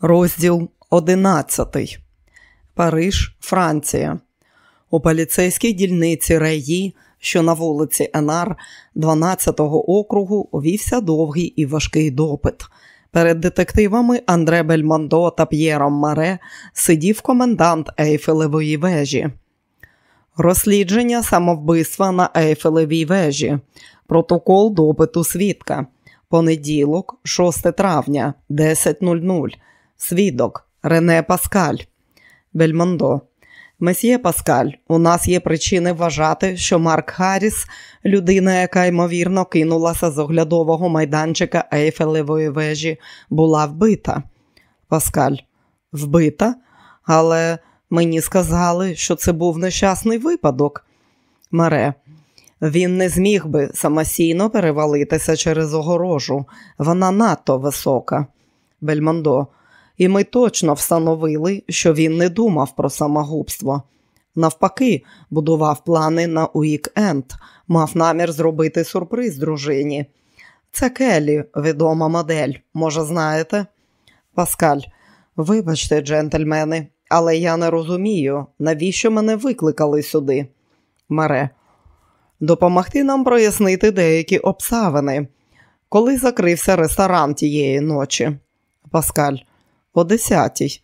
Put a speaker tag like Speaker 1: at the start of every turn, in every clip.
Speaker 1: Розділ 11. Париж, Франція. У поліцейській дільниці Реї, що на вулиці Енар 12-го округу, увівся довгий і важкий допит. Перед детективами Андре Бельмондо та П'єром Маре сидів комендант Ейфелевої вежі. Розслідження самовбивства на Ейфелевій вежі. Протокол допиту свідка. Понеділок, 6 травня, 10.00. Свідок Рене Паскаль. Бельмондо. Месьє Паскаль, у нас є причини вважати, що Марк Харріс – людина, яка ймовірно кинулася з оглядового майданчика Ейфелевої вежі, була вбита. Паскаль. Вбита? Але мені сказали, що це був нещасний випадок. Маре. Він не зміг би самостійно перевалитися через огорожу. Вона надто висока. Бельмондо. І ми точно встановили, що він не думав про самогубство. Навпаки, будував плани на уік-енд, мав намір зробити сюрприз дружині. Це Келі, відома модель, може, знаєте? Паскаль, вибачте, джентльмени, але я не розумію, навіщо мене викликали сюди. Маре, допомогти нам прояснити деякі обставини. Коли закрився ресторан тієї ночі? Паскаль, о десятій.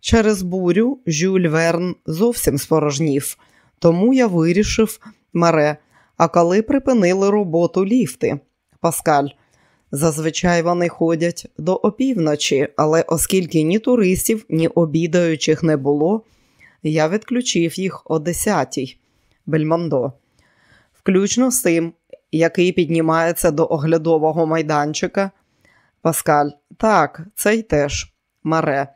Speaker 1: Через бурю Жюль Верн зовсім спорожнів, тому я вирішив маре. А коли припинили роботу ліфти, Паскаль. Зазвичай вони ходять до опівночі, але оскільки ні туристів, ні обідаючих не було, я відключив їх о десятій. Бельмондо. Включно з тим, який піднімається до оглядового майданчика. Паскаль. Так, цей теж. Маре.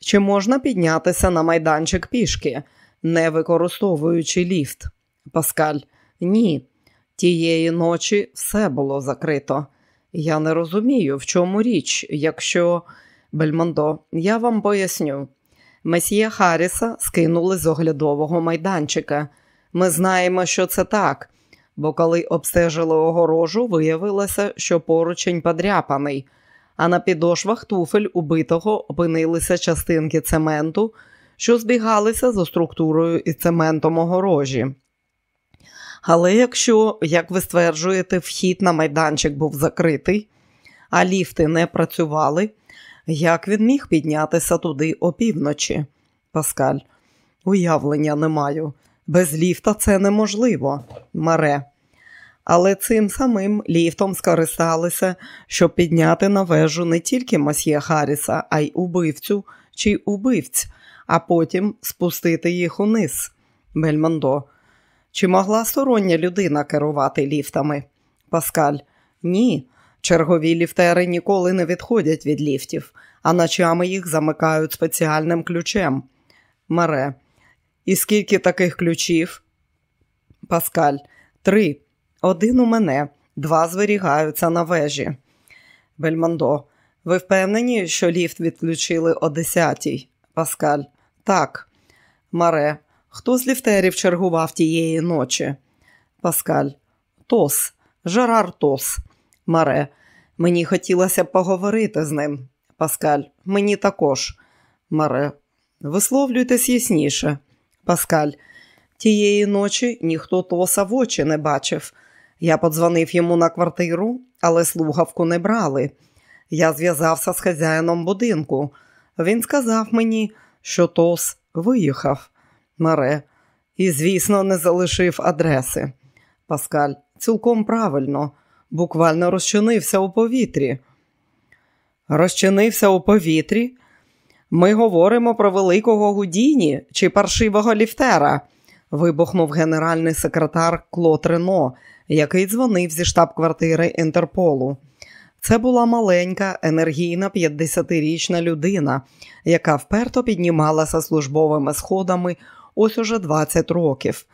Speaker 1: Чи можна піднятися на майданчик пішки, не використовуючи ліфт? Паскаль. Ні. Тієї ночі все було закрито. Я не розумію, в чому річ, якщо. Бельмондо, я вам поясню. Месьє Харріса скинули з оглядового майданчика. Ми знаємо, що це так, бо коли обстежили огорожу, виявилося, що поручень подряпаний, а на підошвах туфель убитого опинилися частинки цементу, що збігалися за структурою і цементом огорожі. Але якщо, як ви стверджуєте, вхід на майданчик був закритий, а ліфти не працювали, як він міг піднятися туди опівночі? Паскаль, уявлення не маю. Без ліфта це неможливо, Маре. Але цим самим ліфтом скористалися, щоб підняти на вежу не тільки Масьє Харріса, а й убивцю чи убивць, а потім спустити їх униз. Бельмондо. Чи могла стороння людина керувати ліфтами? Паскаль. Ні. Чергові ліфтери ніколи не відходять від ліфтів, а ночами їх замикають спеціальним ключем. Маре. І скільки таких ключів? Паскаль. Три. Один у мене, два зберігаються на вежі. Бельмондо. Ви впевнені, що ліфт відключили о десятій? Паскаль. Так. Маре. Хто з ліфтерів чергував тієї ночі? Паскаль. Тос. Жерар Тос. Маре. Мені хотілося б поговорити з ним. Паскаль. Мені також. Маре. Висловлюйтесь ясніше. Паскаль. Тієї ночі ніхто Тоса в очі не бачив. Я подзвонив йому на квартиру, але слухавку не брали. Я зв'язався з хазяїном будинку. Він сказав мені, що Тос виїхав. Маре, і, звісно, не залишив адреси. Паскаль, цілком правильно, буквально розчинився у повітрі. Розчинився у повітрі. Ми говоримо про великого Гудіні чи паршивого ліфтера, вибухнув генеральний секретар Клод Рено, який дзвонив зі штаб-квартири Інтерполу. Це була маленька, енергійна 50-річна людина, яка вперто піднімалася службовими сходами ось уже 20 років.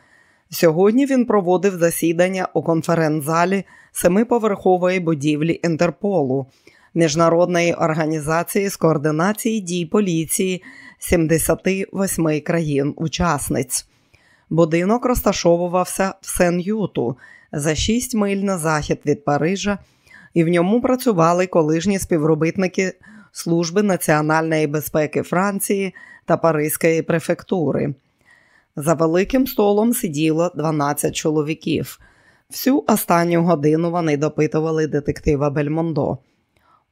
Speaker 1: Сьогодні він проводив засідання у конференц-залі семиповерхової будівлі Інтерполу, міжнародної організації з координації дій поліції 78 країн-учасниць. Будинок розташовувався в Сен-Юту за 6 миль на захід від Парижа, і в ньому працювали колишні співробітники Служби національної безпеки Франції та Паризької префектури. За великим столом сиділо 12 чоловіків. Всю останню годину вони допитували детектива Бельмондо.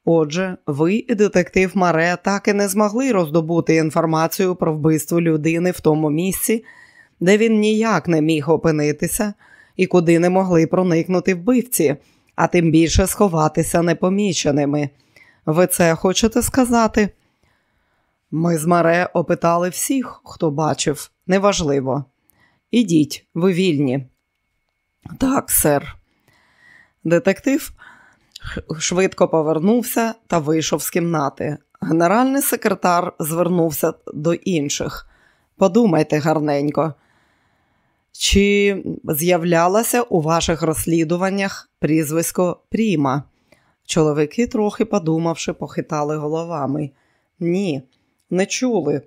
Speaker 1: Отже, ви і детектив Маре так і не змогли роздобути інформацію про вбивство людини в тому місці, де він ніяк не міг опинитися і куди не могли проникнути вбивці, а тим більше сховатися непоміченими. Ви це хочете сказати? Ми з Маре опитали всіх, хто бачив, неважливо. Ідіть, ви вільні. Так, сер. Детектив швидко повернувся та вийшов з кімнати. Генеральний секретар звернувся до інших. Подумайте гарненько, чи з'являлося у ваших розслідуваннях прізвисько Пріма? Чоловіки, трохи подумавши, похитали головами. Ні, не чули.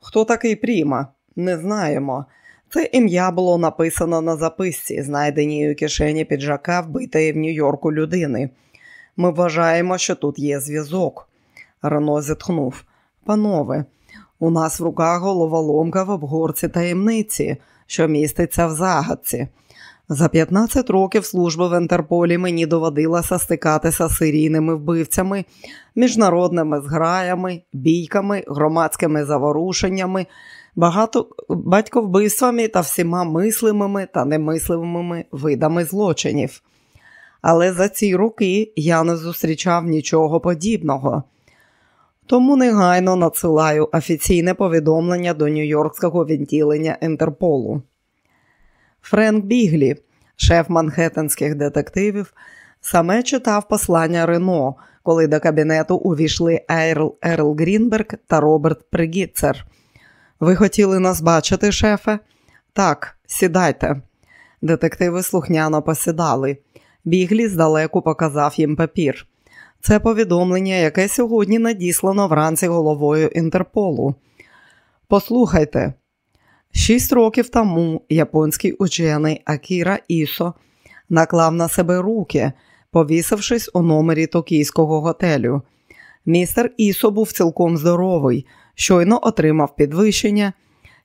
Speaker 1: Хто такий Пріма? Не знаємо. Це ім'я було написано на записці, знайденій у кишені піджака, вбитої в Нью-Йорку людини. Ми вважаємо, що тут є зв'язок. Рено зітхнув. Панове, у нас в руках головоломка в обгорці таємниці, що міститься в загадці. За 15 років служби в Інтерполі мені доводилося стикатися з серійними вбивцями, міжнародними зграями, бійками, громадськими заворушеннями, багато батьковбивствами та всіма мислимими та немислимими видами злочинів. Але за ці роки я не зустрічав нічого подібного. Тому негайно надсилаю офіційне повідомлення до Нью-Йоркського відділення Інтерполу. Френк Біглі, шеф манхеттенських детективів, саме читав послання Рено, коли до кабінету увійшли Ерл, Ерл Грінберг та Роберт Пригітцер. Ви хотіли нас бачити, шефе? Так, сідайте. Детективи слухняно посідали. Біглі здалеку показав їм папір. Це повідомлення, яке сьогодні надіслано вранці головою Інтерполу. Послухайте, шість років тому японський учений Акіра Ісо наклав на себе руки, повісившись у номері токійського готелю. Містер Ісо був цілком здоровий, щойно отримав підвищення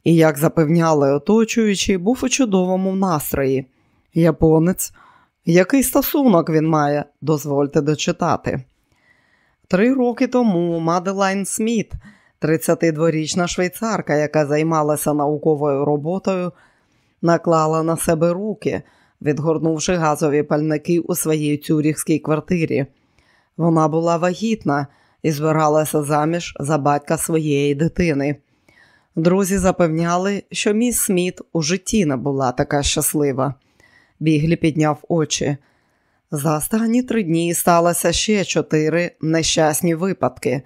Speaker 1: і, як запевняли оточуючі, був у чудовому настрої. Японець, який стосунок він має, дозвольте дочитати. Три роки тому Маделайн Сміт, 32-річна швейцарка, яка займалася науковою роботою, наклала на себе руки, відгорнувши газові пальники у своїй цюріхській квартирі. Вона була вагітна і збиралася заміж за батька своєї дитини. Друзі запевняли, що міс Сміт у житті не була така щаслива. Біглі підняв очі. За останні три дні сталося ще чотири нещасні випадки.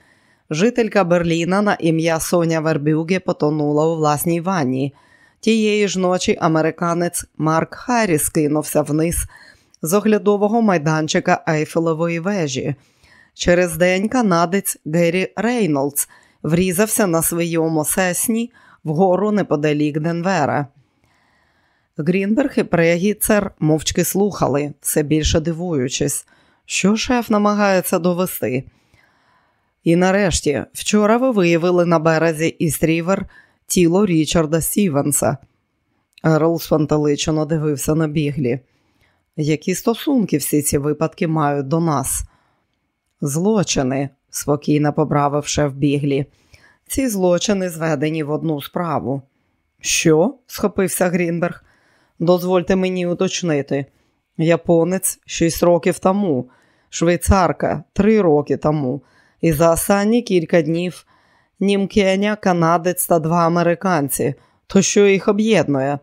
Speaker 1: Жителька Берліна на ім'я Соня Вербюге потонула у власній ванні. Тієї ж ночі американець Марк Харріс кинувся вниз з оглядового майданчика Ейфелевої вежі. Через день канадець Геррі Рейнолдс врізався на своєму сесні в гору неподалік Денвера. Грінберг і Прегіцер мовчки слухали, все більше дивуючись, що шеф намагається довести. І нарешті, вчора ви виявили на березі Іст-Рівер тіло Річарда Стівенса. Ерл спантеличено дивився на біглі. Які стосунки всі ці випадки мають до нас? Злочини, спокійно поправив шеф біглі. Ці злочини зведені в одну справу. Що? схопився Грінберг. Дозвольте мені уточнити. Японець шість років тому, швейцарка три роки тому, і за останні кілька днів німкеня, канадець та два американці. То що їх об'єднує?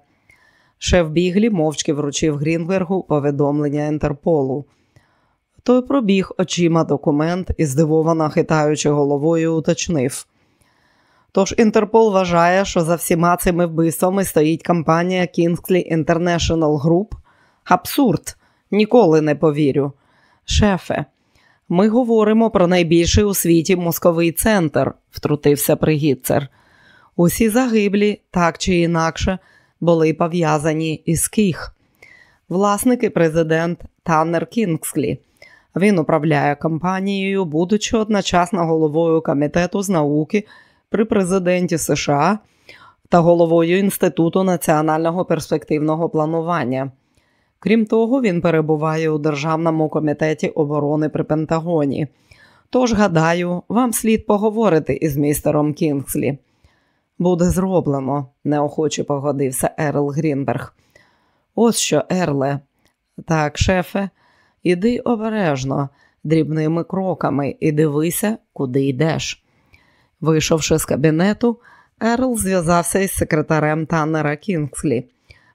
Speaker 1: Шеф біглі мовчки вручив Грінбергу повідомлення Інтерполу. Той пробіг очима документ і, здивовано хитаючи головою, уточнив. Тож Інтерпол вважає, що за всіма цими вбивствами стоїть компанія Kingsley International Group? Абсурд, ніколи не повірю. Шефе, ми говоримо про найбільший у світі мозковий центр, втрутився пригідцер. Усі загиблі, так чи інакше, були пов'язані із Кіх. Власник і президент Таннер Кінгслі. Він управляє компанією, будучи одночасно головою комітету з науки при президенті США та головою Інституту національного перспективного планування. Крім того, він перебуває у Державному комітеті оборони при Пентагоні. Тож, гадаю, вам слід поговорити із містером Кінгслі. Буде зроблено, неохоче погодився Ерл Грінберг. Ось що, Ерле. Так, шефе, іди обережно, дрібними кроками і дивися, куди йдеш. Вийшовши з кабінету, Ерл зв'язався із секретарем Таннера Кінгслі.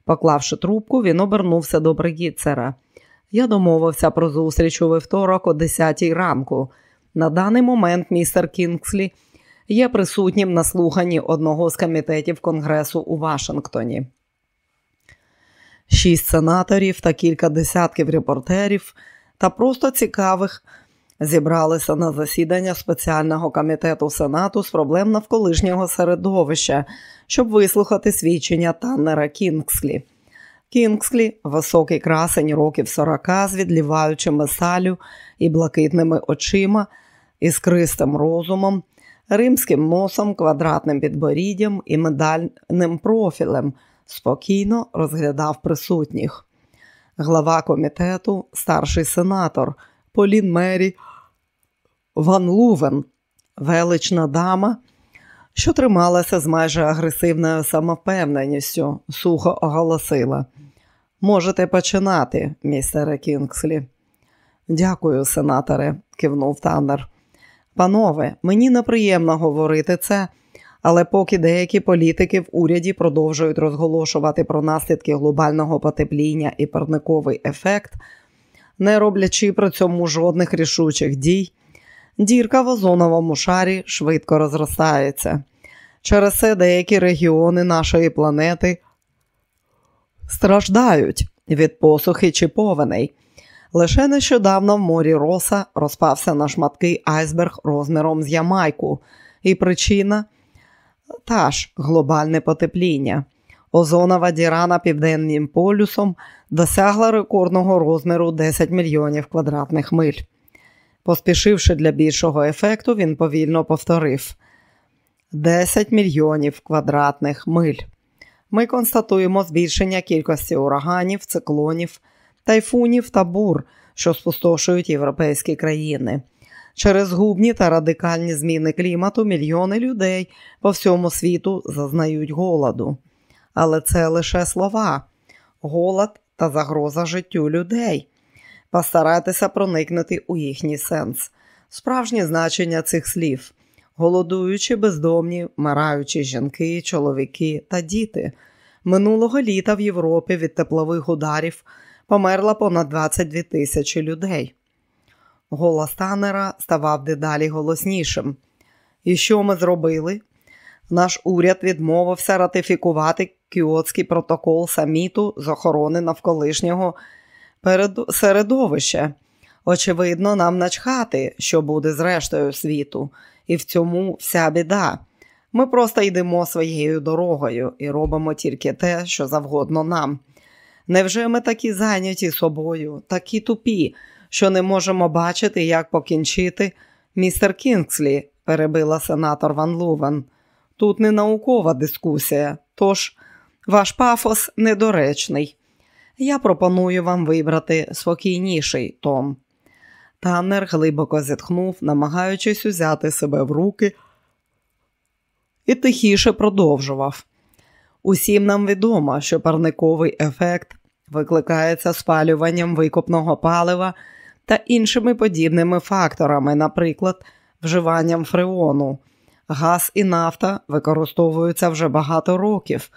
Speaker 1: Поклавши трубку, він обернувся до Бригітцера. Я домовився про зустріч у вівторок о 10 ранку. На даний момент містер Кінгслі є присутнім на слуханні одного з комітетів Конгресу у Вашингтоні. Шість сенаторів та кілька десятків репортерів та просто цікавих зібралися на засідання спеціального комітету Сенату з проблем навколишнього середовища, щоб вислухати свідчення Таннера Кінгслі. Кінгслі, високий красень років 40 з відліваючими салю і блакитними очима, іскристим розумом, римським носом, квадратним підборіддям і медальним профілем, спокійно розглядав присутніх. Глава комітету, старший сенатор Полін Мері Ван Лувен, велична дама, що трималася з майже агресивною самовпевненістю, сухо оголосила. Можете починати, містере Кінгслі. Дякую, сенаторе, кивнув Таннер. Панове, мені неприємно говорити це, але поки деякі політики в уряді продовжують розголошувати про наслідки глобального потепління і парниковий ефект, не роблячи при цьому жодних рішучих дій, дірка в озоновому шарі швидко розростається. Через це деякі регіони нашої планети страждають від посухи чи повеней. Лише нещодавно в морі роса розпався на шматки айсберг розміром з Ямайку, і причина та ж глобальне потепління. Озонова діра над південним полюсом досягла рекордного розміру 10 мільйонів квадратних миль. Поспішивши для більшого ефекту, він повільно повторив 10 мільйонів квадратних миль. Ми констатуємо збільшення кількості ураганів, циклонів, тайфунів та бур, що спустошують європейські країни. Через губні та радикальні зміни клімату мільйони людей по всьому світу зазнають голоду. Але це лише слова, голод та загроза життю людей. Постарайтеся проникнути у їхній сенс, справжнє значення цих слів, голодуючі бездомні, вмираючі жінки, чоловіки та діти. Минулого літа в Європі від теплових ударів померла понад 22 тисячі людей. Голос Танера ставав дедалі голоснішим. І що ми зробили? Наш уряд відмовився ратифікувати Кіотський протокол саміту з охорони навколишнього середовища. Очевидно, нам начхати, що буде з рештою світу, і в цьому вся біда. Ми просто йдемо своєю дорогою і робимо тільки те, що завгодно нам. Невже ми такі зайняті собою, такі тупі, що не можемо бачити, як покінчити? Містер Кінгслі, перебила сенатор Ван Лувен. Тут не наукова дискусія, тож ваш пафос недоречний. Я пропоную вам вибрати спокійніший том. Таннер глибоко зітхнув, намагаючись узяти себе в руки, і тихіше продовжував. Усім нам відомо, що парниковий ефект викликається спалюванням викопного палива та іншими подібними факторами, наприклад, вживанням фреону. Газ і нафта використовуються вже багато років,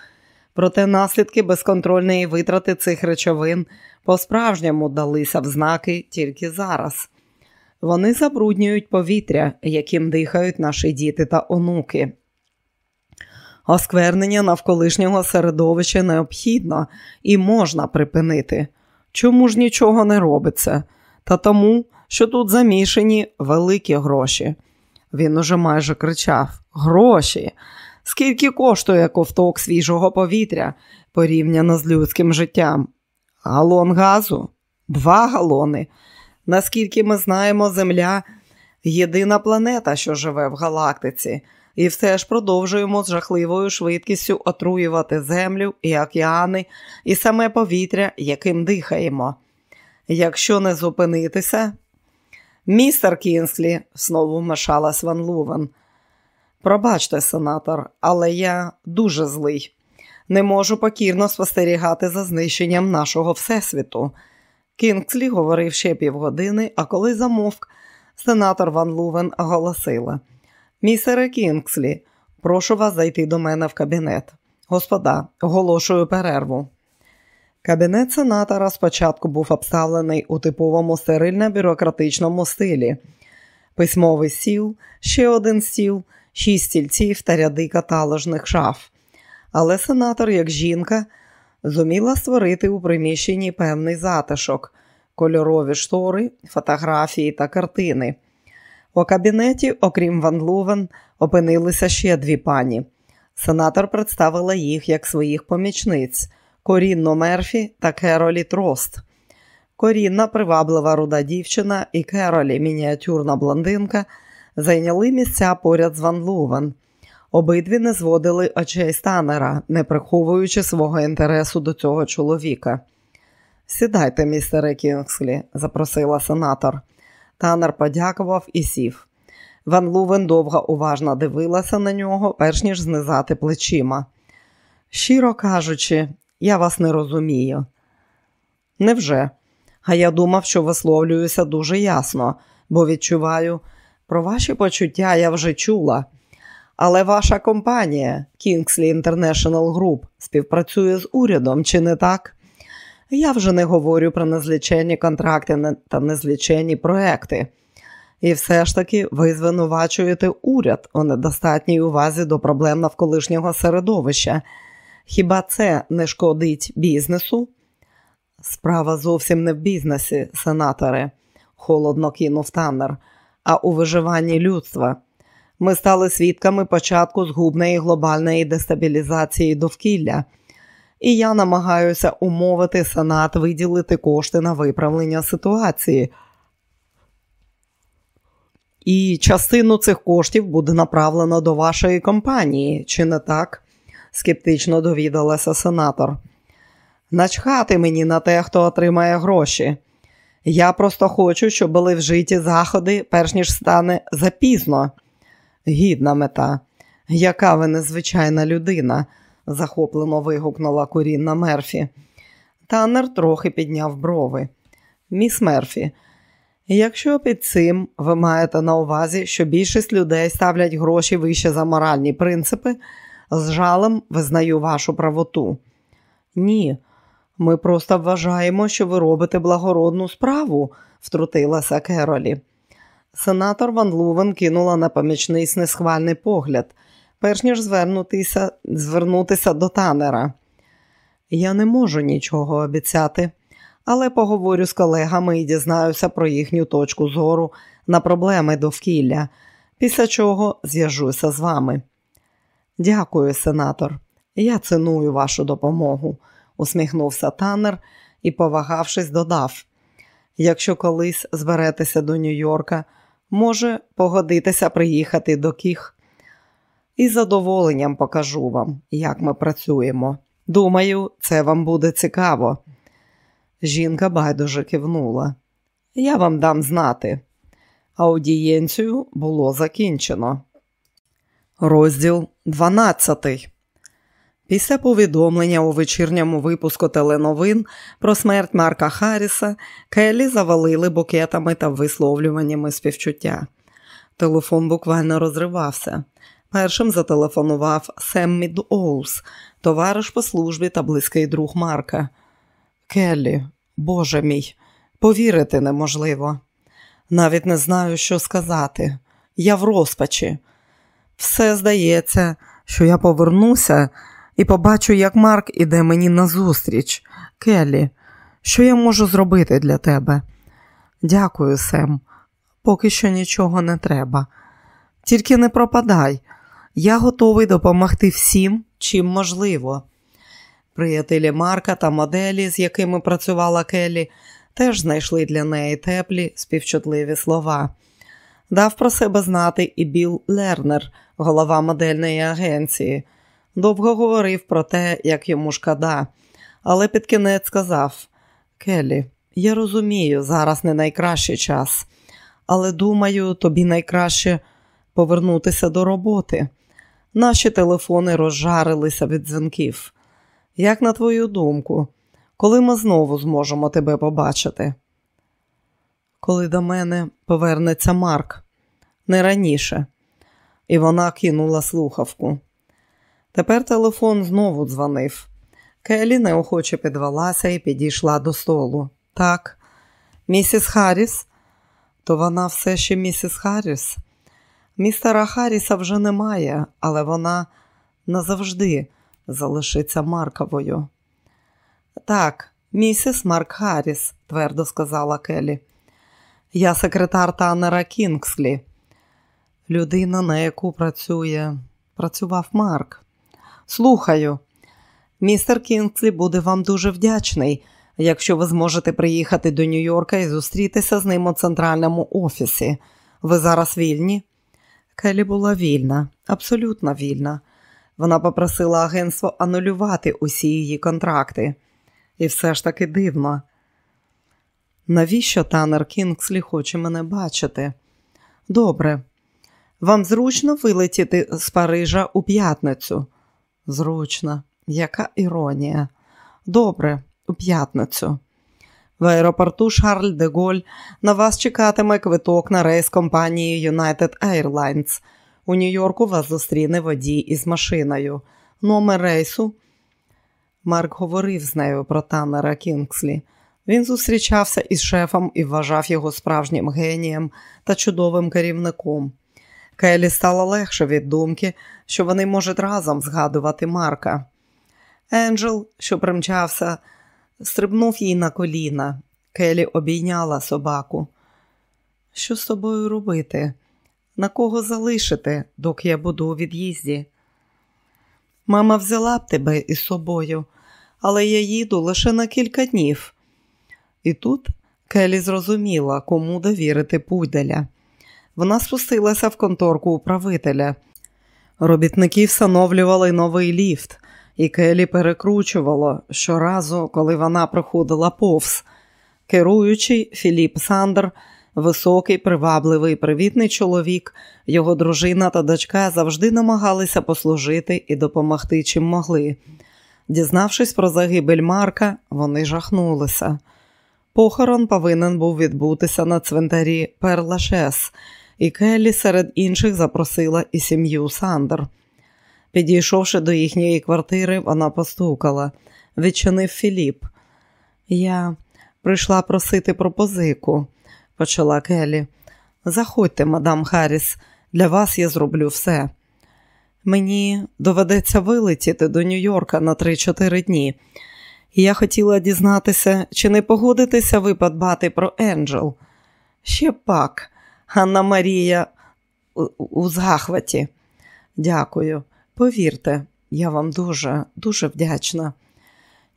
Speaker 1: проте наслідки безконтрольної витрати цих речовин по-справжньому далися в знаки тільки зараз. Вони забруднюють повітря, яким дихають наші діти та онуки. Осквернення навколишнього середовища необхідно і можна припинити. Чому ж нічого не робиться? Та тому, що тут замішані великі гроші. Він уже майже кричав: Гроші! Скільки коштує ковток свіжого повітря порівняно з людським життям? Галон газу? Два галони. Наскільки ми знаємо, Земля єдина планета, що живе в галактиці, і все ж продовжуємо з жахливою швидкістю отруювати землю і океани, і саме повітря, яким дихаємо. Якщо не зупинитися, містер Кінслі, знову вмешалась Ван Лувен. Пробачте, сенатор, але я дуже злий. Не можу покірно спостерігати за знищенням нашого всесвіту. Кінгслі говорив ще півгодини, а коли замовк, сенатор Ван Лувен оголосила Місере Кінгслі, прошу вас зайти до мене в кабінет. Господа, оголошую перерву. Кабінет сенатора спочатку був обставлений у типовому стерильно-бюрократичному стилі. Письмовий стіл, ще один стіл, шість стільців та ряди каталожних шаф. Але сенатор, як жінка, зуміла створити у приміщенні певний затишок, кольорові штори, фотографії та картини. У кабінеті, окрім Ван Лувен, опинилися ще дві пані. Сенатор представила їх як своїх помічниць Корінно Мерфі та Керолі Трост. Корінна, приваблива руда дівчина і Керолі, мініатюрна блондинка, зайняли місця поряд з Ван Лувен. Обидві не зводили очей станера, не приховуючи свого інтересу до цього чоловіка. Сідайте, містере Кінгслі, запросила сенатор. Танер подякував і сів. Ван Лувен довго уважно дивилася на нього, перш ніж знизати плечима. Щиро кажучи, я вас не розумію. Невже? А я думав, що висловлююся дуже ясно, бо відчуваю, про ваші почуття я вже чула. Але ваша компанія, Kingsley International Group, співпрацює з урядом, чи не так? Я вже не говорю про незліченні контракти та незліченні проекти. І все ж таки ви звинувачуєте уряд у недостатній увазі до проблем навколишнього середовища. Хіба це не шкодить бізнесу? Справа зовсім не в бізнесі, сенаторе, холодно кинув Таннер, а у виживанні людства. Ми стали свідками початку згубної глобальної дестабілізації довкілля, і я намагаюся умовити Сенат виділити кошти на виправлення ситуації. І частину цих коштів буде направлено до вашої компанії, чи не так? скептично довідалася сенатор. Начхати мені на те, хто отримає гроші. Я просто хочу, щоб були вжиті заходи, перш ніж стане запізно. Гідна мета, яка ви незвичайна людина, захоплено вигукнула Корінна Мерфі. Танер трохи підняв брови. Міс Мерфі, якщо під цим ви маєте на увазі, що більшість людей ставлять гроші вище за моральні принципи, з жалем визнаю вашу правоту. Ні, ми просто вважаємо, що ви робите благородну справу, втрутилася Керолі. Сенатор Ван Лувен кинула на помічний несхвальний погляд, перш ніж звернутися, звернутися до танера. Я не можу нічого обіцяти, але поговорю з колегами і дізнаюся про їхню точку зору на проблеми довкілля, після чого зв'яжуся з вами. Дякую, сенатор. Я ціную вашу допомогу, усміхнувся танер і, повагавшись, додав. Якщо колись зберетеся до Нью-Йорка, може погодитися приїхати до Кіх. І задоволенням покажу вам, як ми працюємо. Думаю, це вам буде цікаво. Жінка байдуже кивнула. Я вам дам знати. Аудієнцію було закінчено. Розділ 12 Після повідомлення у вечірньому випуску теленовин про смерть Марка Харріса Келлі завалили букетами та висловлюваннями співчуття. Телефон буквально розривався. Першим зателефонував Сем Мідоус, товариш по службі та близький друг Марка. Келлі, Боже мій, повірити неможливо. Навіть не знаю, що сказати. Я в розпачі. Все здається, що я повернуся і побачу, як Марк іде мені назустріч. Келлі, що я можу зробити для тебе? Дякую, Сем. Поки що нічого не треба. Тільки не пропадай. Я готовий допомогти всім, чим можливо. Приятелі Марка та моделі, з якими працювала Келлі, теж знайшли для неї теплі, співчутливі слова. Дав про себе знати і Біл Лернер, голова модельної агенції. Довго говорив про те, як йому шкода, але під кінець сказав: Келі, я розумію, зараз не найкращий час, але думаю, тобі найкраще повернутися до роботи. Наші телефони розжарилися від дзвінків. Як на твою думку, коли ми знову зможемо тебе побачити? Коли до мене повернеться Марк, не раніше, і вона кинула слухавку. Тепер телефон знову дзвонив. Келі неохоче підвелася і підійшла до столу. Так, місіс Харріс? То вона все ще місіс Харріс? Містера Харріса вже немає, але вона назавжди залишиться Марковою. Так, місіс Марк Харріс, твердо сказала Келі. Я секретар Танера Кінгслі. Людина, на яку працює, працював Марк. Слухаю, містер Кінгслі буде вам дуже вдячний, якщо ви зможете приїхати до Нью-Йорка і зустрітися з ним у центральному офісі. Ви зараз вільні? Келі була вільна, абсолютно вільна. Вона попросила агентство анулювати усі її контракти. І все ж таки дивно. Навіщо Танер Кінгслі хоче мене бачити? Добре, вам зручно вилетіти з Парижа у п'ятницю? Зручно, яка іронія. Добре, у п'ятницю. В аеропорту Шарль де Голь на вас чекатиме квиток на рейс компанії United Airlines. У Нью-Йорку вас зустріне водій із машиною. Номер рейсу. Марк говорив з нею про Таннера Кінгслі. Він зустрічався із шефом і вважав його справжнім генієм та чудовим керівником. Келі стало легше від думки, що вони можуть разом згадувати Марка. Енджел, що примчався, стрибнув їй на коліна. Келі обійняла собаку. Що з тобою робити? На кого залишити, доки я буду у від'їзді? Мама взяла б тебе із собою, але я їду лише на кілька днів. І тут Келі зрозуміла, кому довірити пуделя. Вона спустилася в конторку управителя. Робітники встановлювали новий ліфт, і Келі перекручувало щоразу, коли вона проходила повз. Керуючий Філіп Сандер, високий, привабливий, привітний чоловік, його дружина та дочка завжди намагалися послужити і допомогти чим могли. Дізнавшись про загибель Марка, вони жахнулися. Похорон повинен був відбутися на цвинтарі Перлашес, і Келлі серед інших запросила і сім'ю Сандер. Підійшовши до їхньої квартири, вона постукала. Відчинив Філіп. Я прийшла просити про позику, почала Келлі. Заходьте, мадам Харріс, для вас я зроблю все. Мені доведеться вилетіти до Нью-Йорка на 3-4 дні. Я хотіла дізнатися, чи не погодитеся ви подбати про Енджел. Ще пак, Ганна Марія у, у захваті. Дякую. Повірте, я вам дуже, дуже вдячна.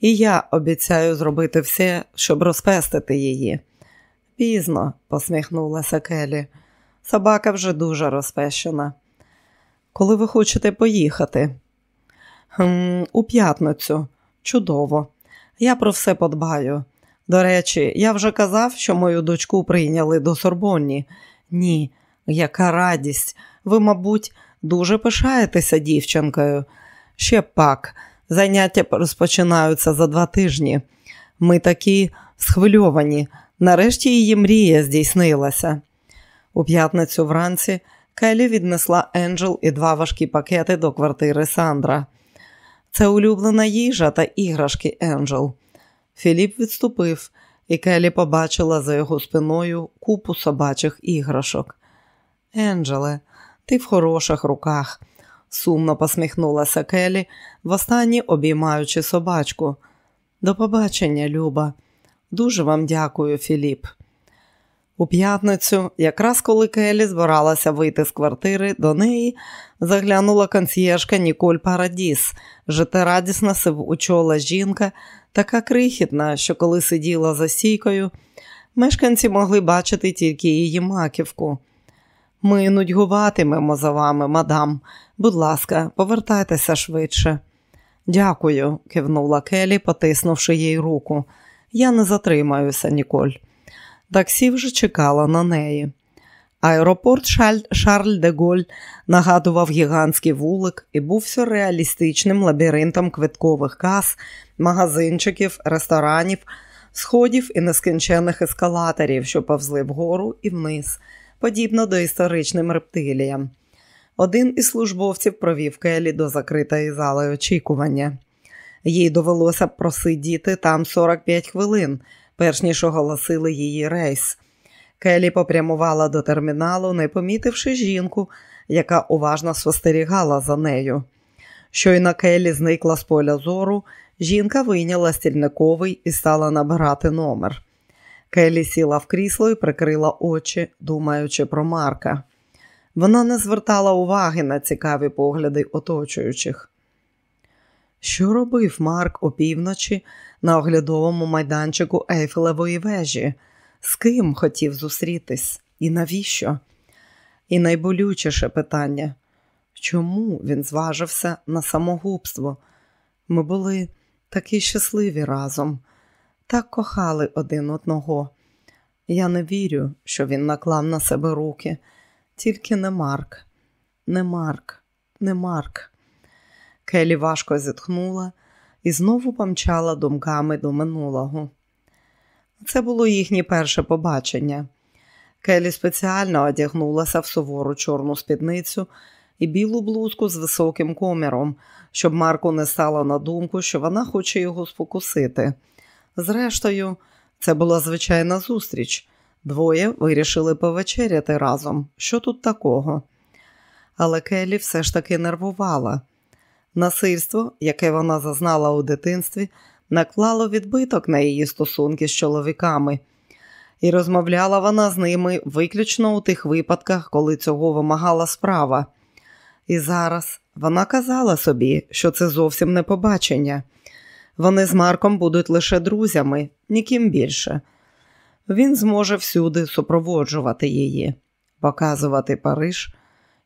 Speaker 1: І я обіцяю зробити все, щоб розпестити її. Пізно, посміхнулася Келі. Собака вже дуже розпещена. Коли ви хочете поїхати? «Хм, У п'ятницю. Чудово. Я про все подбаю. До речі, я вже казав, що мою дочку прийняли до Сорбонні. Ні, яка радість. Ви, мабуть, дуже пишаєтеся дівчинкою. Ще пак, заняття розпочинаються за два тижні. Ми такі схвильовані. Нарешті її мрія здійснилася. У п'ятницю вранці Келі віднесла Енджел і два важкі пакети до квартири Сандра. Це улюблена їжа та іграшки Енджел. Філіп відступив, і Келі побачила за його спиною купу собачих іграшок. Енджеле, ти в хороших руках, сумно посміхнулася Келі, востаннє обіймаючи собачку. До побачення, Люба. Дуже вам дякую, Філіп. У п'ятницю, якраз коли Келі збиралася вийти з квартири, до неї заглянула консьєжка Ніколь Парадіс, життєрадісна сивучола жінка, така крихітна, що коли сиділа за стійкою, Мешканці могли бачити тільки її маківку. Ми нудьгуватимемо за вами, мадам. Будь ласка, повертайтеся швидше. Дякую, кивнула Келі, потиснувши їй руку. Я не затримаюся, Ніколь. Таксі вже чекала на неї. Аеропорт Шарль де Голь нагадував гігантський вулик і був сюрреалістичним лабіринтом квиткових кас, магазинчиків, ресторанів, сходів і нескінченних ескалаторів, що повзли вгору і вниз, подібно до історичним рептиліям. Один із службовців провів Келі до закритої зали очікування. Їй довелося просидіти там 45 хвилин, перш ніж оголосили її рейс. Келі попрямувала до терміналу, не помітивши жінку, яка уважно спостерігала за нею. Щойно Келі зникла з поля зору, жінка вийняла стільниковий і стала набирати номер. Келі сіла в крісло і прикрила очі, думаючи про Марка. Вона не звертала уваги на цікаві погляди оточуючих. Що робив Марк опівночі на оглядовому майданчику Ейфелевої вежі? З ким хотів зустрітись і навіщо? І найболючіше питання чому він зважився на самогубство? Ми були такі щасливі разом, так кохали один одного. Я не вірю, що він наклав на себе руки, тільки не Марк, не Марк, не Марк. Келі важко зітхнула і знову помчала думками до минулого. Це було їхнє перше побачення. Келі спеціально одягнулася в сувору чорну спідницю і білу блузку з високим коміром, щоб Марку не стало на думку, що вона хоче його спокусити. Зрештою, це була звичайна зустріч. Двоє вирішили повечеряти разом. Що тут такого? Але Келі все ж таки нервувала. Насильство, яке вона зазнала у дитинстві, наклало відбиток на її стосунки з чоловіками, і розмовляла вона з ними виключно у тих випадках, коли цього вимагала справа. І зараз вона казала собі, що це зовсім не побачення. Вони з Марком будуть лише друзями, ніким більше. Він зможе всюди супроводжувати її, показувати Париж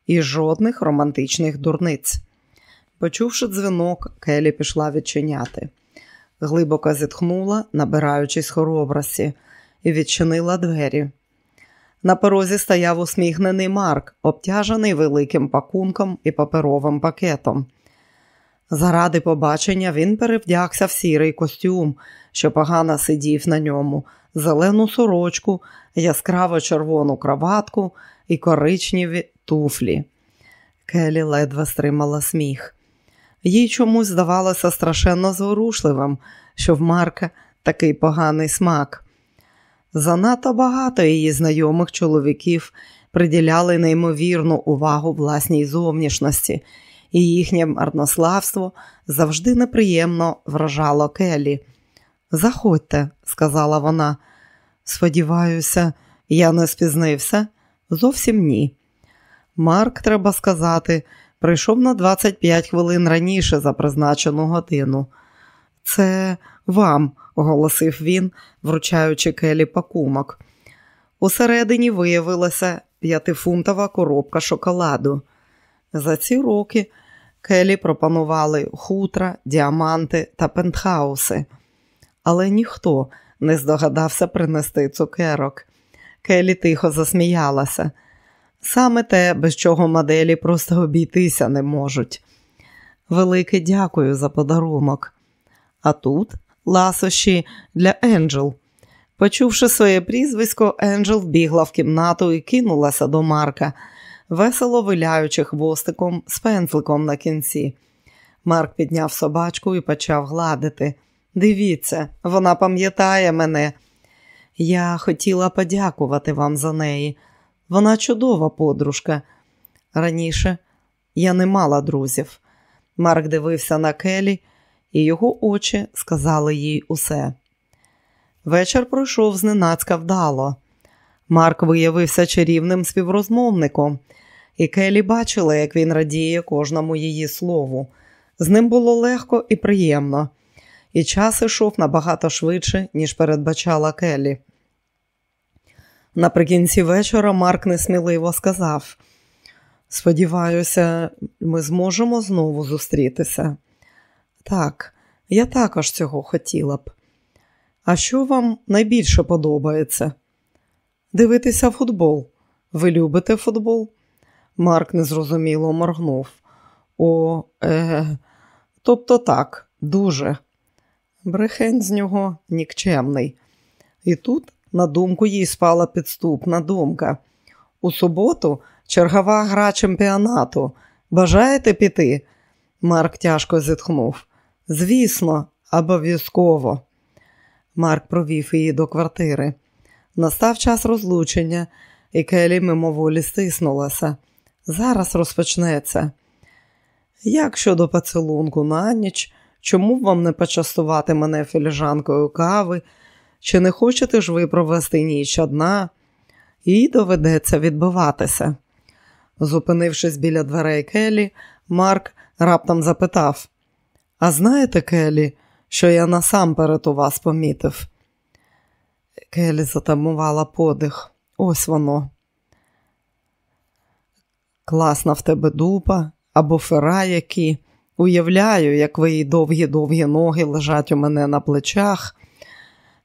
Speaker 1: і жодних романтичних дурниць. Почувши дзвінок, Келі пішла відчиняти. Глибоко зітхнула, набираючись хоробрості, і відчинила двері. На порозі стояв усміхнений Марк, обтяжений великим пакунком і паперовим пакетом. Заради побачення він перевдягся в сірий костюм, що погано сидів на ньому, зелену сорочку, яскраво червону краватку і коричневі туфлі. Келі ледве стримала сміх. Їй чомусь здавалося страшенно зворушливим, що в Марка такий поганий смак. Занадто багато її знайомих чоловіків приділяли неймовірну увагу власній зовнішності, і їхнє марнославство завжди неприємно вражало Келі. Заходьте, сказала вона. Сподіваюся, я не спізнився? Зовсім ні. Марк, треба сказати, прийшов на 25 хвилин раніше за призначену годину. Це вам, оголосив він, вручаючи келі пакумок. Усередині виявилася п'ятифунтова коробка шоколаду. За ці роки келі пропонували хутра, діаманти та пентхауси, але ніхто не здогадався принести цукерок. Келі тихо засміялася. Саме те, без чого моделі просто обійтися не можуть. Велике дякую за подарунок. А тут ласощі для Енджел. Почувши своє прізвисько, Енджел вбігла в кімнату і кинулася до Марка, весело виляючи хвостиком з пензликом на кінці. Марк підняв собачку і почав гладити. Дивіться, вона пам'ятає мене. Я хотіла подякувати вам за неї. Вона чудова подружка. Раніше я не мала друзів. Марк дивився на Келі, і його очі сказали їй усе. Вечір пройшов зненацька вдало. Марк виявився чарівним співрозмовником, і Келі бачила, як він радіє кожному її слову. З ним було легко і приємно, і час ішов набагато швидше, ніж передбачала Келі. Наприкінці вечора Марк несміливо сказав: Сподіваюся, ми зможемо знову зустрітися. Так, я також цього хотіла б. А що вам найбільше подобається? Дивитися футбол. Ви любите футбол? Марк незрозуміло моргнув. О, е, тобто так, дуже. Брехень з нього нікчемний. І тут на думку їй спала підступна думка. У суботу чергова гра чемпіонату. Бажаєте піти? Марк тяжко зітхнув. Звісно, обов'язково. Марк провів її до квартири. Настав час розлучення, і Келі мимоволі стиснулася. Зараз розпочнеться. Як щодо поцілунку на ніч, чому б вам не почастувати мене філіжанкою кави? Чи не хочете ж ви провести ніч одна? І доведеться відбиватися. Зупинившись біля дверей Келі, Марк раптом запитав: А знаєте, Келі, що я насамперед у вас помітив? Келі затамувала подих. Ось воно. Класна в тебе дупа або фера які. Уявляю, як твої довгі-довгі ноги лежать у мене на плечах.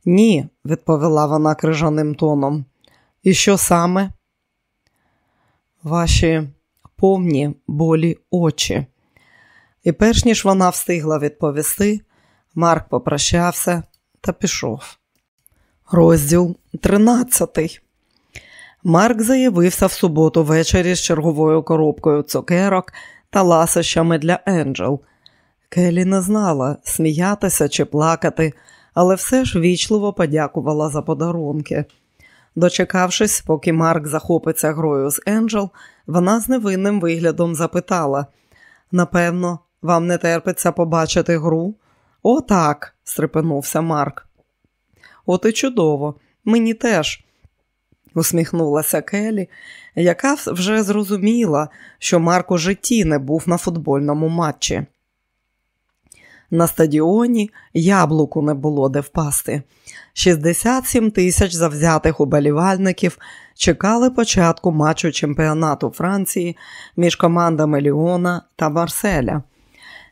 Speaker 1: Ні, відповіла вона крижаним тоном. І що саме? Ваші повні болі очі. І перш ніж вона встигла відповісти, Марк попрощався та пішов. Розділ 13 Марк заявився в суботу ввечері з черговою коробкою цукерок та ласощами для Енджел. Келі не знала, сміятися чи плакати, але все ж вічливо подякувала за подарунки. Дочекавшись, поки Марк захопиться грою з Енджел, вона з невинним виглядом запитала: Напевно, вам не терпиться побачити гру? «О, так!» – стрепенувся Марк. От і чудово, мені теж, усміхнулася Келі, яка вже зрозуміла, що Марк у житті не був на футбольному матчі. На стадіоні яблуку не було де впасти. 67 тисяч завзятих уболівальників чекали початку матчу чемпіонату Франції між командами Ліона та Марселя.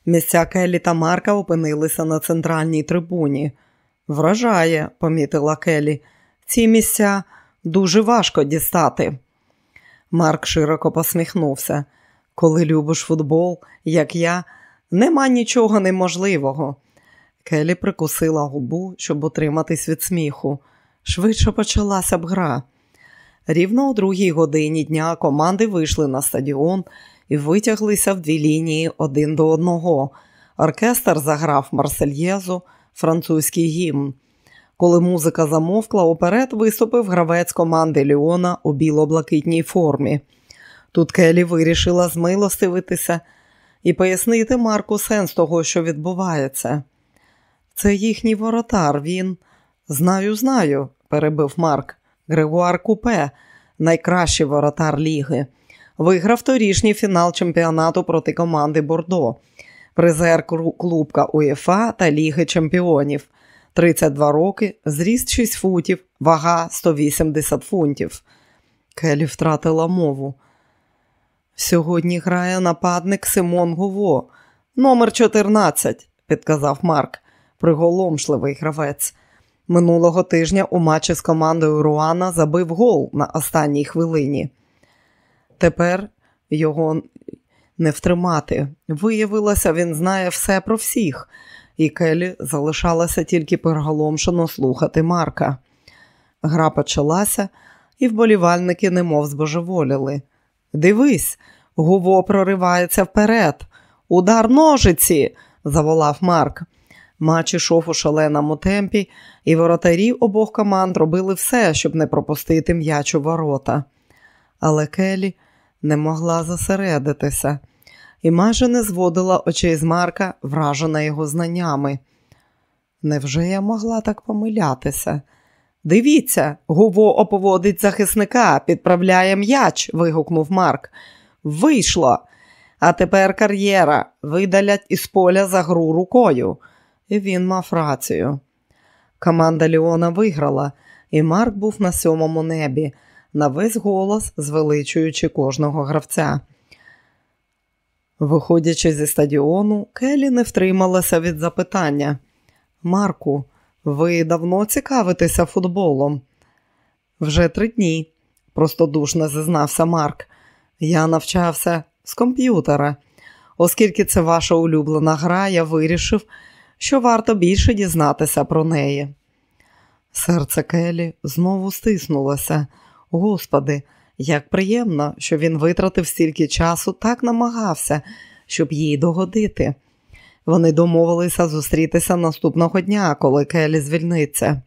Speaker 1: Місця Келі та Марка опинилися на центральній трибуні. Вражає, помітила Келі, ці місця дуже важко дістати. Марк широко посміхнувся. Коли любиш футбол, як я, нема нічого неможливого. Келі прикусила губу, щоб утриматись від сміху. Швидше почалася б гра. Рівно о другій годині дня команди вийшли на стадіон і витяглися в дві лінії один до одного. Оркестр заграв Марсельєзу, французький гімн. Коли музика замовкла, уперед виступив гравець команди Ліона у біло-блакитній формі. Тут Келі вирішила змилостивитися і пояснити Марку сенс того, що відбувається. Це їхній воротар, він. Знаю, знаю, перебив Марк. Грегуар Купе, найкращий воротар ліги. Виграв торішній фінал чемпіонату проти команди Бордо, призер Клубка УЄФА та Ліги Чемпіонів. 32 роки, зріст 6 футів, вага 180 фунтів. Келі втратила мову. Сьогодні грає нападник Симон Гуво, номер 14, підказав Марк, приголомшливий гравець. Минулого тижня у матчі з командою Руана забив гол на останній хвилині. Тепер його не втримати. Виявилося, він знає все про всіх, і Келі залишалася тільки приголомшено слухати Марка. Гра почалася, і вболівальники немов збожеволіли. Дивись, Гуво проривається вперед. Удар ножиці, заволав Марк. Матч ішов у шаленому темпі, і воротарі обох команд робили все, щоб не пропустити м'яч у ворота. Але Келі не могла зосередитися і майже не зводила очей з Марка, вражена його знаннями. Невже я могла так помилятися? Дивіться, Гуво оповодить захисника, підправляє м'яч, вигукнув Марк. Вийшло. А тепер кар'єра видалять із поля за гру рукою. І він мав рацію. Команда Ліона виграла, і Марк був на сьомому небі, на весь голос звеличуючи кожного гравця. Виходячи зі стадіону, Келі не втрималася від запитання. Марку, ви давно цікавитеся футболом? Вже три дні, простодушно зізнався Марк. Я навчався з комп'ютера. Оскільки це ваша улюблена гра, я вирішив, що варто більше дізнатися про неї. Серце Келі знову стиснулося. Господи, як приємно, що він витратив стільки часу, так намагався, щоб їй догодити. Вони домовилися зустрітися наступного дня, коли Келі звільниться.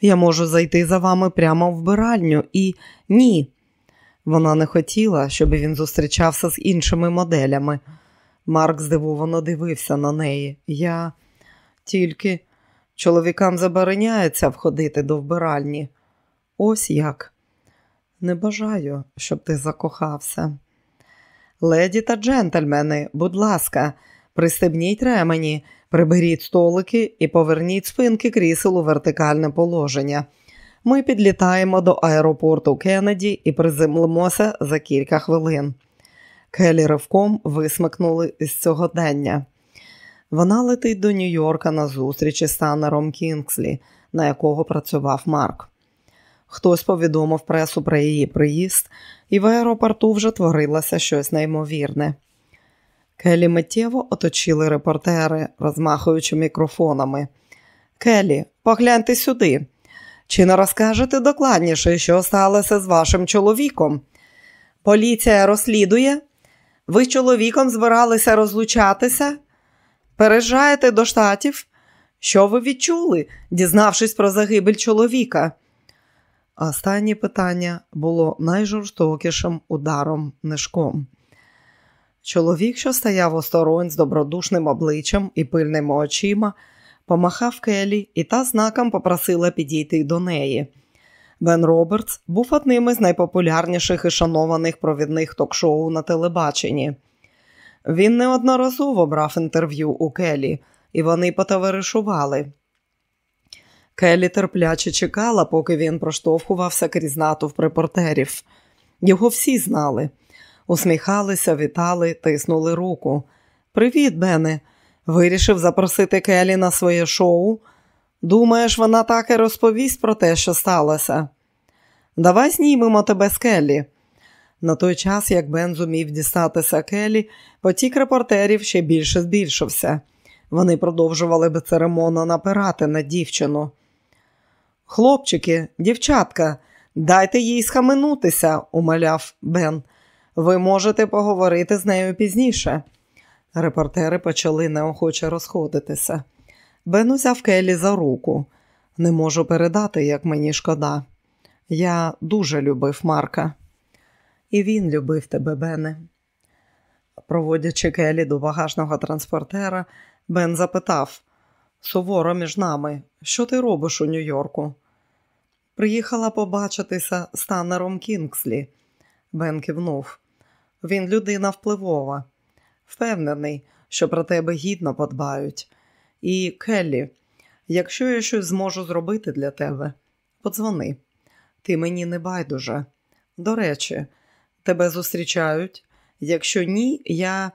Speaker 1: Я можу зайти за вами прямо в вбиральню і ні. Вона не хотіла, щоб він зустрічався з іншими моделями. Марк здивовано дивився на неї. Я тільки чоловікам забороняється входити до вбиральні. Ось як. Не бажаю, щоб ти закохався. Леді та джентльмени, будь ласка, пристебніть ремені, приберіть столики і поверніть спинки крісел у вертикальне положення. Ми підлітаємо до аеропорту Кеннеді і приземлимося за кілька хвилин. Келі ривком висмикнули із цього дення. Вона летить до Нью-Йорка на зустріч із Танером Кінгслі, на якого працював Марк. Хтось повідомив пресу про її приїзд, і в аеропорту вже творилося щось неймовірне. Келі миттєво оточили репортери, розмахуючи мікрофонами. Келі, погляньте сюди. Чи не розкажете докладніше, що сталося з вашим чоловіком? Поліція розслідує? Ви з чоловіком збиралися розлучатися? Переїжджаєте до штатів? Що ви відчули, дізнавшись про загибель чоловіка? Останнє питання було найжорстокішим ударом нишком. Чоловік, що стояв осторонь з добродушним обличчям і пильними очима, помахав Келі і та знаком попросила підійти до неї. Бен Робертс був одним із найпопулярніших і шанованих провідних ток-шоу на телебаченні. Він неодноразово брав інтерв'ю у Келі, і вони потоваришували. Келі терпляче чекала, поки він проштовхувався крізь натовп репортерів. Його всі знали. Усміхалися, вітали, тиснули руку. Привіт, Бене. Вирішив запросити Келі на своє шоу. Думаєш, вона так і розповість про те, що сталося? Давай знімемо тебе з Келі. На той час, як Бен зумів дістатися Келі, потік репортерів ще більше збільшився. Вони продовжували безцеремонно напирати на дівчину. Хлопчики, дівчатка, дайте їй схаменутися, умоляв Бен. Ви можете поговорити з нею пізніше. Репортери почали неохоче розходитися. Бен узяв Келі за руку. Не можу передати, як мені шкода. Я дуже любив Марка. І він любив тебе, Бене. Проводячи Келі до багажного транспортера, Бен запитав суворо між нами, що ти робиш у Нью-Йорку? Приїхала побачитися з Танером Кінгслі. Бен кивнув. Він людина впливова, впевнений, що про тебе гідно подбають. І, Келлі, якщо я щось зможу зробити для тебе, подзвони. Ти мені не байдуже. До речі, тебе зустрічають. Якщо ні, я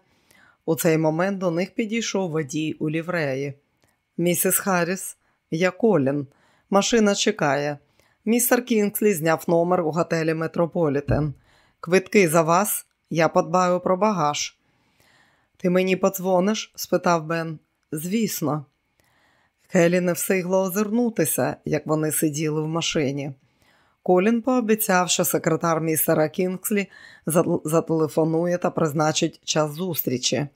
Speaker 1: у цей момент до них підійшов водій у лівреї. Місіс Харріс, я Колін. Машина чекає. Містер Кінгслі зняв номер у готелі Метрополітен. Квитки за вас, я подбаю про багаж. Ти мені подзвониш? спитав Бен. Звісно. Келі не встигла озирнутися, як вони сиділи в машині. Колін пообіцяв, що секретар містера Кінгслі зателефонує та призначить час зустрічі.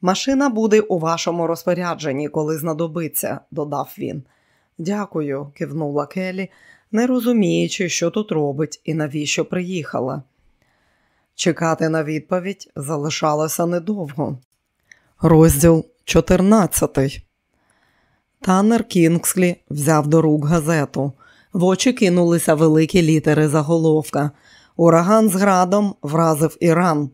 Speaker 1: Машина буде у вашому розпорядженні, коли знадобиться, додав він. Дякую, кивнула Келі, не розуміючи, що тут робить і навіщо приїхала. Чекати на відповідь залишалося недовго. Розділ 14 Таннер Кінгслі взяв до рук газету. В очі кинулися великі літери заголовка. Ураган з градом вразив Іран.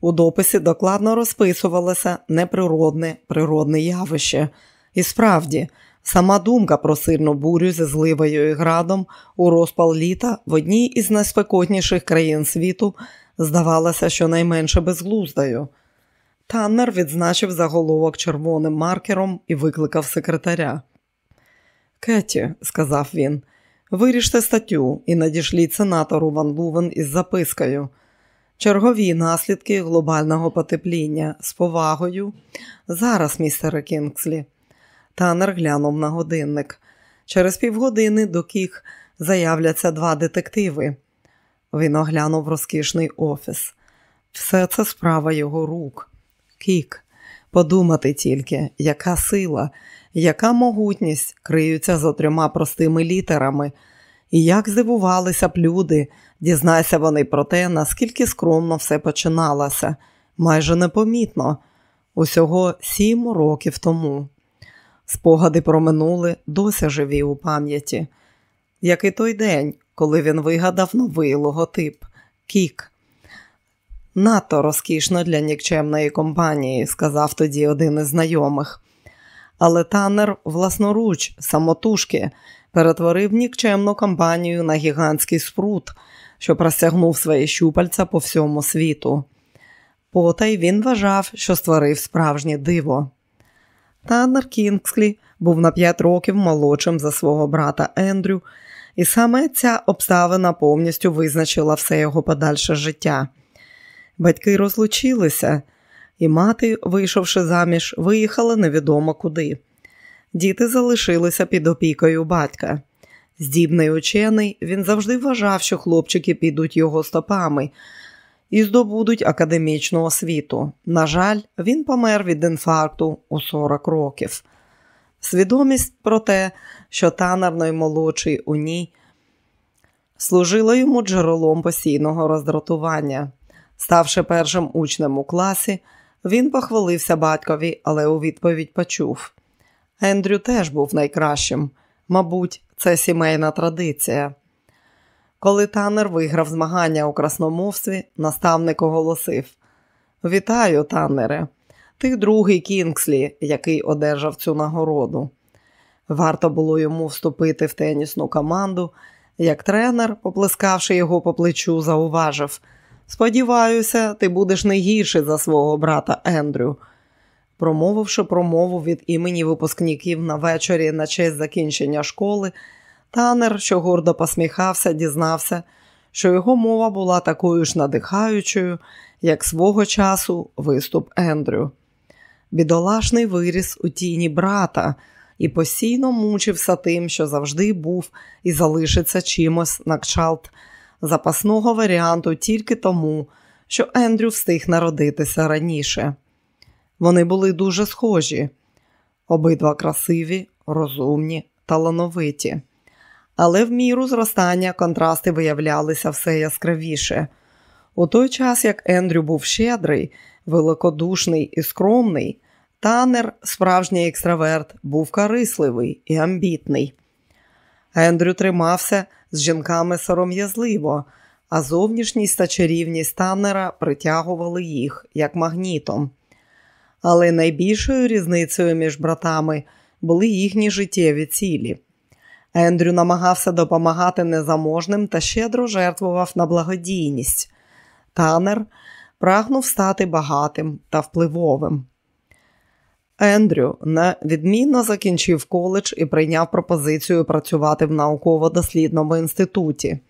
Speaker 1: У дописі докладно розписувалося неприродне природне явище. І справді, Сама думка про сильну бурю зі зливою і градом у розпал літа в одній із найспекотніших країн світу здавалася щонайменше безглуздою. Таннер відзначив заголовок червоним маркером і викликав секретаря. Кеті, сказав він, виріште статтю і надішліть сенатору Ван Лувен із запискою. Чергові наслідки глобального потепління з повагою. Зараз, містере Кінгслі. Таннер глянув на годинник. Через півгодини до КІГ заявляться два детективи. Він оглянув розкішний офіс. Все це справа його рук. КІГ, подумати тільки, яка сила, яка могутність криються за трьома простими літерами, і як здивувалися б люди, дізнайся вони про те, наскільки скромно все починалося, майже непомітно, усього сім років тому. Спогади про минуле досі живі у пам'яті, як і той день, коли він вигадав новий логотип КІГ. Надто розкішно для нікчемної компанії, сказав тоді один із знайомих. Але Таннер власноруч, самотужки, перетворив нікчемну компанію на гігантський спрут, що простягнув свої щупальця по всьому світу. Потай він вважав, що створив справжнє диво. Таннер Кінгслі був на п'ять років молодшим за свого брата Ендрю, і саме ця обставина повністю визначила все його подальше життя. Батьки розлучилися, і мати, вийшовши заміж, виїхала невідомо куди. Діти залишилися під опікою батька. Здібний учений, він завжди вважав, що хлопчики підуть його стопами і здобудуть академічну освіту. На жаль, він помер від інфаркту у 40 років. Свідомість про те, що танер наймолодший у ній, служила йому джерелом постійного роздратування. Ставши першим учнем у класі, він похвалився батькові, але у відповідь почув. Ендрю теж був найкращим. Мабуть, це сімейна традиція. Коли танер виграв змагання у красномовстві, наставник оголосив: Вітаю, танере! Ти другий Кінгслі, який одержав цю нагороду. Варто було йому вступити в тенісну команду, як тренер, поплескавши його по плечу, зауважив. Сподіваюся, ти будеш не гірший за свого брата Ендрю. Промовивши промову від імені випускників на вечорі на честь закінчення школи, танер, що гордо посміхався, дізнався, що його мова була такою ж надихаючою, як свого часу виступ Ендрю. Бідолашний виріс у тіні брата і постійно мучився тим, що завжди був і залишиться чимось на кшталт запасного варіанту тільки тому, що Ендрю встиг народитися раніше. Вони були дуже схожі, обидва красиві, розумні, талановиті. Але в міру зростання контрасти виявлялися все яскравіше. У той час, як Ендрю був щедрий, великодушний і скромний, танер, справжній екстраверт, був корисливий і амбітний. Ендрю тримався з жінками сором'язливо, а зовнішність та чарівність танера притягували їх як магнітом. Але найбільшою різницею між братами були їхні життєві цілі. Ендрю намагався допомагати незаможним та щедро жертвував на благодійність. Танер прагнув стати багатим та впливовим. Ендрю невідмінно закінчив коледж і прийняв пропозицію працювати в науково-дослідному інституті.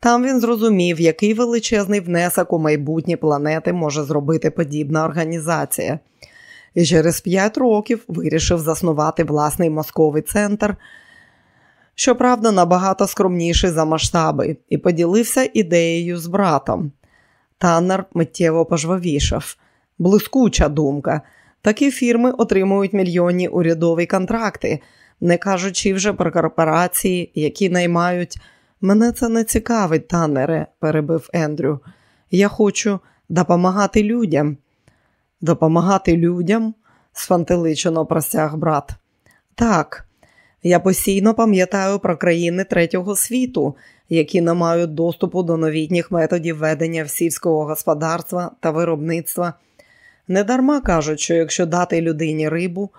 Speaker 1: Там він зрозумів, який величезний внесок у майбутні планети може зробити подібна організація, і через п'ять років вирішив заснувати власний мозковий центр, щоправда, набагато скромніший за масштаби, і поділився ідеєю з братом. Таннер миттєво пожвавішав. Блискуча думка. Такі фірми отримують мільйонні урядові контракти, не кажучи вже про корпорації, які наймають. Мене це не цікавить, танере, перебив Ендрю. Я хочу допомагати людям. Допомагати людям? сфантеличено простяг брат. Так, я постійно пам'ятаю про країни третього світу, які не мають доступу до новітніх методів ведення сільського господарства та виробництва. Недарма кажуть, що якщо дати людині рибу,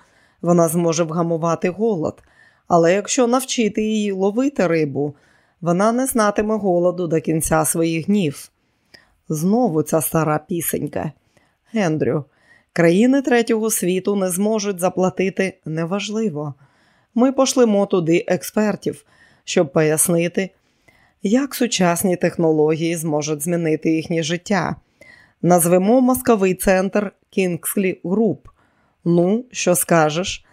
Speaker 1: вона зможе вгамувати голод, але якщо навчити її ловити рибу, вона не знатиме голоду до кінця своїх днів. Знову ця стара пісенька. Гендрю, країни третього світу не зможуть заплатити неважливо. Ми пошлемо туди експертів, щоб пояснити, як сучасні технології зможуть змінити їхнє життя. Назвемо мозковий центр Kingsley Group. Ну, що скажеш?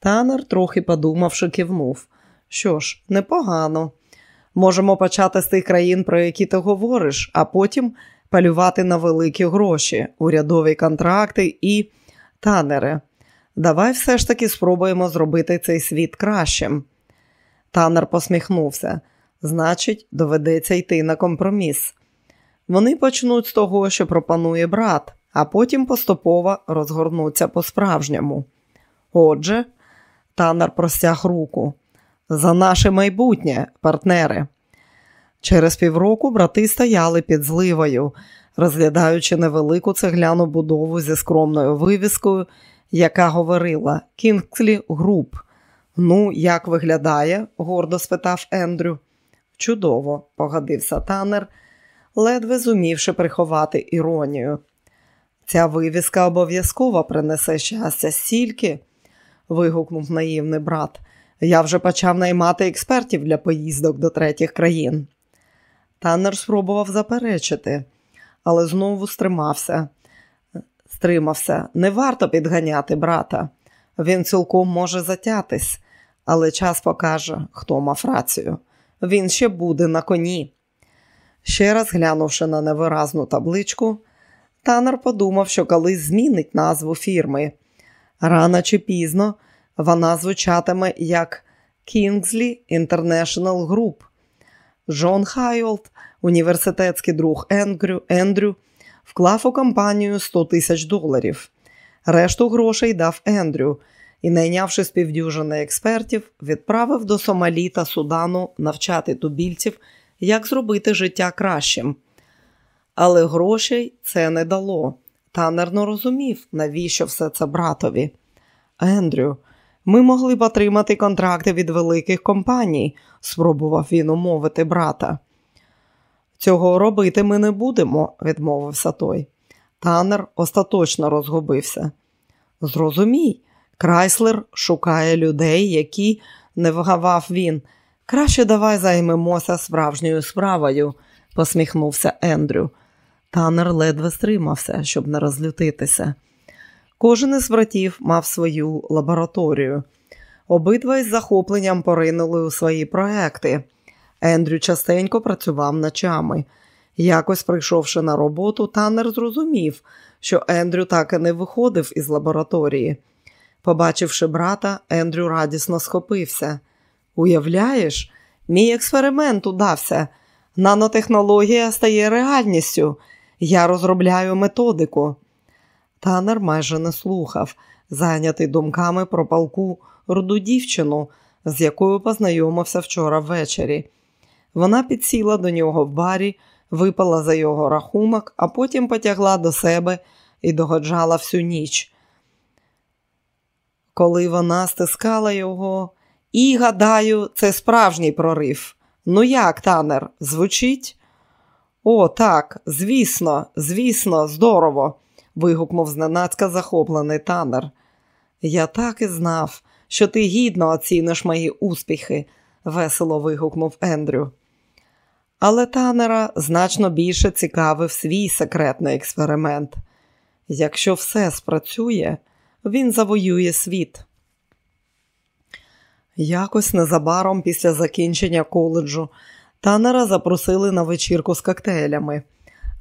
Speaker 1: Танер, трохи подумавши, кивнув. Що ж, непогано. Можемо почати з тих країн, про які ти говориш, а потім полювати на великі гроші, урядові контракти і танери. Давай все ж таки спробуємо зробити цей світ кращим. Танер посміхнувся. Значить, доведеться йти на компроміс. Вони почнуть з того, що пропонує брат, а потім поступово розгорнуться по-справжньому. Отже, Танер простяг руку. За наше майбутнє, партнери. Через півроку брати стояли під зливою, розглядаючи невелику цегляну будову зі скромною вивіскою, яка говорила Кінгслі Груп. Ну, як виглядає? гордо спитав Ендрю. Чудово, погодився танер, ледве зумівши приховати іронію. Ця вивіска обов'язково принесе щастя стільки, вигукнув наївний брат. Я вже почав наймати експертів для поїздок до третіх країн. Танер спробував заперечити, але знову стримався. Стримався. Не варто підганяти брата. Він цілком може затятись, але час покаже, хто мав рацію. Він ще буде на коні. Ще раз глянувши на невиразну табличку, Таннер подумав, що колись змінить назву фірми. Рано чи пізно вона звучатиме як Kingsley International Group. Джон Хайолд, університетський друг Ендрю, Ендрю, вклав у компанію 100 тисяч доларів. Решту грошей дав Ендрю і, найнявши співдюжини експертів, відправив до Сомалі та Судану навчати тубільців, як зробити життя кращим. Але грошей це не дало. Танер не розумів, навіщо все це братові. Ендрю, ми могли б отримати контракти від великих компаній, спробував він умовити брата. Цього робити ми не будемо, відмовився той. Танер остаточно розгубився. Зрозумій, Крайслер шукає людей, які, не вгавав він. Краще давай займемося справжньою справою, посміхнувся Ендрю. Танер ледве стримався, щоб не розлютитися. Кожен із братів мав свою лабораторію. Обидва із захопленням поринули у свої проекти. Ендрю частенько працював ночами. Якось, прийшовши на роботу, Танер зрозумів, що Ендрю так і не виходив із лабораторії. Побачивши брата, Ендрю радісно схопився. Уявляєш, мій експеримент удався. Нанотехнологія стає реальністю. Я розробляю методику. Танер майже не слухав, зайнятий думками про палку руду дівчину, з якою познайомився вчора ввечері. Вона підсіла до нього в барі, випала за його рахунок, а потім потягла до себе і догоджала всю ніч. Коли вона стискала його, і, гадаю, це справжній прорив. Ну як, танер, звучить? О, так, звісно, звісно, здорово вигукнув зненацька захоплений танер. Я так і знав, що ти гідно оціниш мої успіхи, весело вигукнув Ендрю. Але танера значно більше цікавив свій секретний експеримент. Якщо все спрацює, він завоює світ. Якось незабаром після закінчення коледжу танера запросили на вечірку з коктейлями.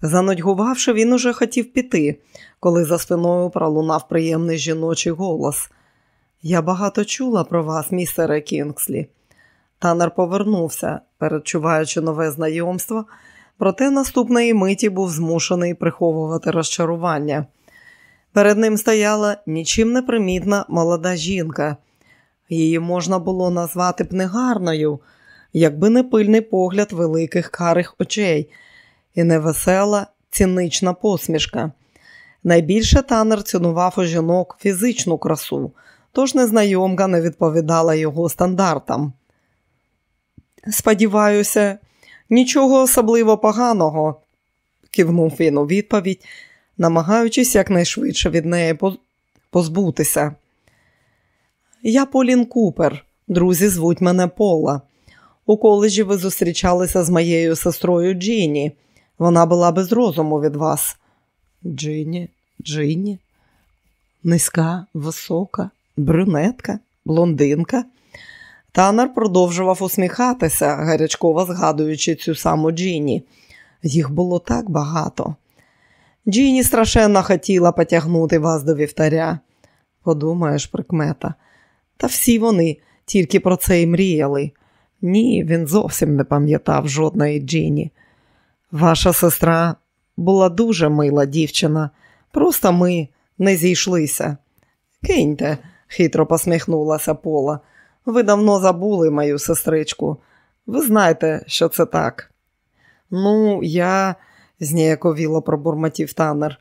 Speaker 1: Занудьгувавши, він уже хотів піти, коли за спиною пролунав приємний жіночий голос. Я багато чула про вас, містере Кінгслі. Танер повернувся, передчуваючи нове знайомство, проте наступної миті був змушений приховувати розчарування. Перед ним стояла нічим не примітна молода жінка. Її можна було назвати б негарною, якби не пильний погляд великих карих очей і невесела, цінична посмішка. Найбільше танер цінував у жінок фізичну красу, тож незнайомка не відповідала його стандартам. Сподіваюся, нічого особливо поганого, кивнув він у відповідь, намагаючись якнайшвидше від неї позбутися. Я Полін Купер, друзі звуть мене Пола. У коледжі ви зустрічалися з моєю сестрою Джині. Вона була без розуму від вас. Джині, Джині, низька, висока, брюнетка, блондинка. Танер продовжував усміхатися, гарячково згадуючи цю саму Джині. Їх було так багато. Джині страшенно хотіла потягнути вас до вівтаря. Подумаєш, прикмета. Та всі вони тільки про це й мріяли. Ні, він зовсім не пам'ятав жодної Джині. Ваша сестра була дуже мила дівчина, просто ми не зійшлися. Киньте, хитро посміхнулася Пола. Ви давно забули мою сестричку. Ви знаєте, що це так. Ну, я, зніяковіло пробурмотів танер.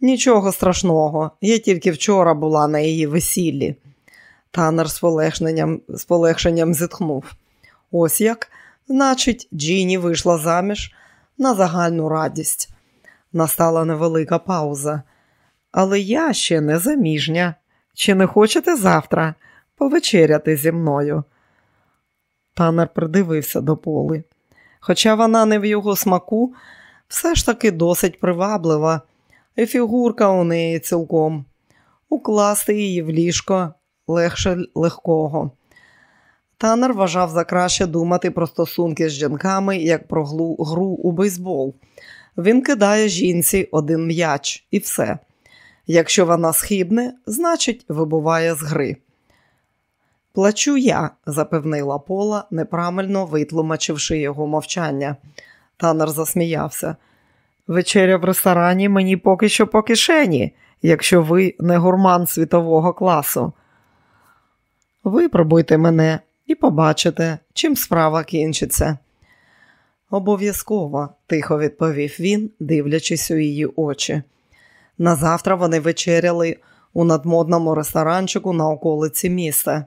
Speaker 1: Нічого страшного, я тільки вчора була на її весіллі. Танер з полегшенням, з полегшенням зітхнув. Ось як, значить, Джіні вийшла заміж на загальну радість. Настала невелика пауза. Але я ще не заміжня. Чи не хочете завтра повечеряти зі мною? Танер придивився до поли. Хоча вона не в його смаку, все ж таки досить приваблива, і фігурка у неї цілком. Укласти її в ліжко легше легкого. Танер вважав за краще думати про стосунки з жінками як про гру у бейсбол. Він кидає жінці один м'яч і все. Якщо вона схибне, значить вибуває з гри. Плачу я, запевнила Пола, неправильно витлумачивши його мовчання. Танер засміявся. Вечеря в ресторані мені поки що по кишені, якщо ви не гурман світового класу. Випробуйте мене і побачите, чим справа кінчиться. Обов'язково, тихо відповів він, дивлячись у її очі. Назавтра вони вечеряли у надмодному ресторанчику на околиці міста.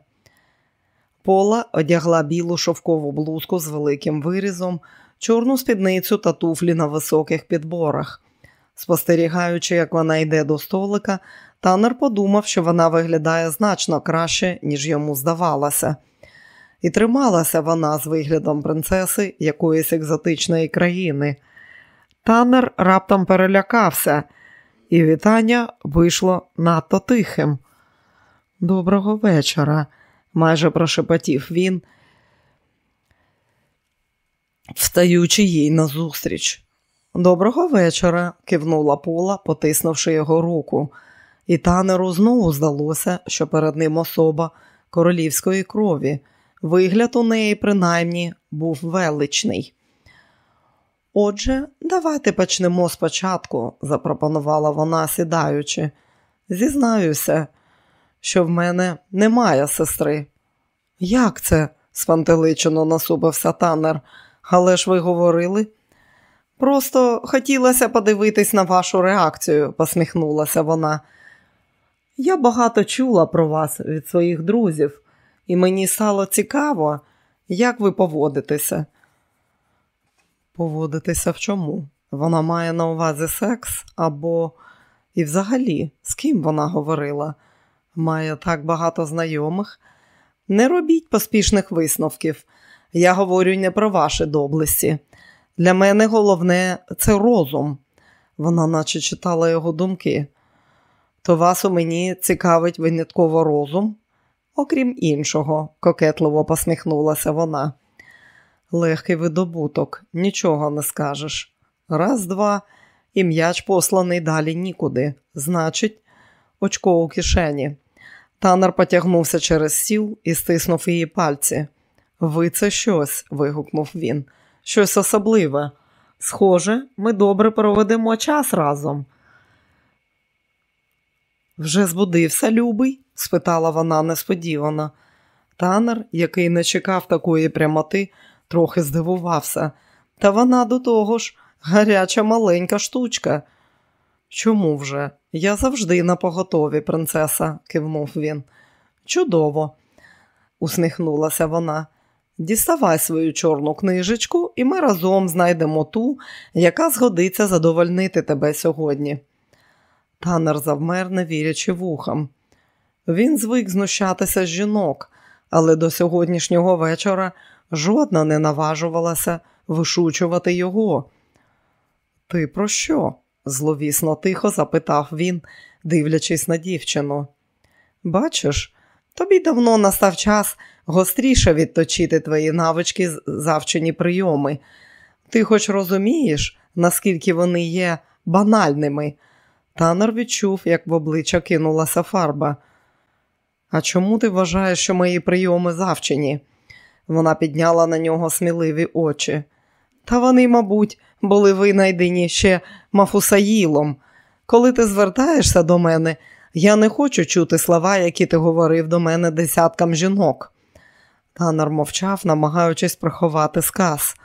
Speaker 1: Пола одягла білу шовкову блузку з великим вирізом, чорну спідницю та туфлі на високих підборах. Спостерігаючи, як вона йде до столика, Танер подумав, що вона виглядає значно краще, ніж йому здавалося. І трималася вона з виглядом принцеси якоїсь екзотичної країни. Танер раптом перелякався, і вітання вийшло надто тихим. Доброго вечора, майже прошепотів він, встаючи їй назустріч. Доброго вечора, кивнула Пола, потиснувши його руку, і танеру знову здалося, що перед ним особа королівської крові. Вигляд у неї, принаймні, був величний. Отже, давайте почнемо спочатку, запропонувала вона, сідаючи. Зізнаюся, що в мене немає сестри. Як це? спантеличено насупився танер. Але ж ви говорили? Просто хотілося подивитись на вашу реакцію, посміхнулася вона. Я багато чула про вас від своїх друзів, і мені стало цікаво, як ви поводитеся. Поводитися в чому? Вона має на увазі секс або і взагалі, з ким вона говорила? Має так багато знайомих. Не робіть поспішних висновків. Я говорю не про ваші доблесті. Для мене головне це розум. Вона наче читала його думки. То вас у мені цікавить винятково розум? Окрім іншого, кокетливо посміхнулася вона. Легкий видобуток, нічого не скажеш. Раз, два, і м'яч посланий далі нікуди. Значить, очко у кишені. Танер потягнувся через сіл і стиснув її пальці. Ви це щось, вигукнув він, щось особливе. Схоже, ми добре проведемо час разом. Вже збудився, любий? спитала вона несподівано. Танер, який не чекав такої прямоти, трохи здивувався. Та вона до того ж гаряча маленька штучка. Чому вже? Я завжди на поготові, принцеса, кивнув він. Чудово, усміхнулася вона. Діставай свою чорну книжечку, і ми разом знайдемо ту, яка згодиться задовольнити тебе сьогодні. Танер завмер, не вірячи вухам. Він звик знущатися з жінок, але до сьогоднішнього вечора жодна не наважувалася вишучувати його. Ти про що? Зловісно тихо запитав він, дивлячись на дівчину. Бачиш, тобі давно настав час гостріше відточити твої навички завчені прийоми. Ти хоч розумієш, наскільки вони є банальними. Танер відчув, як в обличчя кинулася фарба. А чому ти вважаєш, що мої прийоми завчені? Вона підняла на нього сміливі очі. Та вони, мабуть, були винайдені ще Мафусаїлом. Коли ти звертаєшся до мене, я не хочу чути слова, які ти говорив до мене десяткам жінок. Танер мовчав, намагаючись приховати сказ.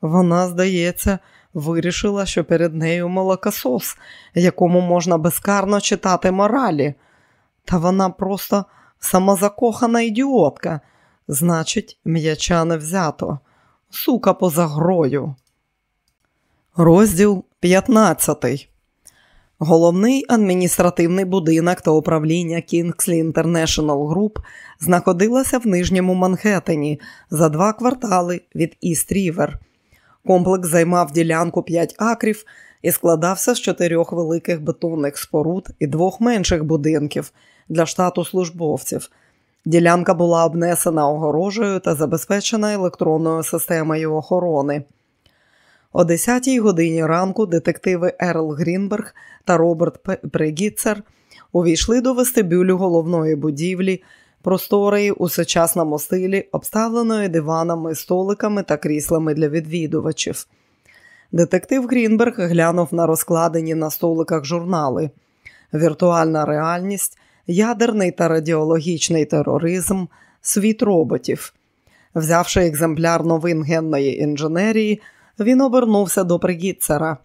Speaker 1: Вона, здається, вирішила, що перед нею молокосос, якому можна безкарно читати моралі. Та вона просто самозакохана ідіотка. Значить, м'яча не взято. Сука поза грою. Розділ 15 Головний адміністративний будинок та управління Kingsley International Group знаходилося в Нижньому Манхеттені за два квартали від Іст Рівер. Комплекс займав ділянку 5 акрів і складався з чотирьох великих бетонних споруд і двох менших будинків для штату службовців. Ділянка була обнесена огорожею та забезпечена електронною системою охорони. О 10-й годині ранку детективи Ерл Грінберг та Роберт Прегіцер увійшли до вестибюлю головної будівлі, просторої у сучасному стилі, обставленої диванами, столиками та кріслами для відвідувачів. Детектив Грінберг глянув на розкладені на столиках журнали, віртуальна реальність, ядерний та радіологічний тероризм, світ роботів. Взявши екземпляр новин генної інженерії, він обернувся до Пригітцера.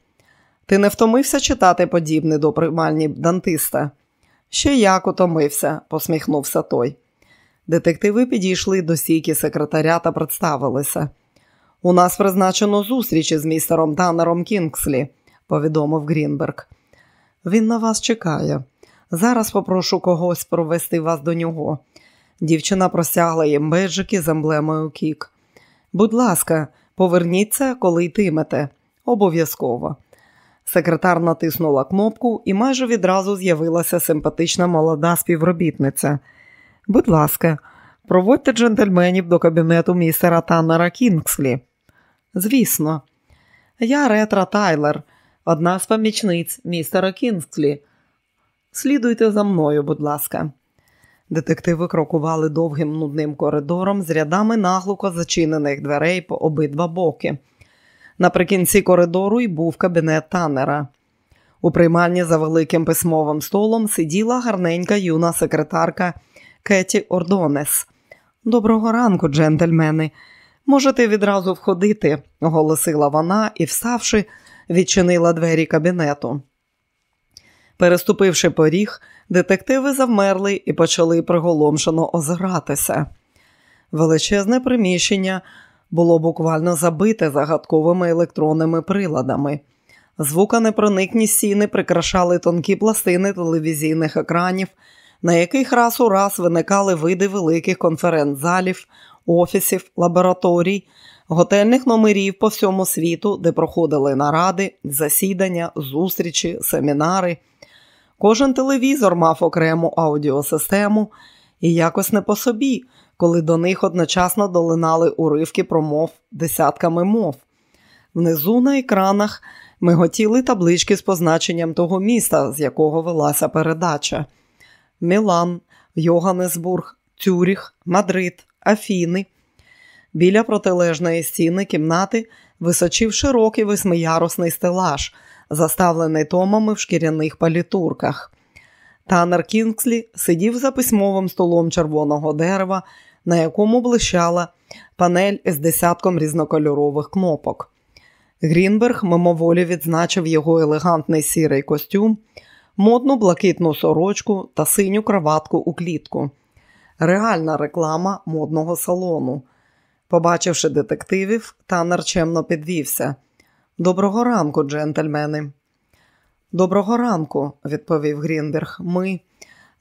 Speaker 1: Ти не втомився читати подібне до приймальні Дантиста? Ще як утомився, посміхнувся той. Детективи підійшли до сійки секретаря та представилися. У нас призначено зустріч із містером Таннером Кінгслі, повідомив Грінберг. Він на вас чекає. Зараз попрошу когось провести вас до нього. Дівчина простягла їм беджики з емблемою КІГ. Будь ласка, поверніться, коли йтимете. Обов'язково. Секретар натиснула кнопку і майже відразу з'явилася симпатична молода співробітниця. Будь ласка, проводьте джентльменів до кабінету містера Таннера Кінгслі. Звісно, я ретра Тайлер, одна з помічниць містера Кінгслі. Слідуйте за мною, будь ласка. Детективи крокували довгим нудним коридором з рядами наглухо зачинених дверей по обидва боки. Наприкінці коридору й був кабінет танера. У приймальні за великим письмовим столом сиділа гарненька юна секретарка Кеті Ордонес. Доброго ранку, джентльмени. Можете відразу входити, оголосила вона і, вставши, відчинила двері кабінету. Переступивши поріг, детективи завмерли і почали приголомшено озиратися. Величезне приміщення було буквально забите загадковими електронними приладами. Звуконепроникні стіни прикрашали тонкі пластини телевізійних екранів, на яких раз у раз виникали види великих конференц-залів, офісів, лабораторій, готельних номерів по всьому світу, де проходили наради, засідання, зустрічі, семінари. Кожен телевізор мав окрему аудіосистему і якось не по собі, коли до них одночасно долинали уривки промов десятками мов. Внизу на екранах миготіли таблички з позначенням того міста, з якого велася передача: Мілан, Йоганнесбург, Тюріх, Мадрид, Афіни. Біля протилежної стіни кімнати височив широкий восьмиярусний стелаж – заставлений томами в шкіряних палітурках. Танер Кінгслі сидів за письмовим столом червоного дерева, на якому блищала панель із десятком різнокольорових кнопок. Грінберг мимоволі відзначив його елегантний сірий костюм, модну блакитну сорочку та синю краватку у клітку. реальна реклама модного салону. Побачивши детективів, Таннер чемно підвівся. Доброго ранку, джентльмени. Доброго ранку, відповів Грінберг. Ми.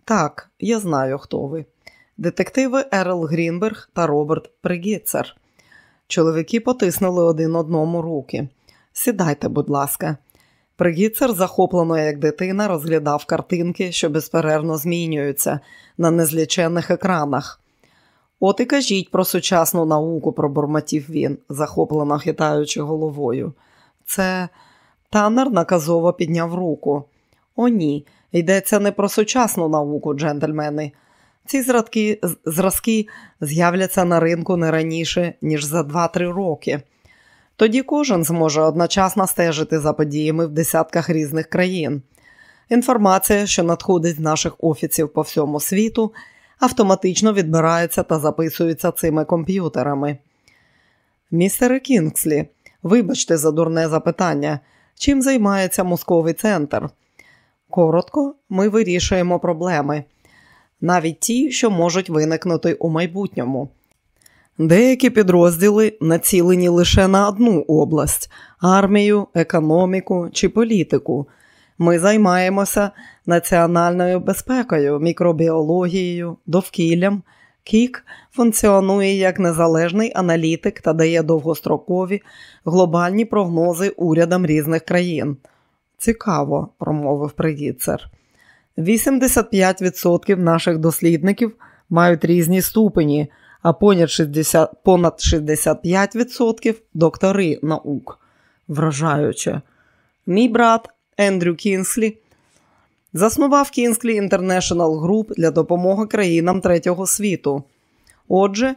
Speaker 1: Так, я знаю, хто ви. Детективи Ерл Грінберг та Роберт Пригіцер. Чоловіки потиснули один одному руки. Сідайте, будь ласка. Пригіцер, захоплено як дитина, розглядав картинки, що безперервно змінюються на незліченних екранах. От і кажіть про сучасну науку, пробурмотів він, захоплено хитаючи головою. Це танер наказово підняв руку. О, ні, йдеться не про сучасну науку, джентльмени. Ці зразки, зразки з'являться на ринку не раніше, ніж за 2-3 роки. Тоді кожен зможе одночасно стежити за подіями в десятках різних країн. Інформація, що надходить з наших офісів по всьому світу, автоматично відбирається та записується цими комп'ютерами. Містере Кінгслі, вибачте за дурне запитання, чим займається мозковий центр? Коротко, ми вирішуємо проблеми, навіть ті, що можуть виникнути у майбутньому. Деякі підрозділи націлені лише на одну область армію, економіку чи політику. Ми займаємося національною безпекою, мікробіологією, довкіллям. Кік функціонує як незалежний аналітик та дає довгострокові глобальні прогнози урядам різних країн. Цікаво, промовив Пригіцер. 85% наших дослідників мають різні ступені а понад 60, понад 65% доктори наук. Вражаюче. Мій брат Ендрю Кінслі заснував Кінслі International Group для допомоги країнам третього світу. Отже,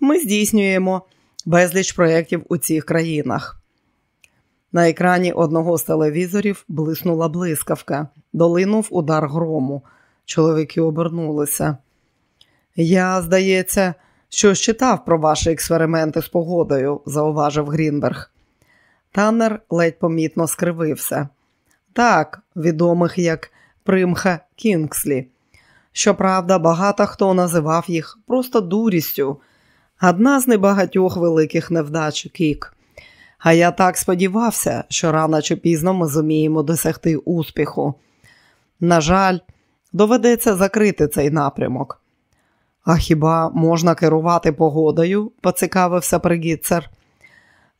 Speaker 1: ми здійснюємо безліч проєктів у цих країнах. На екрані одного з телевізорів блиснула блискавка, долинув удар грому. Чоловіки обернулися. Я, здається, Щось читав про ваші експерименти з погодою, зауважив Грінберг. Таннер ледь помітно скривився. Так, відомих як примха Кінгслі. Щоправда, багато хто називав їх просто дурістю, одна з небагатьох великих невдач КІГ. А я так сподівався, що рано чи пізно ми зуміємо досягти успіху. На жаль, доведеться закрити цей напрямок. А хіба можна керувати погодою? поцікавився Пригіцер.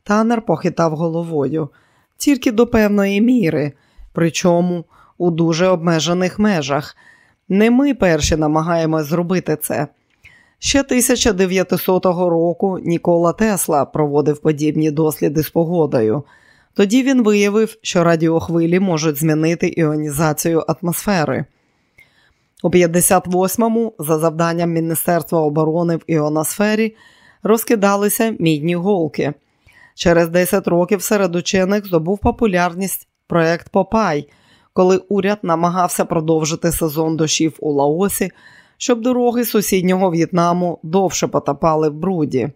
Speaker 1: Танер похитав головою, тільки до певної міри, причому у дуже обмежених межах. Не ми перші намагаємось зробити це. Ще 1900 року Нікола Тесла проводив подібні досліди з погодою. Тоді він виявив, що радіохвилі можуть змінити іонізацію атмосфери. У 58-му, за завданням Міністерства оборони в іоносфері, розкидалися мідні голки. Через 10 років серед учених здобув популярність проект Попай, коли уряд намагався продовжити сезон дощів у Лаосі, щоб дороги сусіднього В'єтнаму довше потопали в бруді.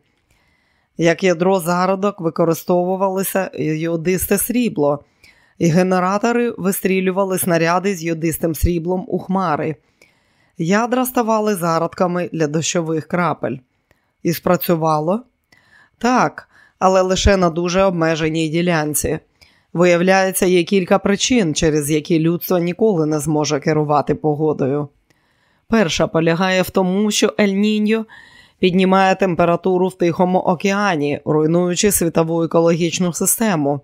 Speaker 1: Як ядро зародок використовувалося йодисте срібло, і генератори вистрілювали снаряди з йодистим сріблом у хмари. Ядра ставали зародками для дощових крапель. І спрацювало? Так, але лише на дуже обмеженій ділянці. Виявляється, є кілька причин, через які людство ніколи не зможе керувати погодою. Перша полягає в тому, що Ель-Ніньо піднімає температуру в Тихому океані, руйнуючи світову екологічну систему,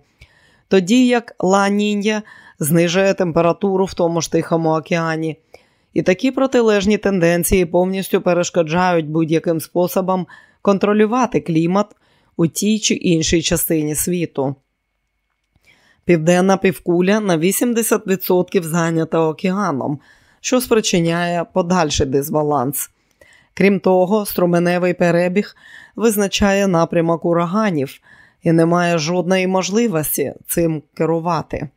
Speaker 1: тоді як Ла-Нінья знижує температуру в тому ж Тихому океані. І такі протилежні тенденції повністю перешкоджають будь-яким способом контролювати клімат у тій чи іншій частині світу. Південна півкуля на 80% зайнята океаном, що спричиняє подальший дисбаланс. Крім того, струменевий перебіг визначає напрямок ураганів і немає жодної можливості цим керувати.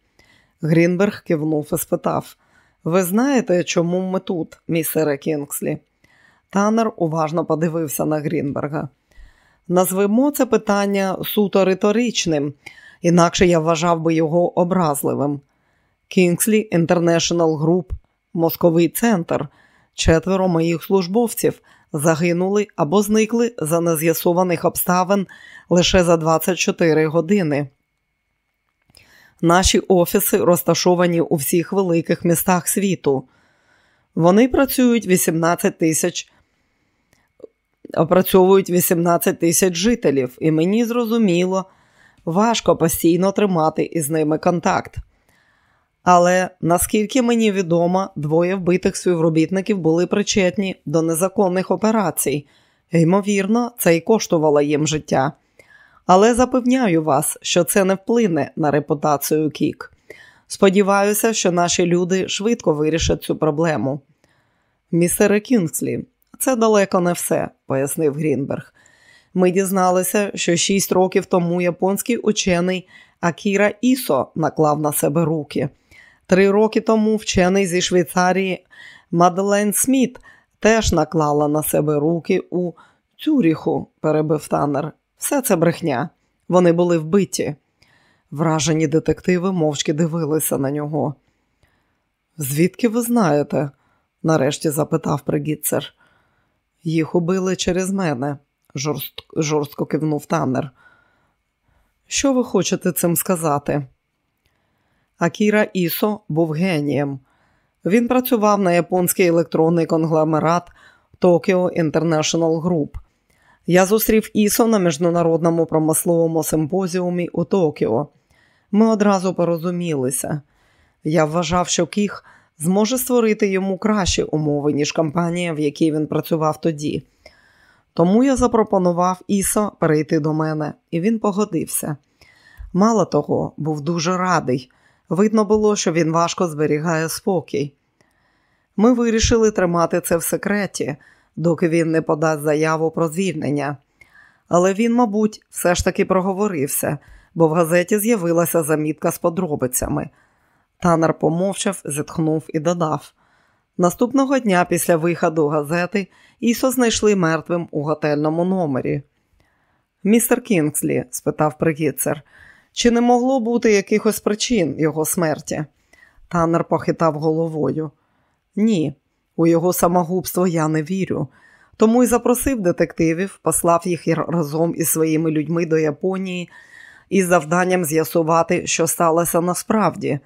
Speaker 1: Грінберг кивнув і спитав. Ви знаєте, чому ми тут, місере Кінгслі? Танер уважно подивився на Грінберга. Назвемо це питання суто риторичним, інакше я вважав би його образливим. Кінгслі International Group, мозковий центр, четверо моїх службовців загинули або зникли за нез'ясованих обставин лише за 24 години. Наші офіси розташовані у всіх великих містах світу. Вони працюють 18 тисяч, опрацьовують 18 тисяч жителів, і мені зрозуміло, важко постійно тримати із ними контакт. Але наскільки мені відомо, двоє вбитих співробітників були причетні до незаконних операцій. Ймовірно, це й коштувало їм життя. Але запевняю вас, що це не вплине на репутацію КІГ. Сподіваюся, що наші люди швидко вирішать цю проблему. Містере Кінгслі, це далеко не все, пояснив Грінберг. Ми дізналися, що шість років тому японський учений Акіра Ісо наклав на себе руки. Три роки тому вчений зі Швейцарії Маделен Сміт теж наклала на себе руки у Цюріху, перебив танер. Все це брехня. Вони були вбиті. Вражені детективи мовчки дивилися на нього. Звідки ви знаєте? нарешті запитав Пригітцер. Їх убили через мене, жорстко, жорстко кивнув танер. Що ви хочете цим сказати? Акіра Ісо був генієм. Він працював на японський електронний конгломерат Tokyo International Group. Я зустрів Ісо на міжнародному промисловому симпозіумі у Токіо. Ми одразу порозумілися. Я вважав, що Кіх зможе створити йому кращі умови, ніж компанія, в якій він працював тоді. Тому я запропонував Ісо перейти до мене, і він погодився. Мало того, був дуже радий. Видно було, що він важко зберігає спокій. Ми вирішили тримати це в секреті, доки він не подасть заяву про звільнення. Але він, мабуть, все ж таки проговорився, бо в газеті з'явилася замітка з подробицями. Танер помовчав, зітхнув і додав. Наступного дня після виходу газети Ісо знайшли мертвим у готельному номері. Містер Кінгслі, спитав пригіцер, чи не могло бути якихось причин його смерті? Танер похитав головою. Ні, у його самогубство я не вірю. Тому й запросив детективів, послав їх разом із своїми людьми до Японії із завданням з'ясувати, що сталося насправді.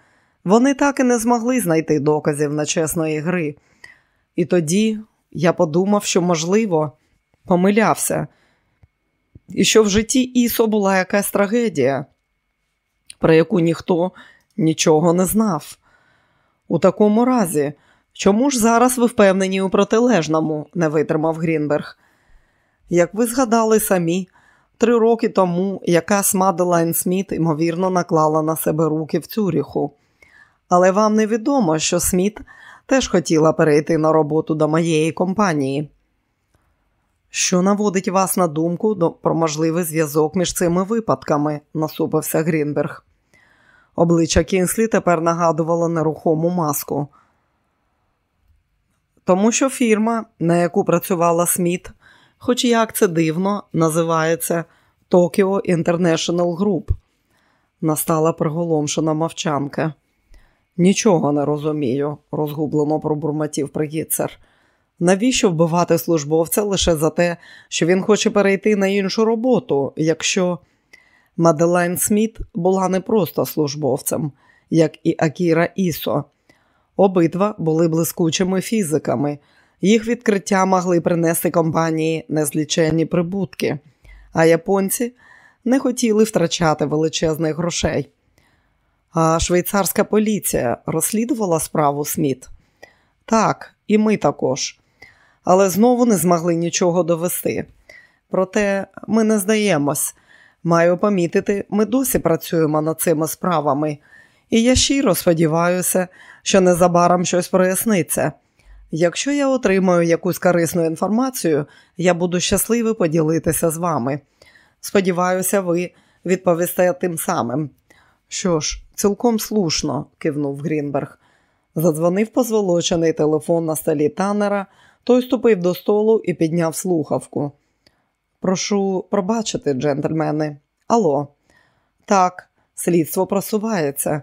Speaker 1: Вони так і не змогли знайти доказів на чесної гри. І тоді я подумав, що, можливо, помилявся, і що в житті Ісо була якась трагедія, про яку ніхто нічого не знав. У такому разі, чому ж зараз ви впевнені у протилежному, не витримав Грінберг. Як ви згадали самі, три роки тому якась Маделайн Сміт, ймовірно, наклала на себе руки в Цюріху. Але вам не відомо, що Сміт теж хотіла перейти на роботу до моєї компанії. Що наводить вас на думку про можливий зв'язок між цими випадками, насупився Грінберг. Обличчя Кінслі тепер нагадувало нерухому маску. Тому що фірма, на яку працювала Сміт, хоч як це дивно, називається Tokyo International Group. Настала приголомшена мовчанка. Нічого не розумію, розгублено пробурмотів пригіцер. Навіщо вбивати службовця лише за те, що він хоче перейти на іншу роботу, якщо Маделайн Сміт була не просто службовцем, як і Акіра Ісо. Обидва були блискучими фізиками, їх відкриття могли принести компанії незліченні прибутки, а японці не хотіли втрачати величезних грошей. А швейцарська поліція розслідувала справу Сміт? Так, і ми також. Але знову не змогли нічого довести. Проте ми не здаємось. Маю помітити, ми досі працюємо над цими справами, і я щиро сподіваюся, що незабаром щось проясниться. Якщо я отримаю якусь корисну інформацію, я буду щасливий поділитися з вами. Сподіваюся, ви відповісте тим самим. Що ж, цілком слушно, кивнув Грінберг. Задзвонив позволочений телефон на столі танера, той ступив до столу і підняв слухавку. Прошу пробачити, джентльмени. Алло. Так, слідство просувається.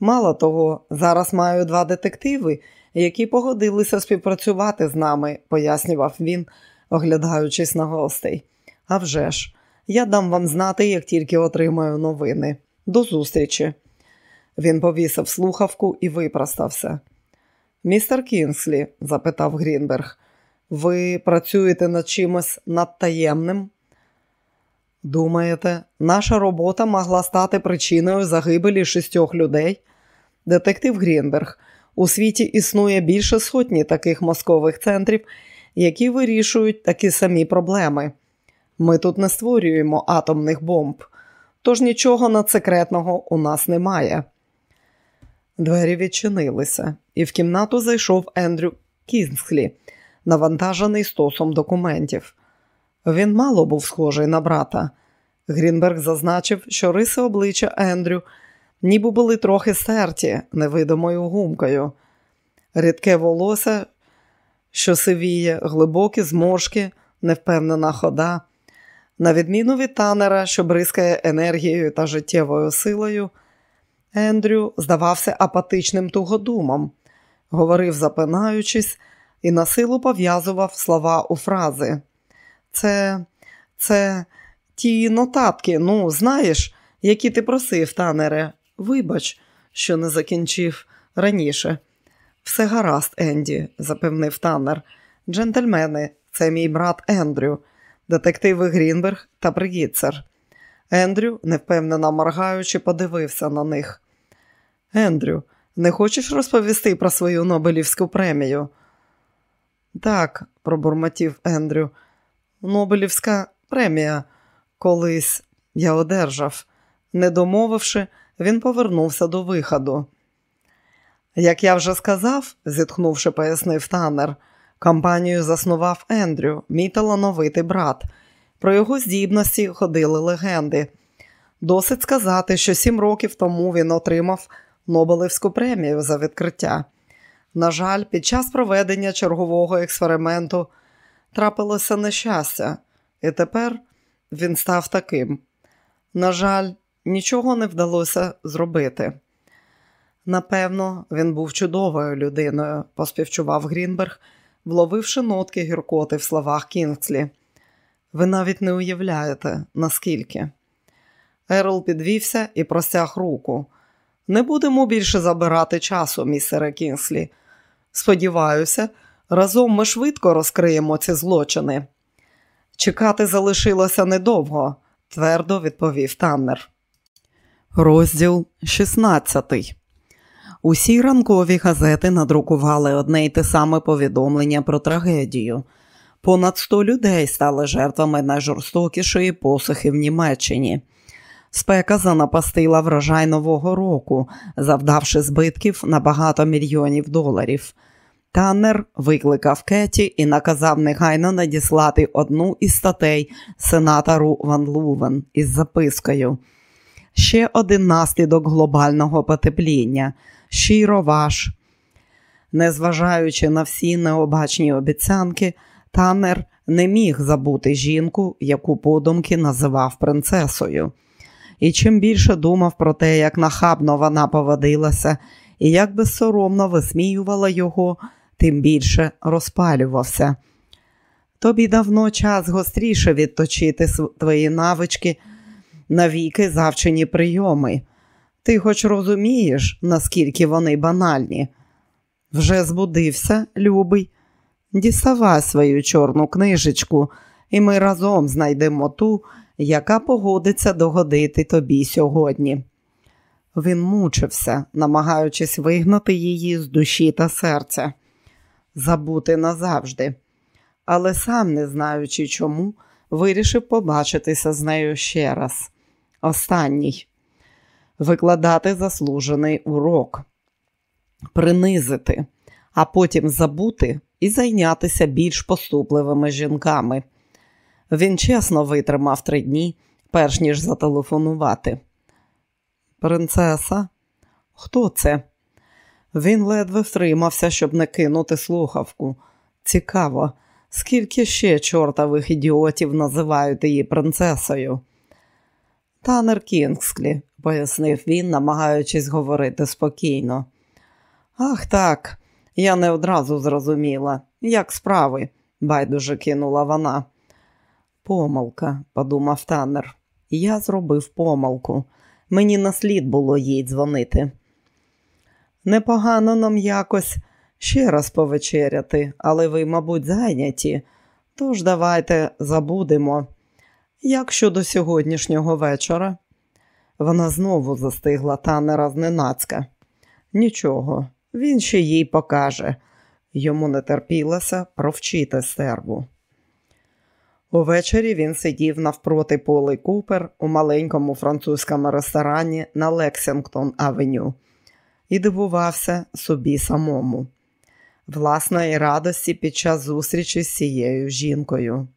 Speaker 1: Мало того, зараз маю два детективи, які погодилися співпрацювати з нами, пояснював він, оглядаючись на гостей. «А вже ж, я дам вам знати, як тільки отримаю новини. До зустрічі. Він повісив слухавку і випростався. Містер Кінслі, запитав Грінберг, ви працюєте над чимось надтаємним? Думаєте, наша робота могла стати причиною загибелі шістьох людей? Детектив Грінберг, у світі існує більше сотні таких мозкових центрів, які вирішують такі самі проблеми. Ми тут не створюємо атомних бомб, тож нічого надсекретного у нас немає. Двері відчинилися, і в кімнату зайшов Ендрю Кінсхлі, навантажений стосом документів. Він мало був схожий на брата. Грінберг зазначив, що риси обличчя Ендрю ніби були трохи серті невидимою гумкою. Рідке волосся, що сивіє, глибокі зморшки, невпевнена хода. На відміну від танера, що бризкає енергією та життєвою силою, Ендрю здавався апатичним тугодумом, говорив, запинаючись, і на силу пов'язував слова у фрази. Це, це ті нотатки, ну, знаєш, які ти просив, танере. Вибач, що не закінчив раніше. Все гаразд, Енді, запевнив танер. Джентльмени, це мій брат Ендрю, детективи Грінберг та Бригітцер. Ендрю, невпевнено моргаючи, подивився на них. Ендрю, не хочеш розповісти про свою Нобелівську премію? Так, пробурмотів Ендрю. Нобелівська премія колись я одержав. Не домовивши, він повернувся до виходу. Як я вже сказав, зітхнувши, пояснив танер, компанію заснував Ендрю, мій талановитий брат. Про його здібності ходили легенди. Досить сказати, що сім років тому він отримав Нобелевську премію за відкриття. На жаль, під час проведення чергового експерименту трапилося нещастя, і тепер він став таким. На жаль, нічого не вдалося зробити. Напевно, він був чудовою людиною, поспівчував Грінберг, вловивши нотки гіркоти в словах Кінгслі. Ви навіть не уявляєте, наскільки. Ерл підвівся і простяг руку. Не будемо більше забирати часу, містере Кінслі. Сподіваюся, разом ми швидко розкриємо ці злочини. Чекати залишилося недовго, твердо відповів Таннер. Розділ 16 Усі ранкові газети надрукували одне й те саме повідомлення про трагедію. Понад 100 людей стали жертвами найжорстокішої посухи в Німеччині. Спека занапастила врожай Нового року, завдавши збитків на багато мільйонів доларів. Таннер викликав Кеті і наказав негайно надіслати одну із статей сенатору Ван Лувен із запискою. Ще один наслідок глобального потепління щиро ваш. Незважаючи на всі необачні обіцянки, Таннер не міг забути жінку, яку подумки називав принцесою і чим більше думав про те, як нахабно вона поводилася і як безсоромно висміювала його, тим більше розпалювався. Тобі давно час гостріше відточити твої навички навіки завчені прийоми. Ти хоч розумієш, наскільки вони банальні. Вже збудився, любий, діставай свою чорну книжечку, і ми разом знайдемо ту, яка погодиться догодити тобі сьогодні. Він мучився, намагаючись вигнати її з душі та серця, забути назавжди, але сам, не знаючи чому, вирішив побачитися з нею ще раз. Останній викладати заслужений урок, принизити, а потім забути і зайнятися більш поступливими жінками. Він чесно витримав три дні, перш ніж зателефонувати. Принцеса, хто це? Він ледве втримався, щоб не кинути слухавку. Цікаво, скільки ще чортових ідіотів називають її принцесою. Танер Кінгсклі, пояснив він, намагаючись говорити спокійно. Ах так, я не одразу зрозуміла, як справи. байдуже кинула вона. Помилка, подумав танер. Я зробив помилку. Мені на слід було їй дзвонити. Непогано нам якось ще раз повечеряти, але ви, мабуть, зайняті. Тож давайте забудемо. Як щодо сьогоднішнього вечора? Вона знову застигла танера зненацька. Нічого, він ще їй покаже. Йому не терпілося провчити стерву. Увечері він сидів навпроти Поли Купер у маленькому французькому ресторані на Лексінгтон Авеню і дивувався собі самому, власної радості під час зустрічі з цією жінкою.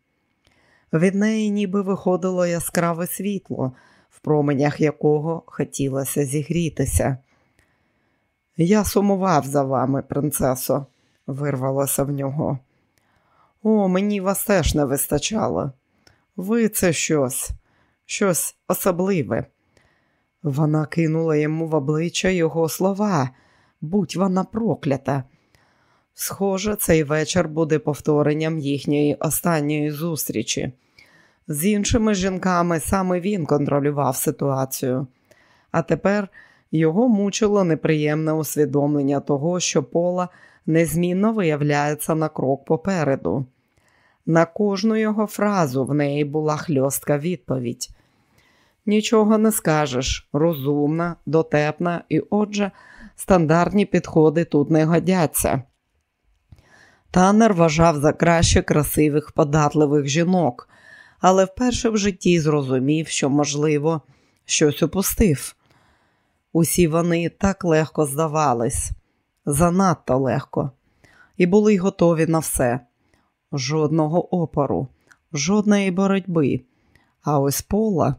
Speaker 1: Від неї ніби виходило яскраве світло, в променях якого хотілося зігрітися. Я сумував за вами, принцесо, вирвалося в нього. О, мені вас теж не вистачало. Ви це щось, щось особливе. Вона кинула йому в обличчя його слова, будь вона проклята. Схоже, цей вечір буде повторенням їхньої останньої зустрічі. З іншими жінками саме він контролював ситуацію, а тепер його мучило неприємне усвідомлення того, що пола незмінно виявляється на крок попереду. На кожну його фразу в неї була хльостка відповідь. Нічого не скажеш, розумна, дотепна, і, отже, стандартні підходи тут не годяться. Танер вважав за краще красивих, податливих жінок, але вперше в житті зрозумів, що, можливо, щось упустив. Усі вони так легко здавались, занадто легко, і були готові на все. Жодного опору, жодної боротьби. А ось пола.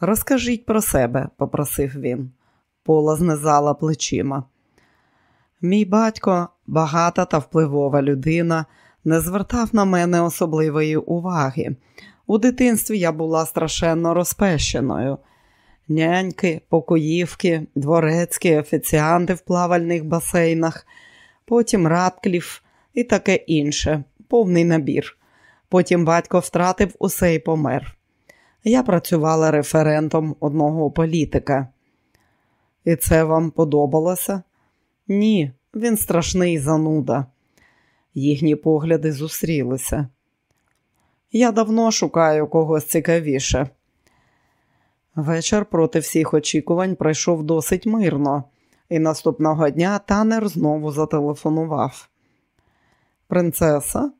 Speaker 1: Розкажіть про себе, попросив він. Пола знизала плечима. Мій батько, багата та впливова людина, не звертав на мене особливої уваги. У дитинстві я була страшенно розпещеною. Няньки, покоївки, дворецькі, офіціанти в плавальних басейнах, потім Радкліф і таке інше, повний набір. Потім батько втратив усе і помер. Я працювала референтом одного політика. І це вам подобалося? Ні, він страшний зануда. Їхні погляди зустрілися. Я давно шукаю когось цікавіше. Вечір проти всіх очікувань пройшов досить мирно, і наступного дня танер знову зателефонував. Принцеса,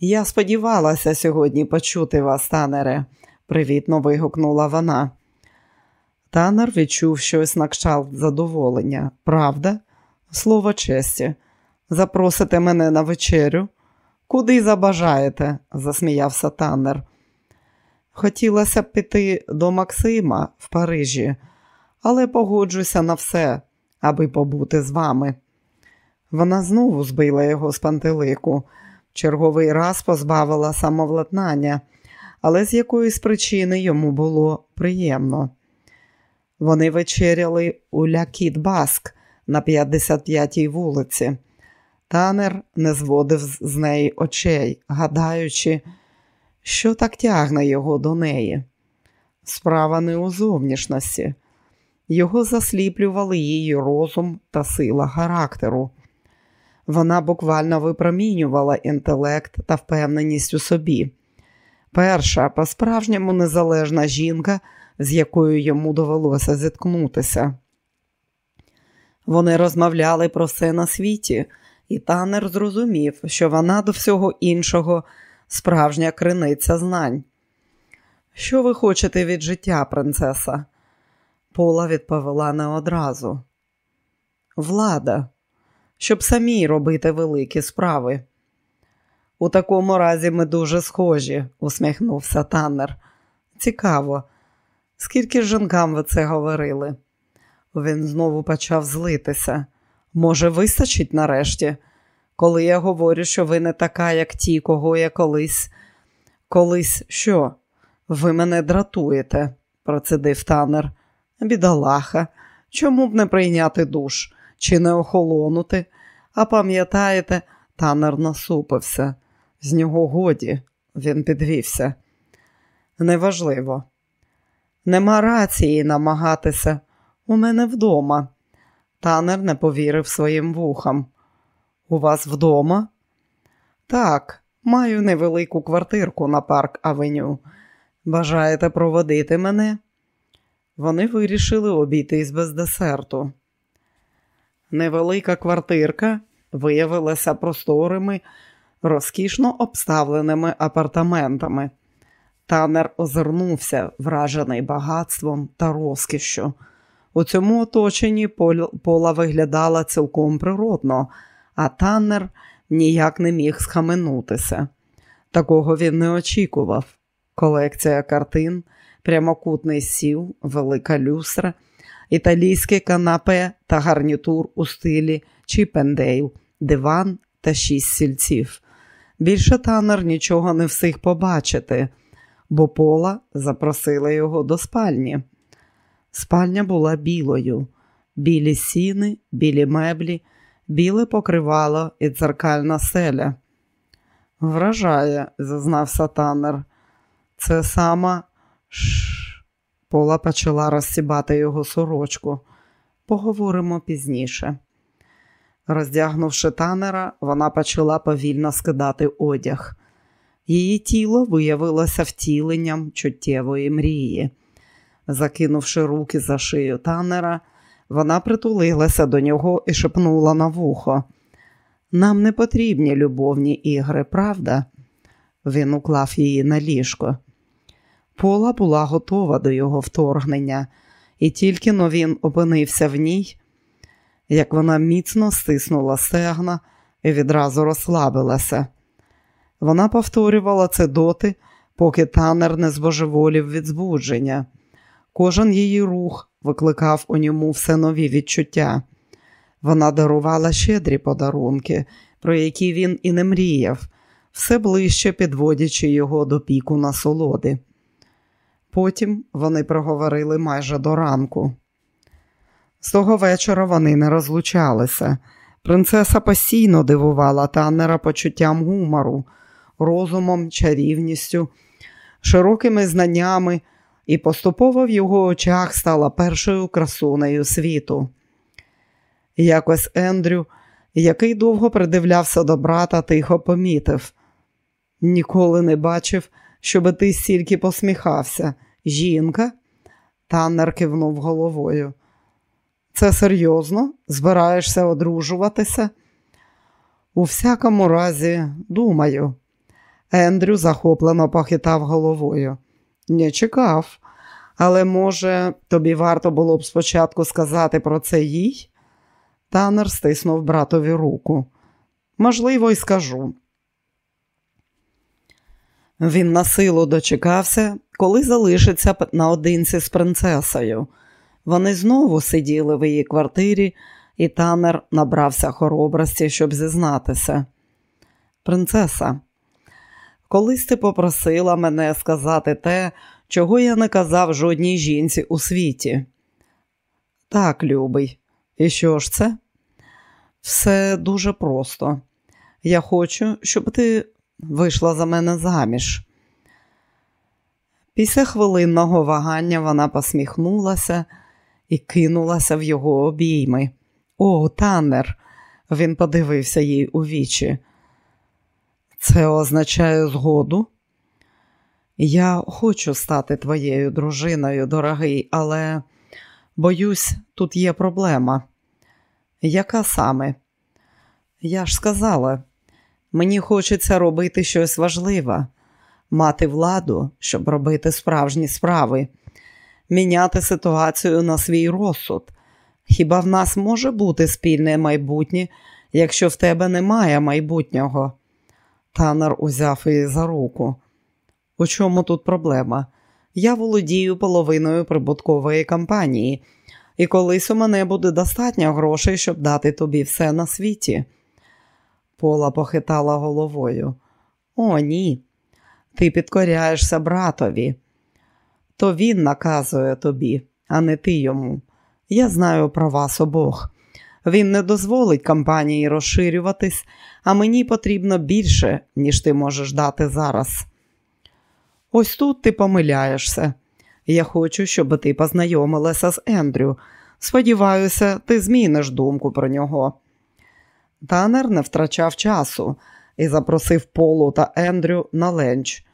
Speaker 1: я сподівалася сьогодні почути вас, танере, привітно вигукнула вона. Танер відчув щось на кшталт задоволення. Правда? Слово честі. Запросите мене на вечерю? Куди забажаєте? засміявся танер. Хотілося б піти до Максима в Парижі, але погоджуся на все, аби побути з вами. Вона знову збила його з пантелику, черговий раз позбавила самовладнання, але з якоїсь причини йому було приємно. Вони вечеряли у Лякіт Баск на 55-й вулиці. Танер не зводив з неї очей, гадаючи, що так тягне його до неї. Справа не у зовнішності. Його засліплювали її розум та сила характеру. Вона буквально випромінювала інтелект та впевненість у собі. Перша по-справжньому незалежна жінка, з якою йому довелося зіткнутися. Вони розмовляли про все на світі, і танер зрозумів, що вона до всього іншого справжня криниця знань. Що ви хочете від життя, принцеса? Пола відповіла не одразу. Влада, щоб самі робити великі справи. У такому разі ми дуже схожі, усміхнувся танер. Цікаво, скільки жінкам ви це говорили? Він знову почав злитися. Може, вистачить нарешті, коли я говорю, що ви не така, як ті, кого я колись. Колись що? Ви мене дратуєте, процидив танер. Бідолаха, чому б не прийняти душ чи не охолонути? А пам'ятаєте, Танер насупився. З нього годі, він підвівся. Неважливо. Нема рації намагатися. У мене вдома. Танер не повірив своїм вухам. У вас вдома? Так, маю невелику квартирку на парк Авеню. Бажаєте проводити мене? Вони вирішили обійтись без десерту. Невелика квартирка виявилася просторими, розкішно обставленими апартаментами. Танер озирнувся, вражений багатством та розкішшю. У цьому оточенні пола виглядала цілком природно, а танер ніяк не міг схаменутися. Такого він не очікував. Колекція картин, прямокутний сіл, велика люстра, італійське канапе та гарнітур у стилі Чіпендейл, диван та шість сільців. Більше танер нічого не встиг побачити, бо пола запросила його до спальні. Спальня була білою, білі сіни, білі меблі, біле покривало і дзеркальна селя. Вражає, зазнався танер. Це сама Ш. Пола почала розсібати його сорочку. Поговоримо пізніше. Роздягнувши танера, вона почала повільно скидати одяг. Її тіло виявилося втіленням чуттєвої мрії. Закинувши руки за шию танера, вона притулилася до нього і шепнула на вухо. Нам не потрібні любовні ігри, правда? Він уклав її на ліжко. Пола була готова до його вторгнення, і тільки но він опинився в ній, як вона міцно стиснула стегна і відразу розслабилася. Вона повторювала це доти, поки танер не збожеволів від збудження. Кожен її рух викликав у ньому все нові відчуття. Вона дарувала щедрі подарунки, про які він і не мріяв, все ближче підводячи його до піку насолоди. Потім вони проговорили майже до ранку. З того вечора вони не розлучалися. Принцеса постійно дивувала танера почуттям гумору, розумом, чарівністю, широкими знаннями і поступово в його очах стала першою красунею світу. Якось Ендрю, який довго придивлявся до брата, тихо помітив. Ніколи не бачив, щоби ти стільки посміхався. Жінка? Таннер кивнув головою. Це серйозно? Збираєшся одружуватися? У всякому разі, думаю. Ендрю захоплено похитав головою. Не чекав, але, може, тобі варто було б спочатку сказати про це їй? Танер стиснув братові руку. Можливо, й скажу. Він на силу дочекався, коли залишиться наодинці з принцесою. Вони знову сиділи в її квартирі, і танер набрався хоробрості, щоб зізнатися. Принцеса, колись ти попросила мене сказати те, чого я не казав жодній жінці у світі. Так, любий, і що ж це? Все дуже просто. Я хочу, щоб ти вийшла за мене заміж. Після хвилинного вагання вона посміхнулася і кинулася в його обійми. О, танер! Він подивився їй у вічі. Це означає згоду? Я хочу стати твоєю дружиною, дорогий, але боюсь, тут є проблема. Яка саме? Я ж сказала, Мені хочеться робити щось важливе, мати владу, щоб робити справжні справи, міняти ситуацію на свій розсуд. Хіба в нас може бути спільне майбутнє, якщо в тебе немає майбутнього? Танер узяв її за руку. У чому тут проблема? Я володію половиною прибуткової компанії, і колись у мене буде достатньо грошей, щоб дати тобі все на світі. Пола похитала головою. О, ні. Ти підкоряєшся братові. То він наказує тобі, а не ти йому. Я знаю про вас обох. Він не дозволить компанії розширюватись, а мені потрібно більше, ніж ти можеш дати зараз. Ось тут ти помиляєшся. Я хочу, щоб ти познайомилася з Ендрю. Сподіваюся, ти зміниш думку про нього. Танер не втрачав часу і запросив Полу та Ендрю на ленч.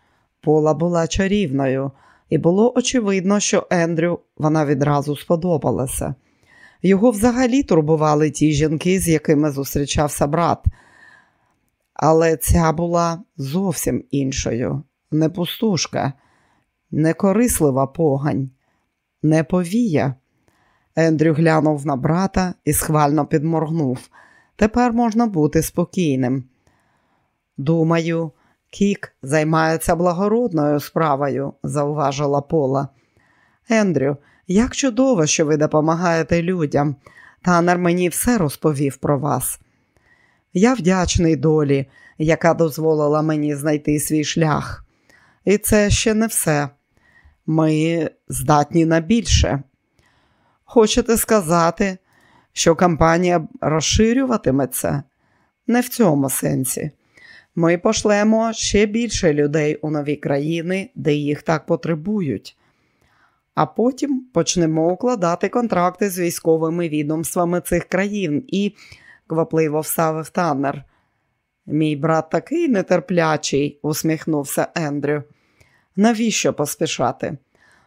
Speaker 1: Пола була чарівною, і було очевидно, що Ендрю вона відразу сподобалася. Його взагалі турбували ті жінки, з якими зустрічався брат. Але ця була зовсім іншою, не пустушка, не корислива погань, не повія. Ендрю глянув на брата і схвально підморгнув. Тепер можна бути спокійним. Думаю, КІГ займається благородною справою, зауважила Пола. Ендрю, як чудово, що ви допомагаєте людям. Таннер мені все розповів про вас. Я вдячний долі, яка дозволила мені знайти свій шлях. І це ще не все. Ми здатні на більше. Хочете сказати, що компанія розширюватиметься? Не в цьому сенсі. Ми пошлемо ще більше людей у нові країни, де їх так потребують, а потім почнемо укладати контракти з військовими відомствами цих країн і, квапливо вставив танер. Мій брат такий нетерплячий, усміхнувся Ендрю. Навіщо поспішати?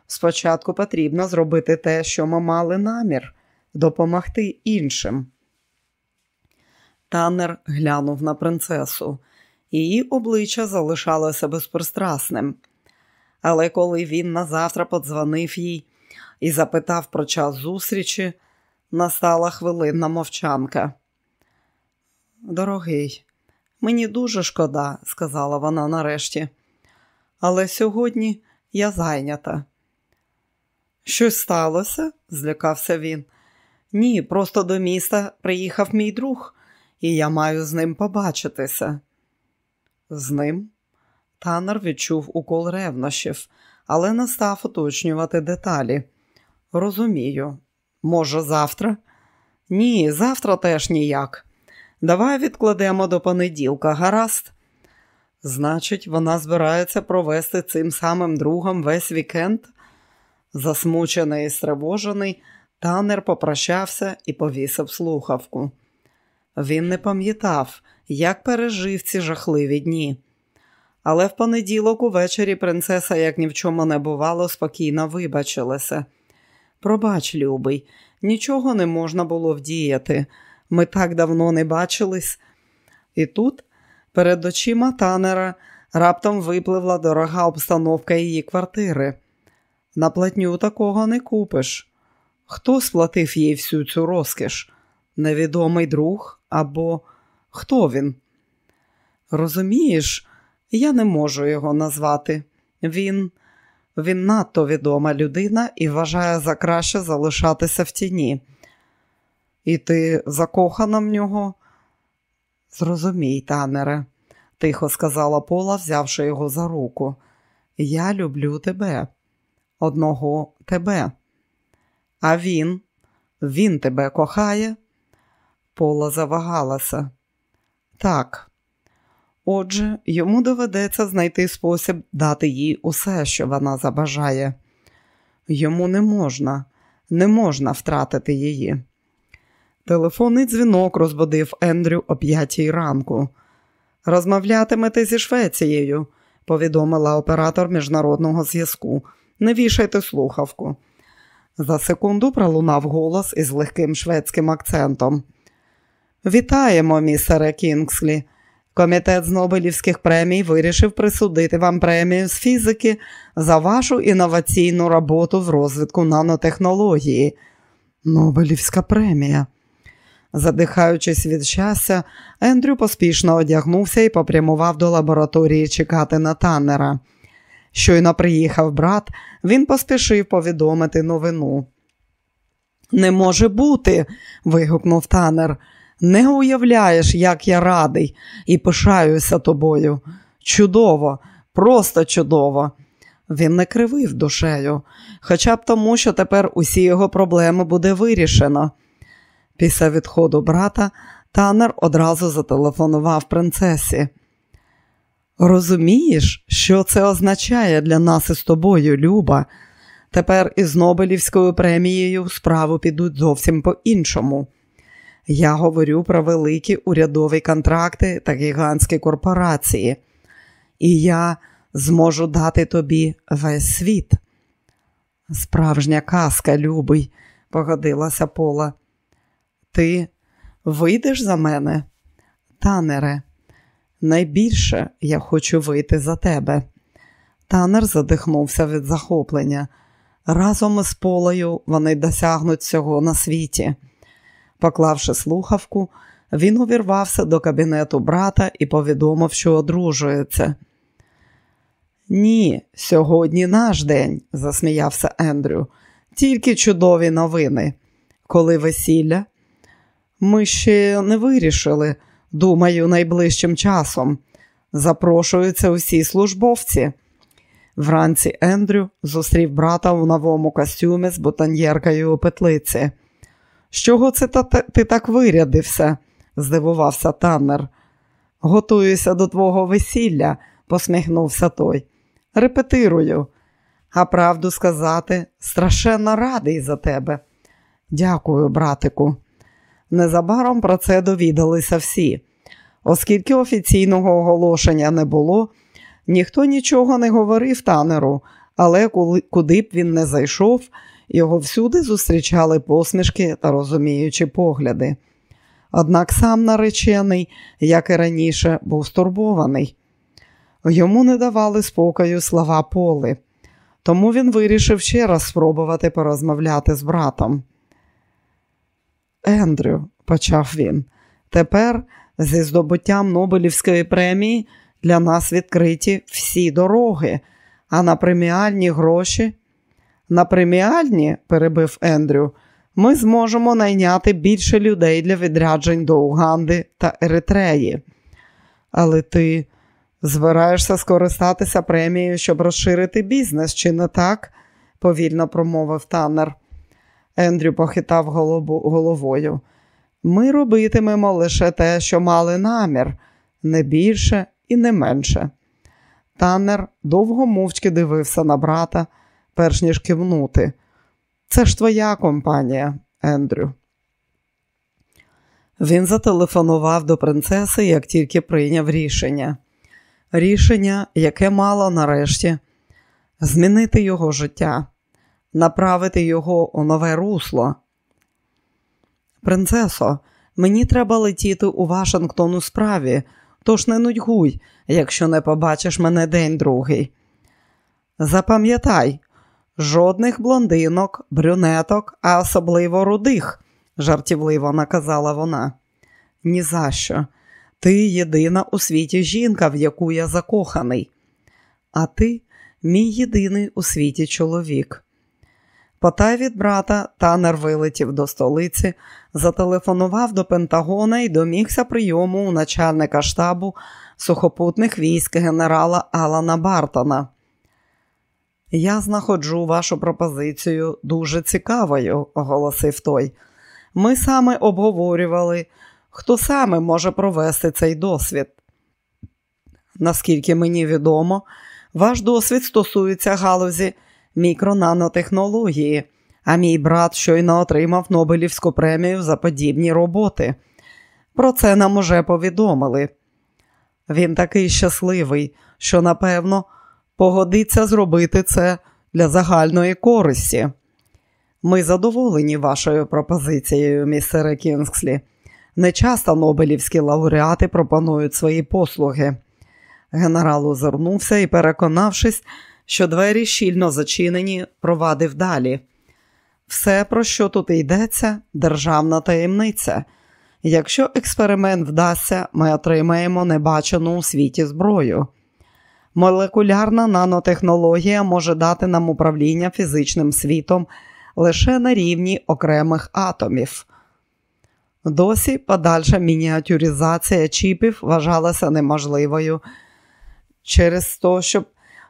Speaker 1: Спочатку потрібно зробити те, що ми мали намір допомогти іншим. Танер глянув на принцесу. Її обличчя залишалося безпристрасним. Але коли він назавтра подзвонив їй і запитав про час зустрічі, настала хвилинна мовчанка. Дорогий, мені дуже шкода, сказала вона нарешті, але сьогодні я зайнята. Щось сталося? злякався він. Ні, просто до міста приїхав мій друг, і я маю з ним побачитися. З ним танер відчув укол ревнощів, але не став уточнювати деталі. Розумію, може, завтра? Ні, завтра теж ніяк. Давай відкладемо до понеділка, гаразд. Значить, вона збирається провести цим самим другом весь вікенд? Засмучений і стривожений, танер попрощався і повісив слухавку. Він не пам'ятав, як пережив ці жахливі дні. Але в понеділок увечері принцеса, як ні в чому не бувало, спокійно вибачилася. Пробач, любий, нічого не можна було вдіяти. Ми так давно не бачились. І тут, перед очима танера, раптом випливла дорога обстановка її квартири. На платню такого не купиш. Хто сплатив їй всю цю розкіш? Невідомий друг або Хто він? Розумієш, я не можу його назвати. Він він надто відома людина і вважає за краще залишатися в тіні. І ти закохана в нього? Зрозумій, танере, тихо сказала Пола, взявши його за руку. Я люблю тебе, одного тебе. А він, він тебе кохає? Пола завагалася. Так. Отже, йому доведеться знайти спосіб дати їй усе, що вона забажає. Йому не можна, не можна втратити її. Телефонний дзвінок розбудив Ендрю о п'ятій ранку. Розмовлятимете зі Швецією, повідомила оператор міжнародного зв'язку. Не вішайте слухавку. За секунду пролунав голос із легким шведським акцентом. Вітаємо, містере Кінгслі. Комітет з Нобелівських премій вирішив присудити вам премію з фізики за вашу інноваційну роботу в розвитку нанотехнології. Нобелівська премія. Задихаючись від щастя, Ендрю поспішно одягнувся і попрямував до лабораторії чекати на танера. Щойно приїхав брат, він поспішив повідомити новину. Не може бути. вигукнув танер. Не уявляєш, як я радий і пишаюся тобою. Чудово, просто чудово. Він не кривив душею, хоча б тому, що тепер усі його проблеми буде вирішено. Після відходу брата Танер одразу зателефонував принцесі. Розумієш, що це означає для нас із тобою, Люба? Тепер із Нобелівською премією справу підуть зовсім по-іншому. Я говорю про великі урядові контракти та гігантські корпорації, і я зможу дати тобі весь світ. Справжня казка, любий, погодилася Пола. Ти вийдеш за мене? Танере, найбільше я хочу вийти за тебе. Танер задихнувся від захоплення. Разом із полею вони досягнуть всього на світі. Поклавши слухавку, він увірвався до кабінету брата і повідомив, що одружується. Ні, сьогодні наш день, засміявся Ендрю. Тільки чудові новини. Коли весілля? Ми ще не вирішили, думаю, найближчим часом. Запрошуються усі службовці. Вранці Ендрю зустрів брата у новому костюмі з бутоньєркою у петлиці. З чого це ти так вирядився? здивувався Таннер. Готуюся до твого весілля, посміхнувся той. Репетирую, а правду сказати, страшенно радий за тебе. Дякую, братику. Незабаром про це довідалися всі. Оскільки офіційного оголошення не було, ніхто нічого не говорив танеру, але куди б він не зайшов, його всюди зустрічали посмішки та розуміючі погляди. Однак сам наречений, як і раніше, був стурбований. Йому не давали спокою слова поли, тому він вирішив ще раз спробувати порозмовляти з братом. Ендрю, почав він, тепер зі здобуттям Нобелівської премії для нас відкриті всі дороги, а на преміальні гроші. На преміальні, перебив Ендрю, ми зможемо найняти більше людей для відряджень до Уганди та Еритреї. Але ти збираєшся скористатися премією, щоб розширити бізнес, чи не так? повільно промовив Таннер. Ендрю похитав головою. Ми робитимемо лише те, що мали намір, не більше і не менше. Таннер довго мовчки дивився на брата, перш ніж кивнути. Це ж твоя компанія, Ендрю. Він зателефонував до принцеси, як тільки прийняв рішення. Рішення, яке мало нарешті змінити його життя направити його у нове русло. Принцесо, мені треба летіти у Вашингтон у справі, тож не нудьгуй, якщо не побачиш мене день другий. Запам'ятай, жодних блондинок, брюнеток, а особливо рудих, жартівливо наказала вона. «Ні за що. Ти єдина у світі жінка, в яку я закоханий, а ти мій єдиний у світі чоловік. Потай від брата танер вилетів до столиці, зателефонував до Пентагона і домігся прийому у начальника штабу сухопутних військ генерала Алана Бартона. Я знаходжу вашу пропозицію дуже цікавою, оголосив той. Ми саме обговорювали, хто саме може провести цей досвід. Наскільки мені відомо, ваш досвід стосується галузі мікронанотехнології, а мій брат щойно отримав Нобелівську премію за подібні роботи. Про це нам уже повідомили. Він такий щасливий, що, напевно, погодиться зробити це для загальної користі. Ми задоволені вашою пропозицією, містере Кінгслі. Нечасто Нобелівські лауреати пропонують свої послуги. Генерал озирнувся і, переконавшись, що двері щільно зачинені, провадив далі. Все, про що тут йдеться, державна таємниця. Якщо експеримент вдасться, ми отримаємо небачену у світі зброю. Молекулярна нанотехнологія може дати нам управління фізичним світом лише на рівні окремих атомів. Досі подальша мініатюризація чіпів вважалася неможливою через те, що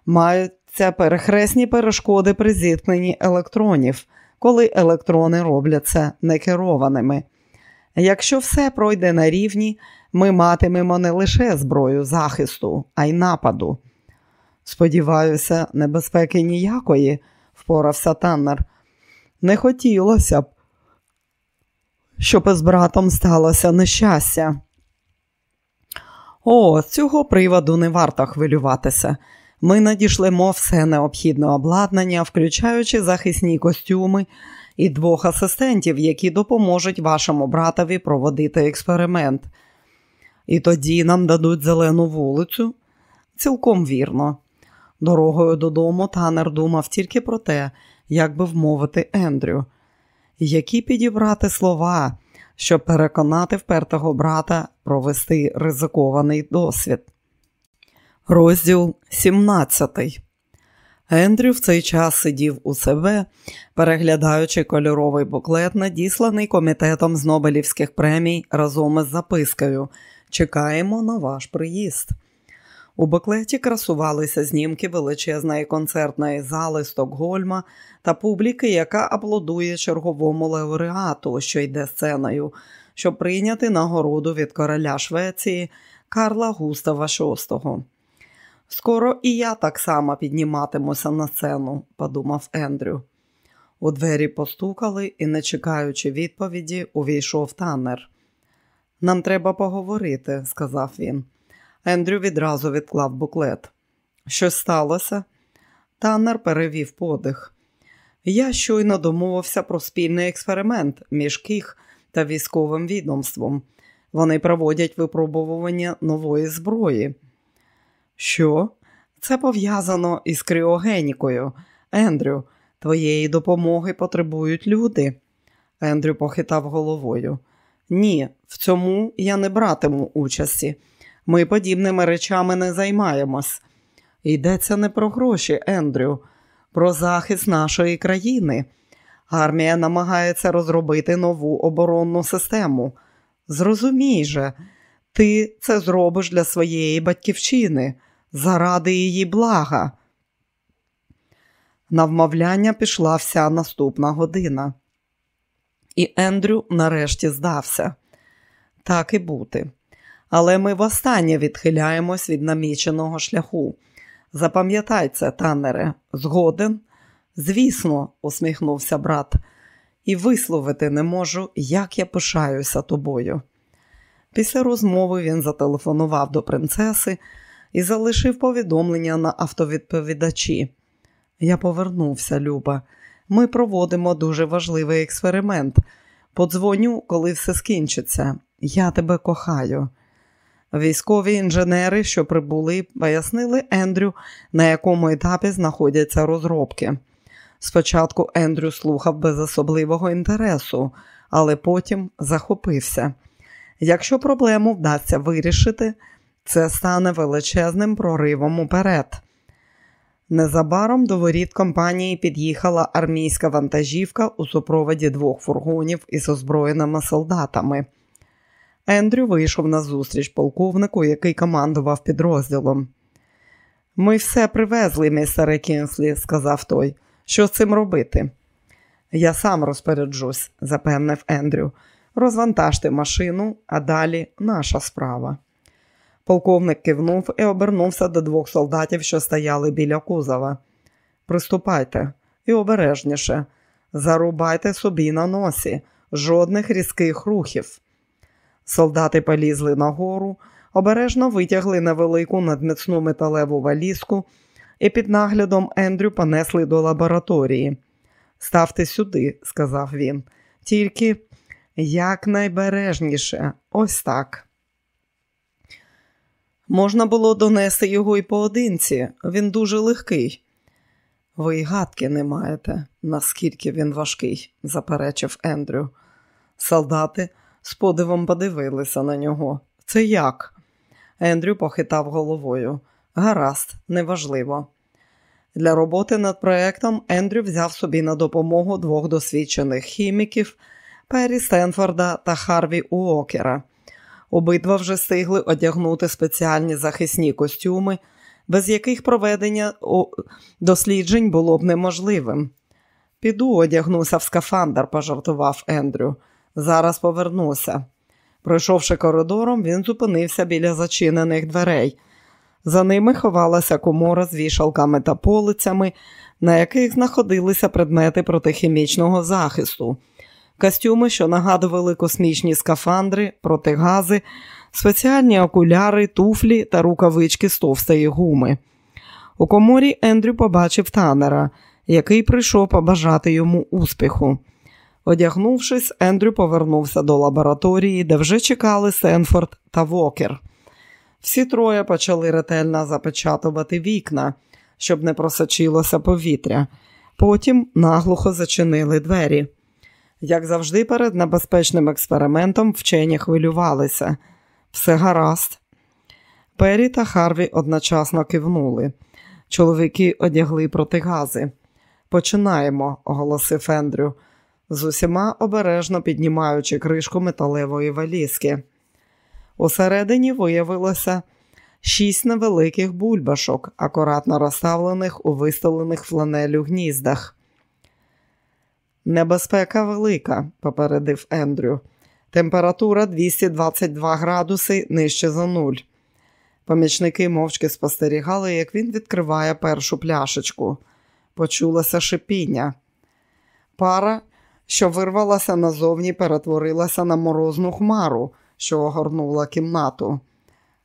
Speaker 1: мають це перехресні перешкоди при зіткненні електронів, коли електрони робляться некерованими. Якщо все пройде на рівні, ми матимемо не лише зброю захисту, а й нападу. Сподіваюся, небезпеки ніякої, впорався Таннер. Не хотілося б, щоб із братом сталося нещастя. О, з цього приводу не варто хвилюватися. Ми надішлемо все необхідне обладнання, включаючи захисні костюми і двох асистентів, які допоможуть вашому братові проводити експеримент. І тоді нам дадуть зелену вулицю. Цілком вірно. Дорогою додому Танер думав тільки про те, як би вмовити Ендрю, які підібрати слова, щоб переконати впертого брата провести ризикований досвід. Розділ 17 Ендрю в цей час сидів у себе, переглядаючи кольоровий буклет, надісланий комітетом з Нобелівських премій разом із запискою Чекаємо на ваш приїзд. У буклеті красувалися знімки величезної концертної зали Стокгольма та публіки, яка аплодує черговому лауреату, що йде сценою, щоб прийняти нагороду від короля Швеції Карла Густава VI. Скоро і я так само підніматимуся на сцену, подумав Ендрю. У двері постукали і, не чекаючи відповіді, увійшов танер. Нам треба поговорити, сказав він. Ендрю відразу відклав буклет. Щось сталося? Танер перевів подих. Я щойно домовився про спільний експеримент між Кіх та військовим відомством. Вони проводять випробовування нової зброї. Що? Це пов'язано із кріогенікою. Ендрю, твоєї допомоги потребують люди. Ендрю похитав головою. Ні, в цьому я не братиму участі. Ми подібними речами не займаємось. Йдеться не про гроші, Ендрю, про захист нашої країни. Армія намагається розробити нову оборонну систему. Зрозумій же, ти це зробиш для своєї батьківщини заради її блага. На вмовляння пішла вся наступна година. І Ендрю нарешті здався. Так і бути. Але ми востаннє відхиляємось від наміченого шляху. Запам'ятай це, танере, згоден? Звісно, усміхнувся брат, і висловити не можу, як я пишаюся тобою. Після розмови він зателефонував до принцеси і залишив повідомлення на автовідповідачі. Я повернувся, Люба. Ми проводимо дуже важливий експеримент. Подзвоню, коли все скінчиться. Я тебе кохаю. Військові інженери, що прибули, пояснили Ендрю, на якому етапі знаходяться розробки. Спочатку Ендрю слухав без особливого інтересу, але потім захопився. Якщо проблему вдасться вирішити, це стане величезним проривом уперед. Незабаром до воріт компанії під'їхала армійська вантажівка у супроводі двох фургонів із озброєними солдатами. Ендрю вийшов на зустріч полковнику, який командував підрозділом. Ми все привезли, містере Кінслі, сказав той. Що з цим робити? Я сам розпоряджусь, запевнив Ендрю. Розвантажте машину, а далі наша справа. Полковник кивнув і обернувся до двох солдатів, що стояли біля кузова. Приступайте і обережніше, зарубайте собі на носі, жодних різких рухів. Солдати полізли нагору, обережно витягли невелику надміцну металеву валізку і під наглядом Ендрю понесли до лабораторії. Ставте сюди, сказав він, тільки якнайбережніше, ось так. Можна було донести його і поодинці, він дуже легкий. Ви й гадки не маєте, наскільки він важкий, заперечив Ендрю. Солдати з подивом подивилися на нього. Це як? Ендрю похитав головою. Гаразд, неважливо. Для роботи над проектом Ендрю взяв собі на допомогу двох досвідчених хіміків Пері Стенфорда та Харві Уокера. Обидва вже встигли одягнути спеціальні захисні костюми, без яких проведення досліджень було б неможливим. Піду одягнуся в скафандр, пожартував Ендрю. Зараз повернуся. Пройшовши коридором, він зупинився біля зачинених дверей. За ними ховалася комора з вішалками та полицями, на яких знаходилися предмети протихімічного захисту, костюми, що нагадували космічні скафандри, протигази, спеціальні окуляри, туфлі та рукавички з товстої гуми. У коморі Ендрю побачив танера, який прийшов побажати йому успіху. Одягнувшись, Ендрю повернувся до лабораторії, де вже чекали Сенфорд та Вокер. Всі троє почали ретельно запечатувати вікна, щоб не просочилося повітря. Потім наглухо зачинили двері. Як завжди, перед небезпечним експериментом вчені хвилювалися. Все гаразд. Пері та Харві одночасно кивнули. Чоловіки одягли протигази. Починаємо, оголосив Ендрю, з усіма обережно піднімаючи кришку металевої валізки. Усередині виявилося шість невеликих бульбашок, акуратно розставлених у виставлених фланелю гніздах. Небезпека велика, попередив Ендрю. Температура 222 градуси нижче за нуль. Помічники мовчки спостерігали, як він відкриває першу пляшечку. Почулося шипіння. Пара, що вирвалася назовні, перетворилася на морозну хмару, що огорнула кімнату.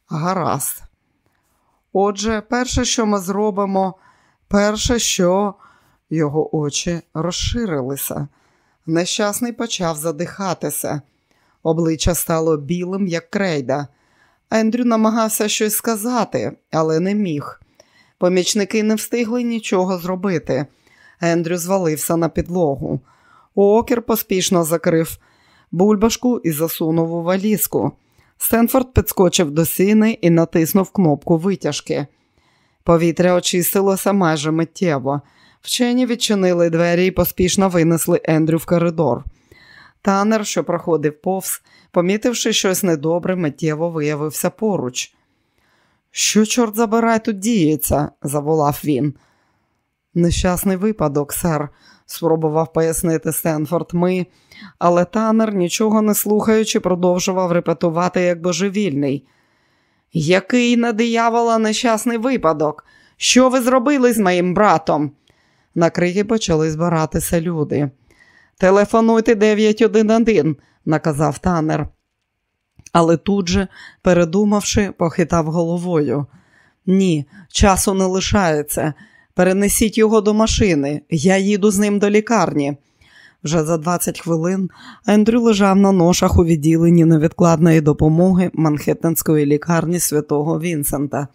Speaker 1: Гаразд. Отже, перше, що ми зробимо, перше, що його очі розширилися. Нещасний почав задихатися. Обличчя стало білим, як крейда. Ендрю намагався щось сказати, але не міг. Помічники не встигли нічого зробити. Ендрю звалився на підлогу. Окер поспішно закрив бульбашку і засунув у валізку. Стенфорд підскочив до сіни і натиснув кнопку витяжки. Повітря очистилося майже миттєво. Вчені відчинили двері і поспішно винесли Ендрю в коридор. Танер, що проходив повз, помітивши щось недобре, миттєво виявився поруч. Що, чорт забирай, тут діється? заволав він. Нещасний випадок, сер, спробував пояснити Стенфорд ми, але танер, нічого не слухаючи, продовжував репетувати як божевільний. Який на диявола нещасний випадок? Що ви зробили з моїм братом? На крики почали збиратися люди. Телефонуйте 911, наказав танер. Але тут же, передумавши, похитав головою. Ні, часу не лишається. Перенесіть його до машини, я їду з ним до лікарні. Вже за 20 хвилин Ендрю лежав на ношах у відділенні невідкладної допомоги Манхеттенської лікарні святого Вінсента.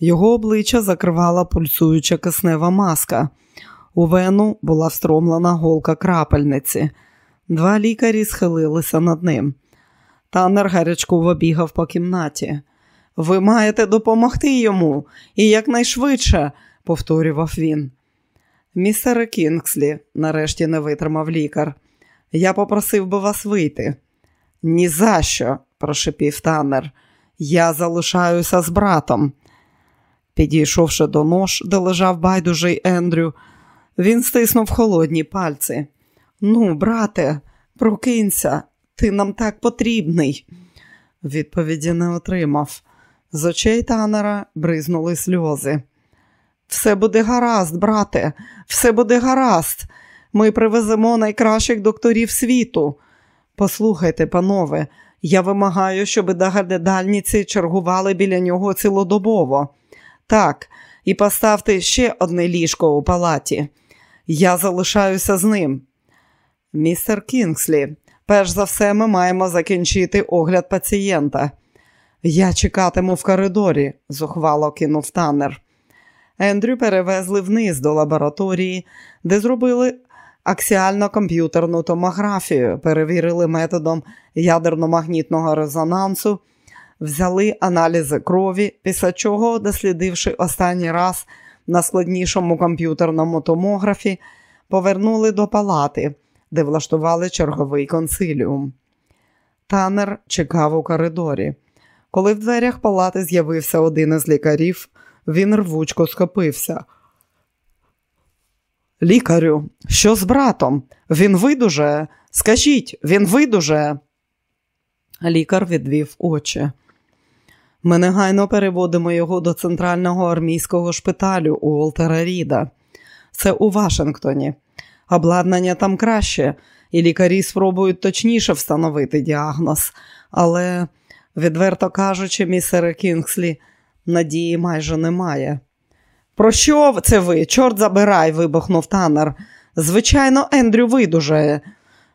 Speaker 1: Його обличчя закривала пульсуюча киснева маска. У вену була встромлена голка крапельниці. Два лікарі схилилися над ним. Танер гарячково бігав по кімнаті. Ви маєте допомогти йому і якнайшвидше, повторював він. Містере Кінгслі, нарешті не витримав лікар. Я попросив би вас вийти. «Ні за що», – прошепів танер. Я залишаюся з братом. Підійшовши до нож, де лежав байдужий Ендрю, він стиснув холодні пальці. Ну, брате, прокинься, ти нам так потрібний. Відповіді не отримав. З очей танера бризнули сльози. Все буде гаразд, брате, все буде гаразд. Ми привеземо найкращих докторів світу. Послухайте, панове, я вимагаю, щоб доглядальниці чергували біля нього цілодобово. Так, і поставте ще одне ліжко у палаті. Я залишаюся з ним. Містер Кінгслі, перш за все, ми маємо закінчити огляд пацієнта. Я чекатиму в коридорі, зухвало кинув танер. Ендрю перевезли вниз до лабораторії, де зробили аксіально-комп'ютерну томографію, перевірили методом ядерно-магнітного резонансу, взяли аналізи крові, після чого, дослідивши останній раз на складнішому комп'ютерному томографі, повернули до палати, де влаштували черговий консиліум. Танер чекав у коридорі. Коли в дверях палати з'явився один із лікарів, він рвучко схопився. Лікарю, що з братом? Він видужає? Скажіть, він видужає? Лікар відвів очі. Ми негайно переводимо його до центрального армійського шпиталю у Олтера Ріда. Це у Вашингтоні. Обладнання там краще, і лікарі спробують точніше встановити діагноз. Але, відверто кажучи, містере Кінгслі, надії майже немає. Про що це ви? Чорт забирай, вибухнув танер. Звичайно, Ендрю видужає.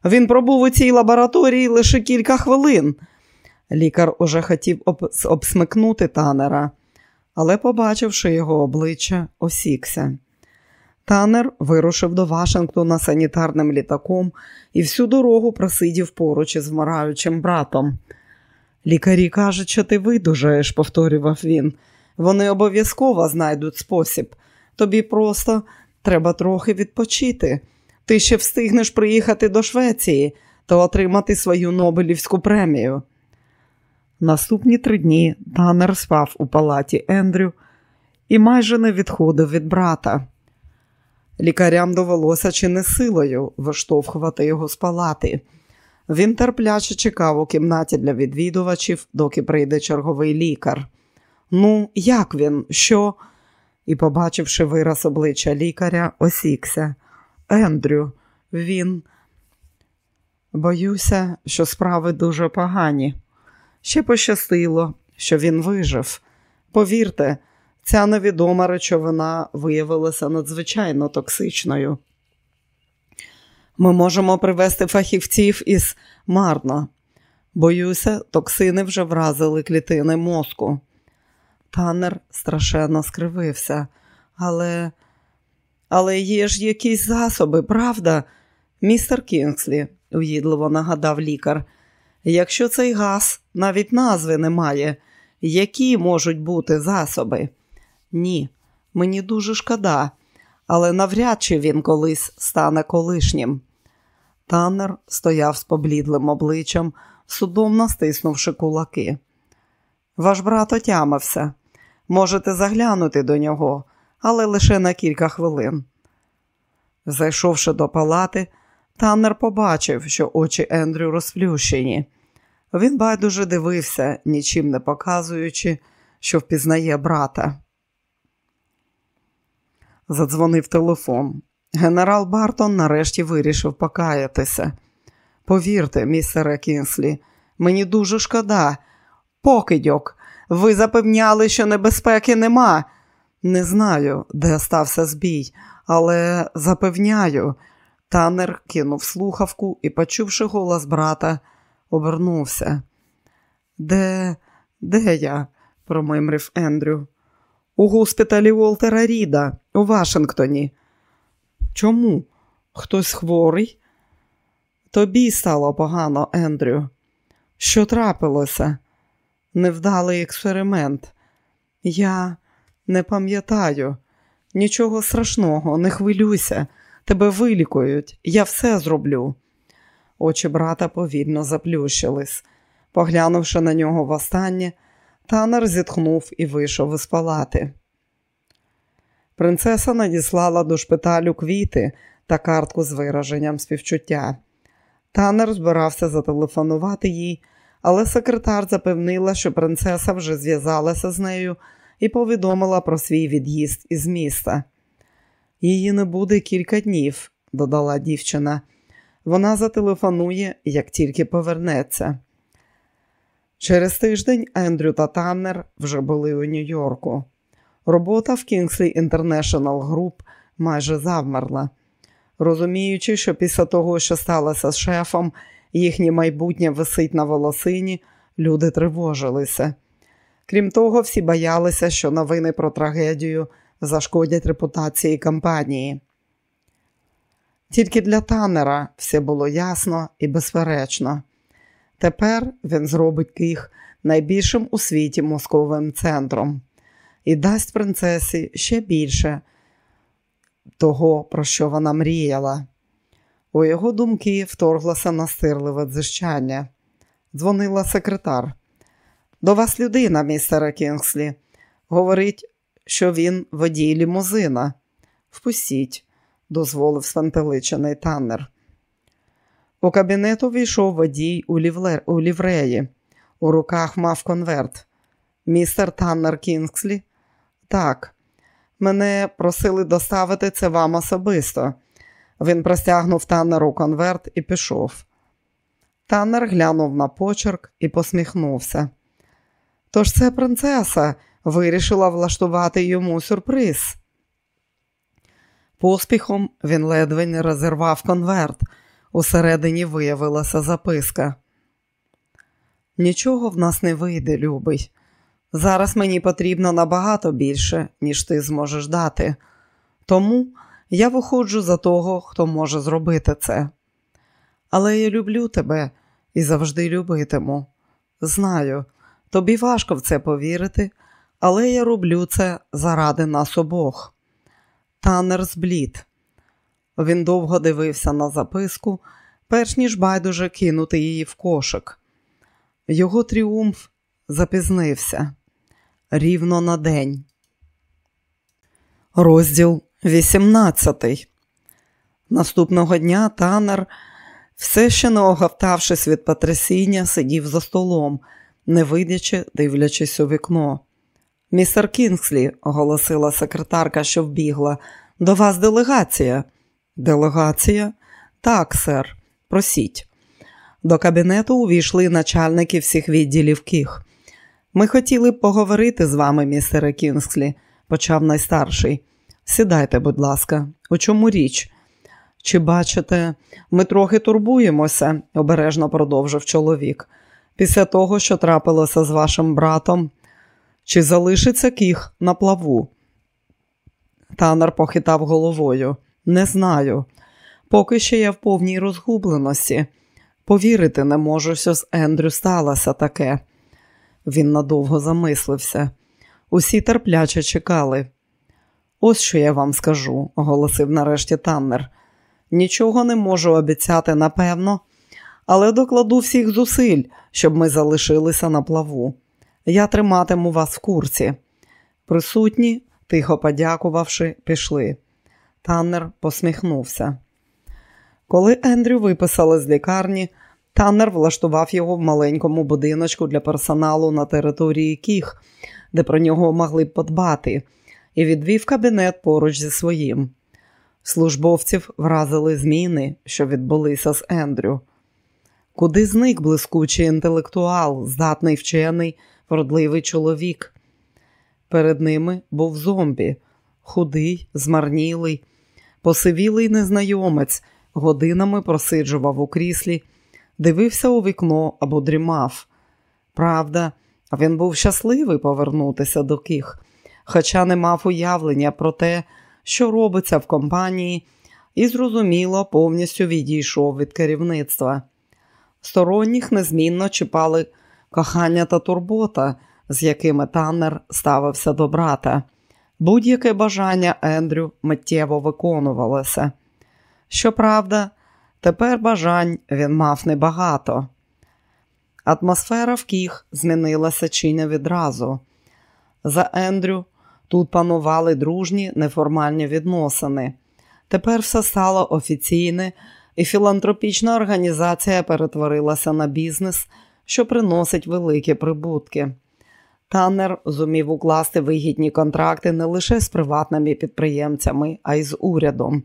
Speaker 1: Він пробув у цій лабораторії лише кілька хвилин. Лікар уже хотів обсмикнути танера, але, побачивши його обличчя, осікся. Танер вирушив до Вашингтона санітарним літаком і всю дорогу просидів поруч із вмираючим братом. Лікарі кажуть, що ти видужаєш, повторював він. Вони обов'язково знайдуть спосіб. Тобі просто треба трохи відпочити. Ти ще встигнеш приїхати до Швеції та отримати свою Нобелівську премію. Наступні три дні Танер спав у палаті Ендрю і майже не відходив від брата. Лікарям довелося чи не силою виштовхувати його з палати. Він терпляче чекав у кімнаті для відвідувачів, доки прийде черговий лікар. Ну, як він? Що? І, побачивши вираз обличчя лікаря, осікся. Ендрю, він. Боюся, що справи дуже погані. Ще пощастило, що він вижив. Повірте, ця невідома речовина виявилася надзвичайно токсичною. Ми можемо привести фахівців із марно. Боюся, токсини вже вразили клітини мозку. Танер страшенно скривився, але але є ж якісь засоби, правда? Містер Кінгслі, уїдливо нагадав лікар. Якщо цей газ навіть назви немає, які можуть бути засоби? Ні, мені дуже шкода, але навряд чи він колись стане колишнім. Таннер стояв з поблідлим обличчям, судомно стиснувши кулаки. Ваш брат отямився. Можете заглянути до нього, але лише на кілька хвилин. Зайшовши до палати, Таннер побачив, що очі Ендрю розплющені. Він байдуже дивився, нічим не показуючи, що впізнає брата. Задзвонив телефон. Генерал Бартон нарешті вирішив покаятися. Повірте, містере Кінслі, мені дуже шкода. Покидьок, ви запевняли, що небезпеки нема. Не знаю, де стався збій, але запевняю. Танер кинув слухавку і, почувши голос брата, обернувся. Де, де я? промимрив Ендрю. У госпіталі Уолтера Ріда, у Вашингтоні. Чому? Хтось хворий? Тобі стало погано, Ендрю. Що трапилося? Невдалий експеримент. Я не пам'ятаю. Нічого страшного, не хвилюйся. Тебе вилікують, я все зроблю. Очі брата повільно заплющились. Поглянувши на нього востаннє, танер зітхнув і вийшов із палати. Принцеса надіслала до шпиталю квіти та картку з вираженням співчуття. Танер збирався зателефонувати їй, але секретар запевнила, що принцеса вже зв'язалася з нею і повідомила про свій від'їзд із міста. Її не буде кілька днів, додала дівчина. Вона зателефонує, як тільки повернеться. Через тиждень Ендрю та Таннер вже були у Нью-Йорку. Робота в Kingsley International Group майже завмерла. Розуміючи, що після того, що сталося з шефом, їхнє майбутнє висить на волосині, люди тривожилися. Крім того, всі боялися, що новини про трагедію зашкодять репутації компанії. Тільки для танера все було ясно і безперечно. Тепер він зробить Київ найбільшим у світі мозковим центром і дасть принцесі ще більше того, про що вона мріяла. У його думки вторглося настирливе дзижчання. Дзвонила секретар. До вас людина, містере Кінгслі. Говорить, що він водій лімузина. Впустіть, дозволив спантеличений таннер. У кабінет увійшов водій у, лівле... у лівреї. У руках мав конверт. Містер Таннер Кінгслі? Так. Мене просили доставити це вам особисто. Він простягнув Таннеру конверт і пішов. Таннер глянув на почерк і посміхнувся. Тож це принцеса вирішила влаштувати йому сюрприз. Поспіхом він ледве не розірвав конверт. Усередині виявилася записка. Нічого в нас не вийде, любий. Зараз мені потрібно набагато більше, ніж ти зможеш дати. Тому я виходжу за того, хто може зробити це. Але я люблю тебе і завжди любитиму. Знаю, тобі важко в це повірити, але я роблю це заради нас обох. Танер зблід. Він довго дивився на записку, перш ніж байдуже кинути її в кошик. Його тріумф запізнився рівно на день. Розділ 18 Наступного дня Танер, все ще не огавтавшись від потрясіння, сидів за столом, не видячи, дивлячись у вікно. Містер Кінгслі, оголосила секретарка, що вбігла, до вас делегація. Делегація? Так, сер, просіть. До кабінету увійшли начальники всіх відділів Кіг. Ми хотіли б поговорити з вами, містере Кінгслі, почав найстарший. Сідайте, будь ласка, у чому річ? Чи бачите, ми трохи турбуємося, обережно продовжив чоловік. Після того, що трапилося з вашим братом, чи залишиться кіг на плаву? Танер похитав головою. Не знаю. Поки ще я в повній розгубленості. Повірити не можу, що з Ендрю сталося таке. Він надовго замислився. Усі терпляче чекали. Ось що я вам скажу, оголосив нарешті Таннер. Нічого не можу обіцяти напевно, але докладу всіх зусиль, щоб ми залишилися на плаву. Я триматиму вас в курсі. Присутні, тихо подякувавши, пішли. Таннер посміхнувся. Коли Ендрю виписали з лікарні, Таннер влаштував його в маленькому будиночку для персоналу на території Кіг, де про нього могли б подбати, і відвів кабінет поруч зі своїм. Службовців вразили зміни, що відбулися з Ендрю. Куди зник блискучий інтелектуал, здатний вчений, вродливий чоловік? Перед ними був зомбі, худий, змарнілий, посивілий незнайомець, годинами просиджував у кріслі дивився у вікно або дрімав. Правда, він був щасливий повернутися до ких, хоча не мав уявлення про те, що робиться в компанії, і, зрозуміло, повністю відійшов від керівництва. Сторонніх незмінно чіпали кохання та турбота, з якими Таннер ставився до брата. Будь-яке бажання Ендрю миттєво виконувалося. Щоправда, Тепер бажань він мав небагато. Атмосфера в кіг змінилася чи не відразу. За Ендрю тут панували дружні неформальні відносини. Тепер все стало офіційне, і філантропічна організація перетворилася на бізнес, що приносить великі прибутки. Таннер зумів укласти вигідні контракти не лише з приватними підприємцями, а й з урядом.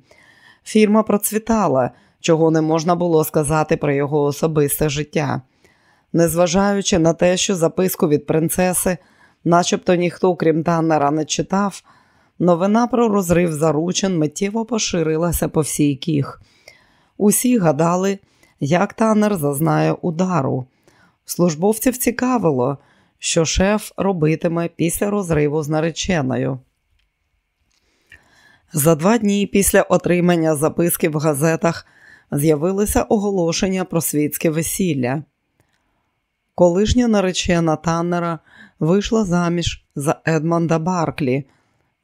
Speaker 1: Фірма процвітала чого не можна було сказати про його особисте життя. Незважаючи на те, що записку від принцеси, начебто ніхто, крім Таннера, не читав, новина про розрив заручин миттєво поширилася по всій кіг. Усі гадали, як Таннер зазнає удару. Службовців цікавило, що шеф робитиме після розриву з нареченою. За два дні після отримання записки в газетах з'явилися оголошення про світське весілля. Колишня наречена Таннера вийшла заміж за Едмонда Барклі,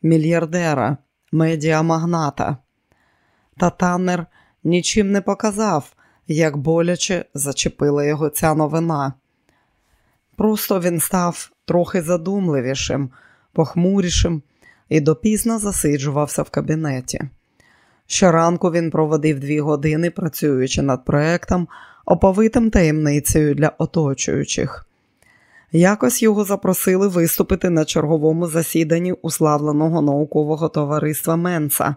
Speaker 1: мільярдера, медіамагната. Та Таннер нічим не показав, як боляче зачепила його ця новина. Просто він став трохи задумливішим, похмурішим і допізно засиджувався в кабінеті. Щоранку він проводив дві години, працюючи над проектом, оповитим таємницею для оточуючих. Якось його запросили виступити на черговому засіданні уславленого наукового товариства Менса.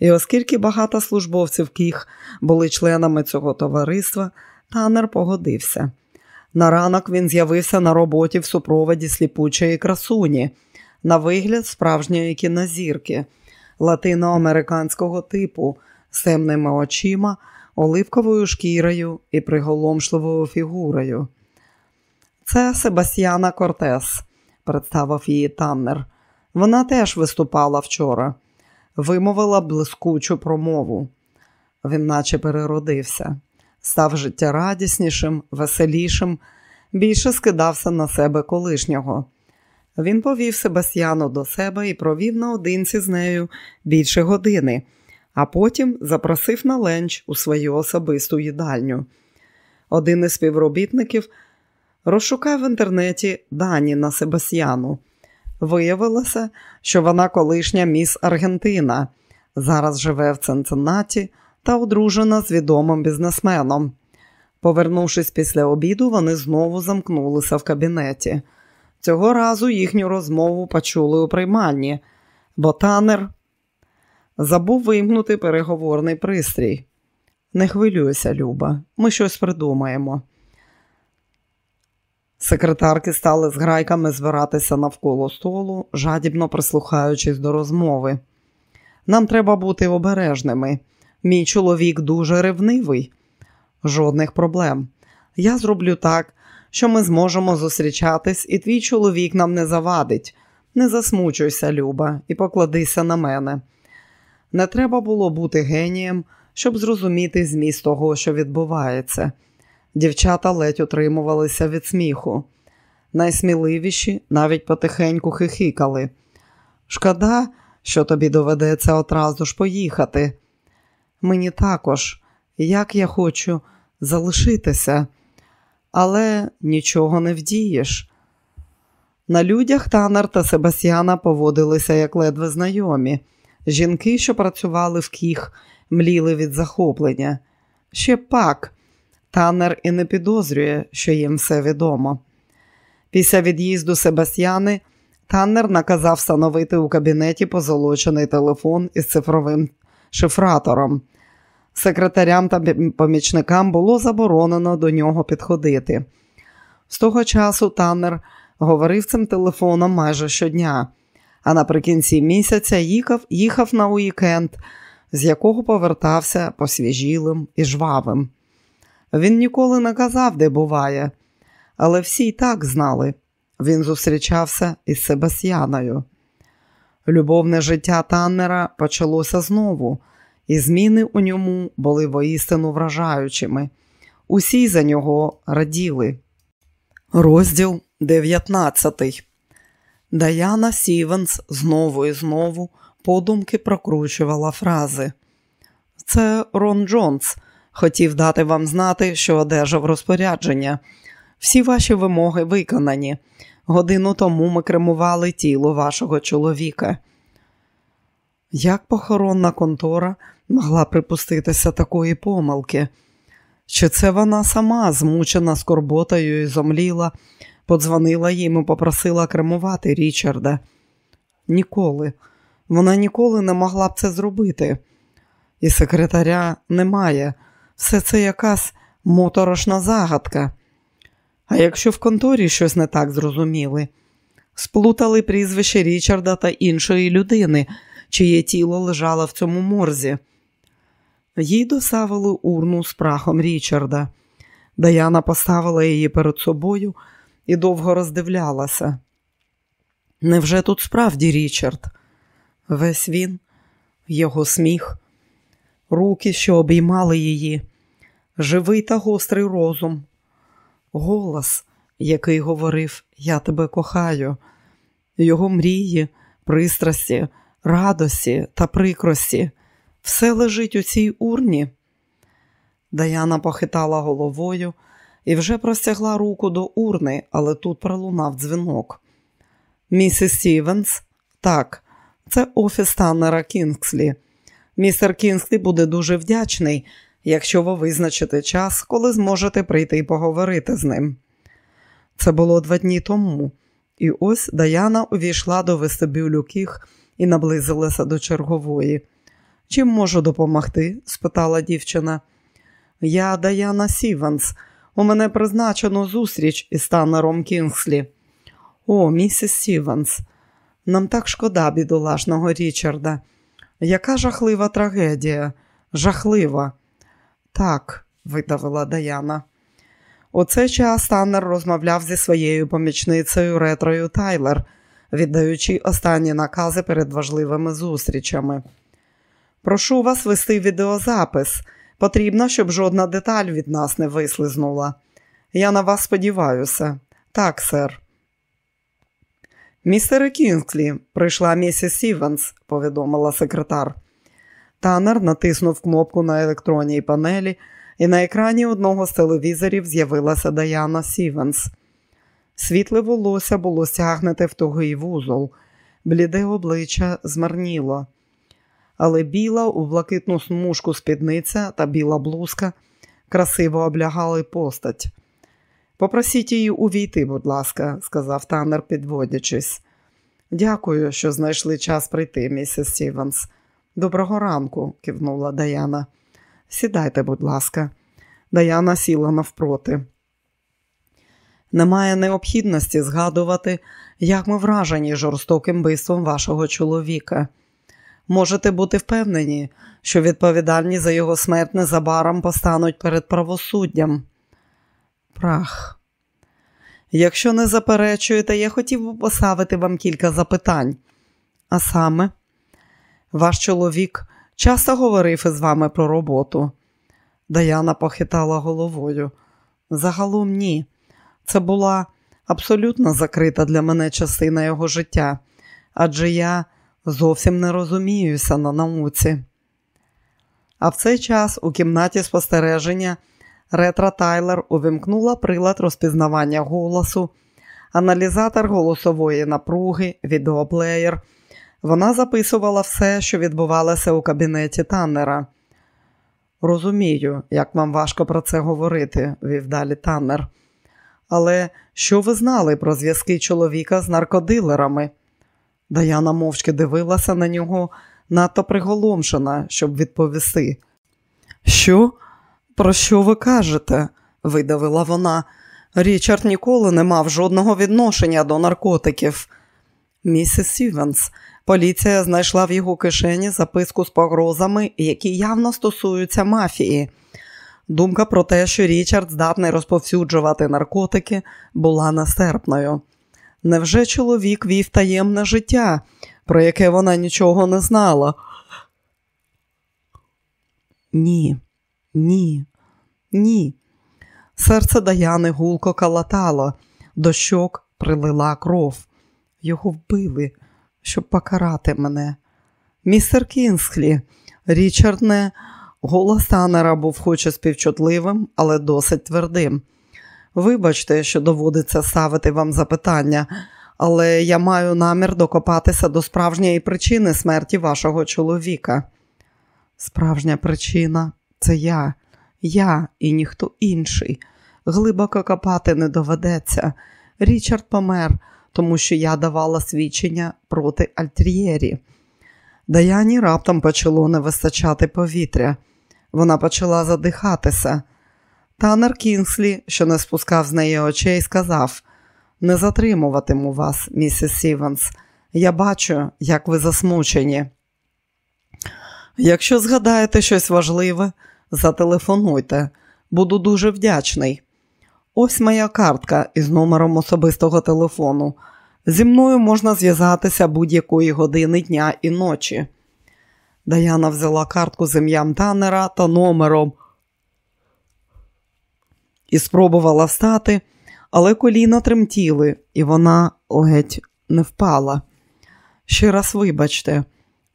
Speaker 1: І оскільки багато службовців Кіх були членами цього товариства, Танер погодився. На ранок він з'явився на роботі в супроводі сліпучої красуні, на вигляд справжньої кінозірки, латиноамериканського типу з темними очима, оливковою шкірою і приголомшливою фігурою. Це Себастьяна Кортес, представив її Таннер. Вона теж виступала вчора, вимовила блискучу промову. Він наче переродився, став життєрадіснішим, веселішим, більше скидався на себе колишнього. Він повів Себастьяну до себе і провів наодинці з нею більше години, а потім запросив на ленч у свою особисту їдальню. Один із співробітників розшукав в інтернеті дані на Себастьяну. Виявилося, що вона колишня міс Аргентина, зараз живе в Цинциннаті та одружена з відомим бізнесменом. Повернувшись після обіду, вони знову замкнулися в кабінеті. Цього разу їхню розмову почули у приймальні, бо танер забув вимкнути переговорний пристрій. Не хвилюйся, Люба, ми щось придумаємо. Секретарки стали з грайками збиратися навколо столу, жадібно прислухаючись до розмови. Нам треба бути обережними. Мій чоловік дуже ревнивий. Жодних проблем. Я зроблю так, що ми зможемо зустрічатись, і твій чоловік нам не завадить. Не засмучуйся, Люба, і покладися на мене. Не треба було бути генієм, щоб зрозуміти зміст того, що відбувається. Дівчата ледь утримувалися від сміху. Найсміливіші навіть потихеньку хихикали. Шкода, що тобі доведеться одразу ж поїхати. Мені також, як я хочу залишитися, але нічого не вдієш. На людях Танер та Себастьяна поводилися як ледве знайомі. Жінки, що працювали в кіх, мліли від захоплення. Ще пак. Танер і не підозрює, що їм все відомо. Після від'їзду Себастьяни Таннер наказав встановити у кабінеті позолочений телефон із цифровим шифратором. Секретарям та помічникам було заборонено до нього підходити. З того часу Таннер говорив цим телефоном майже щодня, а наприкінці місяця їхав, їхав на уікенд, з якого повертався посвіжілим і жвавим. Він ніколи не казав, де буває, але всі й так знали. Він зустрічався із Себастьяною. Любовне життя Таннера почалося знову, і зміни у ньому були воістину вражаючими. Усі за нього раділи. Розділ 19 Даяна Сівенс знову і знову подумки прокручувала фрази. Це Рон Джонс. Хотів дати вам знати, що одержав розпорядження. Всі ваші вимоги виконані. Годину тому ми кремували тіло вашого чоловіка. Як похоронна контора могла припуститися такої помилки? Чи це вона сама, змучена скорботою і зомліла, подзвонила їм і попросила кремувати Річарда? Ніколи. Вона ніколи не могла б це зробити. І секретаря немає. Все це якась моторошна загадка. А якщо в конторі щось не так зрозуміли, сплутали прізвище Річарда та іншої людини, чиє тіло лежало в цьому морзі. Їй доставили урну з прахом Річарда. Даяна поставила її перед собою і довго роздивлялася. Невже тут справді Річард? Весь він, його сміх, руки, що обіймали її, живий та гострий розум, голос, який говорив Я тебе кохаю, його мрії, пристрасті, радості та прикрості. Все лежить у цій урні. Даяна похитала головою і вже простягла руку до урни, але тут пролунав дзвінок. Місіс Стівенс, так, це офіс Таннера Кінгслі. Містер Кінгслі буде дуже вдячний, якщо ви визначите час, коли зможете прийти і поговорити з ним. Це було два дні тому, і ось Даяна увійшла до вестибюлю КІГ і наблизилася до чергової. Чим можу допомогти? спитала дівчина. Я Даяна Стівенс. У мене призначено зустріч із Таннером Кінгслі. О, місіс Стівенс, нам так шкода бідолашного Річарда. Яка жахлива трагедія? Жахлива. Так, видавила Даяна. У цей час Таннер розмовляв зі своєю помічницею Ретрою Тайлер, віддаючи останні накази перед важливими зустрічами. Прошу вас вести відеозапис. Потрібно, щоб жодна деталь від нас не вислизнула. Я на вас сподіваюся. Так, сер. Містере Кінгслі, прийшла місіс Стівенс, повідомила секретар. Таннер натиснув кнопку на електронній панелі, і на екрані одного з телевізорів з'явилася Даяна Стівенс. Світле волосся було стягнете в тугий вузол, бліде обличчя змарніло. Але біла у блакитну смужку спідниця та біла блузка красиво облягали постать. Попросіть її увійти, будь ласка, сказав Танер, підводячись. Дякую, що знайшли час прийти, місіс Сіванс. Доброго ранку, кивнула Даяна. Сідайте, будь ласка. Даяна сіла навпроти. Немає необхідності згадувати, як ми вражені жорстоким бивством вашого чоловіка. Можете бути впевнені, що відповідальні за його смерть незабаром постануть перед правосуддям. Прах. Якщо не заперечуєте, я хотів би поставити вам кілька запитань. А саме, ваш чоловік часто говорив із вами про роботу. Даяна похитала головою. Загалом ні. Це була абсолютно закрита для мене частина його життя, адже я зовсім не розуміюся на науці. А в цей час у кімнаті спостереження Ретра Тайлер увімкнула прилад розпізнавання голосу, аналізатор голосової напруги, відеоплеєр. Вона записувала все, що відбувалося у кабінеті Таннера. Розумію, як вам важко про це говорити, вів далі Таннер. Але що ви знали про зв'язки чоловіка з наркодилерами? Даяна мовчки дивилася на нього, надто приголомшена, щоб відповісти. Що? Про що ви кажете? видавила вона. Річард ніколи не мав жодного відношення до наркотиків. Місіс Сівенс, поліція знайшла в його кишені записку з погрозами, які явно стосуються мафії. Думка про те, що Річард здатний розповсюджувати наркотики, була нестерпною. Невже чоловік вів таємне життя, про яке вона нічого не знала? Ні, ні, ні. Серце Даяни гулко калатало, до щок прилила кров. Його вбили, щоб покарати мене. Містер Кінсхлі, Річард не голос Танера був хоч і співчутливим, але досить твердим. Вибачте, що доводиться ставити вам запитання, але я маю намір докопатися до справжньої причини смерті вашого чоловіка. Справжня причина це я, я і ніхто інший. Глибоко копати не доведеться. Річард помер, тому що я давала свідчення проти Альтрієрі. Даяні раптом почало не вистачати повітря. Вона почала задихатися. Танер Кінслі, що не спускав з неї очей, сказав: Не затримуватиму вас, місіс Сівенс. Я бачу, як ви засмучені. Якщо згадаєте щось важливе, зателефонуйте, буду дуже вдячний. Ось моя картка із номером особистого телефону. Зі мною можна зв'язатися будь-якої години дня і ночі. Даяна взяла картку з ім'ям Танера та номером і спробувала встати, але коліна тремтіли, і вона ледь не впала. Ще раз вибачте,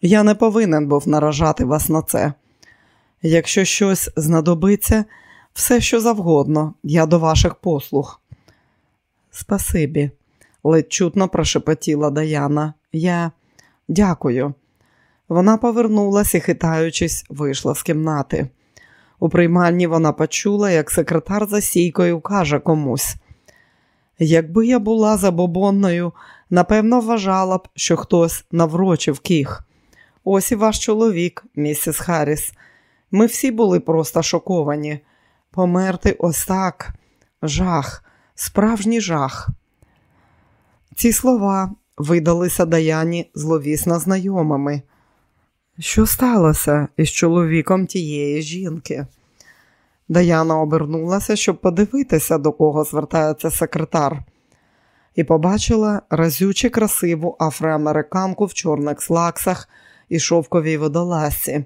Speaker 1: я не повинен був наражати вас на це. Якщо щось знадобиться, все що завгодно, я до ваших послуг. Спасибі, ледь чутно прошепотіла Даяна. Я дякую. Вона повернулася і, хитаючись, вийшла з кімнати. У приймальні вона почула, як секретар за сійкою каже комусь: Якби я була забобонною, напевно, вважала б, що хтось наврочив кіх. Ось і ваш чоловік, місіс Харріс. Ми всі були просто шоковані. Померти ось так, жах, справжній жах. Ці слова видалися Даяні зловісно знайомими. Що сталося із чоловіком тієї жінки? Даяна обернулася, щоб подивитися, до кого звертається секретар, і побачила разюче красиву афроамериканку в чорних слаксах і шовковій водолазці.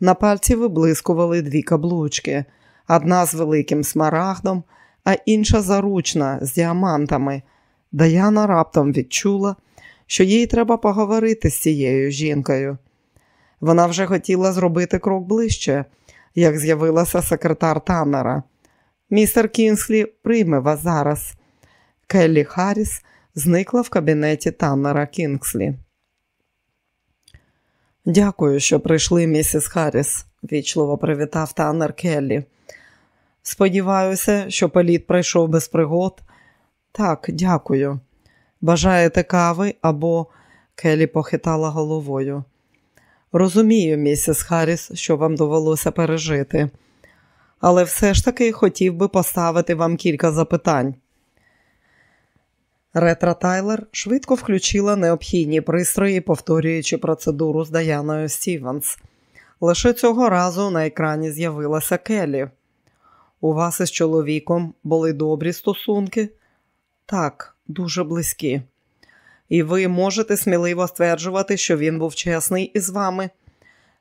Speaker 1: На пальці виблискували дві каблучки, одна з великим смарагдом, а інша заручна з діамантами. Даяна раптом відчула, що їй треба поговорити з цією жінкою. Вона вже хотіла зробити крок ближче, як з'явилася секретар Таннера. Містер Кінслі прийме вас зараз. Келлі Харріс зникла в кабінеті Таннера Кінгслі. Дякую, що прийшли, місіс Харріс, вічливо привітав Таннер Келлі. Сподіваюся, що політ пройшов без пригод. Так, дякую. Бажаєте кави або Келлі похитала головою. Розумію, місіс Харріс, що вам довелося пережити, але все ж таки хотів би поставити вам кілька запитань. Ретра Тайлер швидко включила необхідні пристрої, повторюючи процедуру з Даяною Стівенс. Лише цього разу на екрані з'явилася Келлі. У вас із чоловіком були добрі стосунки? Так, дуже близькі. І ви можете сміливо стверджувати, що він був чесний із вами.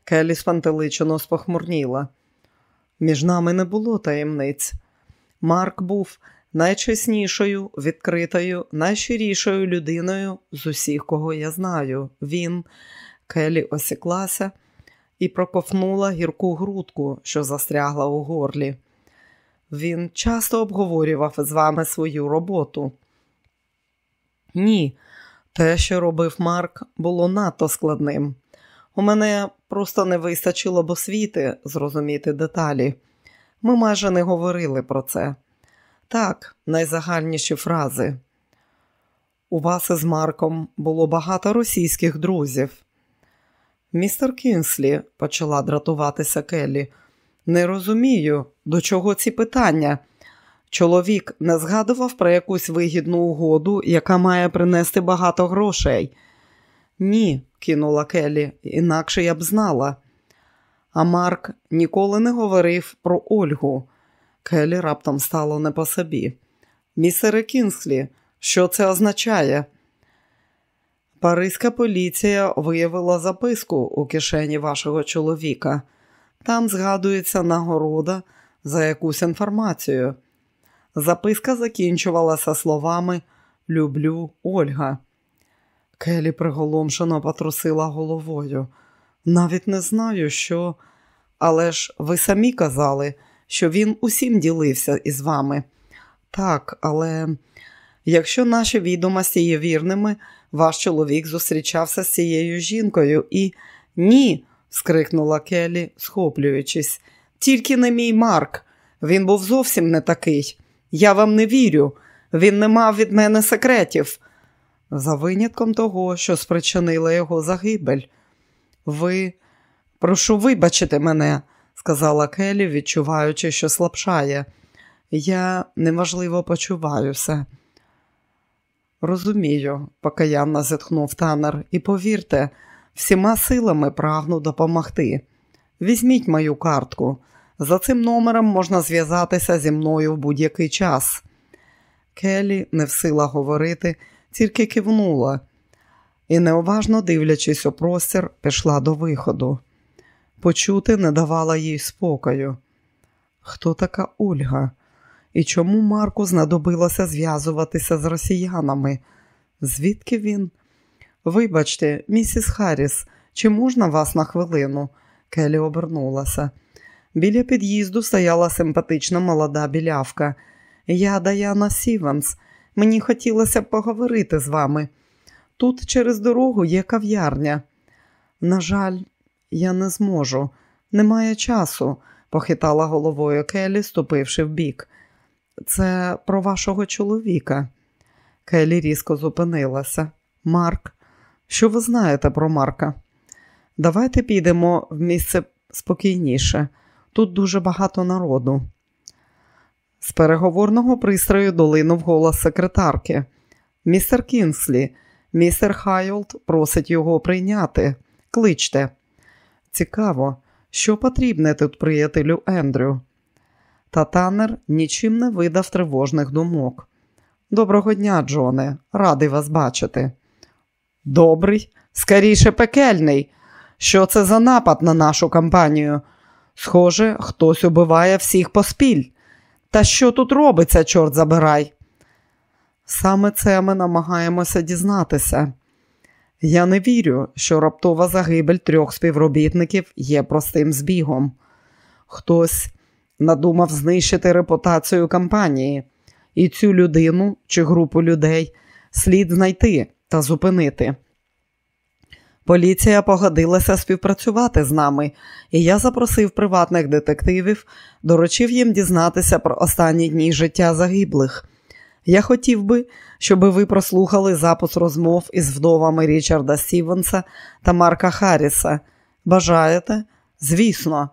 Speaker 1: Келлі спантеличено спохмурніла. Між нами не було таємниць. Марк був найчеснішою, відкритою, найщирішою людиною з усіх, кого я знаю. Він, Келлі осіклася і проковнула гірку грудку, що застрягла у горлі. Він часто обговорював з вами свою роботу. Ні, те, що робив Марк, було надто складним. У мене просто не вистачило б освіти зрозуміти деталі. Ми майже не говорили про це. Так, найзагальніші фрази. У вас із Марком було багато російських друзів. Містер Кінслі, почала дратуватися Келлі, не розумію, до чого ці питання. Чоловік не згадував про якусь вигідну угоду, яка має принести багато грошей. Ні, кинула Келлі, інакше я б знала. А Марк ніколи не говорив про Ольгу. Келлі раптом стало не по собі. Місере Кінслі, що це означає? Паризька поліція виявила записку у кишені вашого чоловіка. Там згадується нагорода за якусь інформацію. Записка закінчувалася словами Люблю Ольга. Келі приголомшено потрусила головою. Навіть не знаю, що. Але ж ви самі казали, що він усім ділився із вами. Так, але якщо наші відомості є вірними, ваш чоловік зустрічався з цією жінкою і ні. скрикнула Келі, схоплюючись. Тільки не мій Марк. Він був зовсім не такий. Я вам не вірю. Він не мав від мене секретів за винятком того, що спричинила його загибель. Ви, прошу вибачити мене, сказала Келі, відчуваючи, що слабшає. Я неважливо почуваюся. Розумію, покаянно зітхнув танер, і повірте, всіма силами прагну допомогти. Візьміть мою картку. За цим номером можна зв'язатися зі мною в будь-який час. Келі не в сила говорити, тільки кивнула і, неуважно дивлячись у простір, пішла до виходу. Почути не давала їй спокою. Хто така Ольга? І чому Марку знадобилося зв'язуватися з росіянами? Звідки він? Вибачте, місіс Харріс, чи можна вас на хвилину? Келі обернулася. Біля під'їзду стояла симпатична молода білявка. Я Даяна Сіванс. Мені хотілося б поговорити з вами. Тут через дорогу є кав'ярня. На жаль, я не зможу. Немає часу, похитала головою Келі, ступивши вбік. Це про вашого чоловіка. Келі різко зупинилася. Марк, що ви знаєте про Марка? Давайте підемо в місце спокійніше. Тут дуже багато народу. З переговорного пристрою долинув голос секретарки. Містер Кінгслі, містер Хайолд просить його прийняти. Кличте. Цікаво, що потрібне тут приятелю Ендрю. Та Таннер нічим не видав тривожних думок. Доброго дня, Джоне, радий вас бачити. Добрий, скоріше пекельний. Що це за напад на нашу компанію? Схоже, хтось убиває всіх поспіль. Та що тут робиться, чорт забирай? Саме це ми намагаємося дізнатися. Я не вірю, що раптова загибель трьох співробітників є простим збігом. Хтось надумав знищити репутацію компанії, і цю людину чи групу людей слід знайти та зупинити. Поліція погодилася співпрацювати з нами, і я запросив приватних детективів, доручив їм дізнатися про останні дні життя загиблих. Я хотів би, щоб ви прослухали запис розмов із вдовами Річарда Стівенса та Марка Харріса. Бажаєте? Звісно,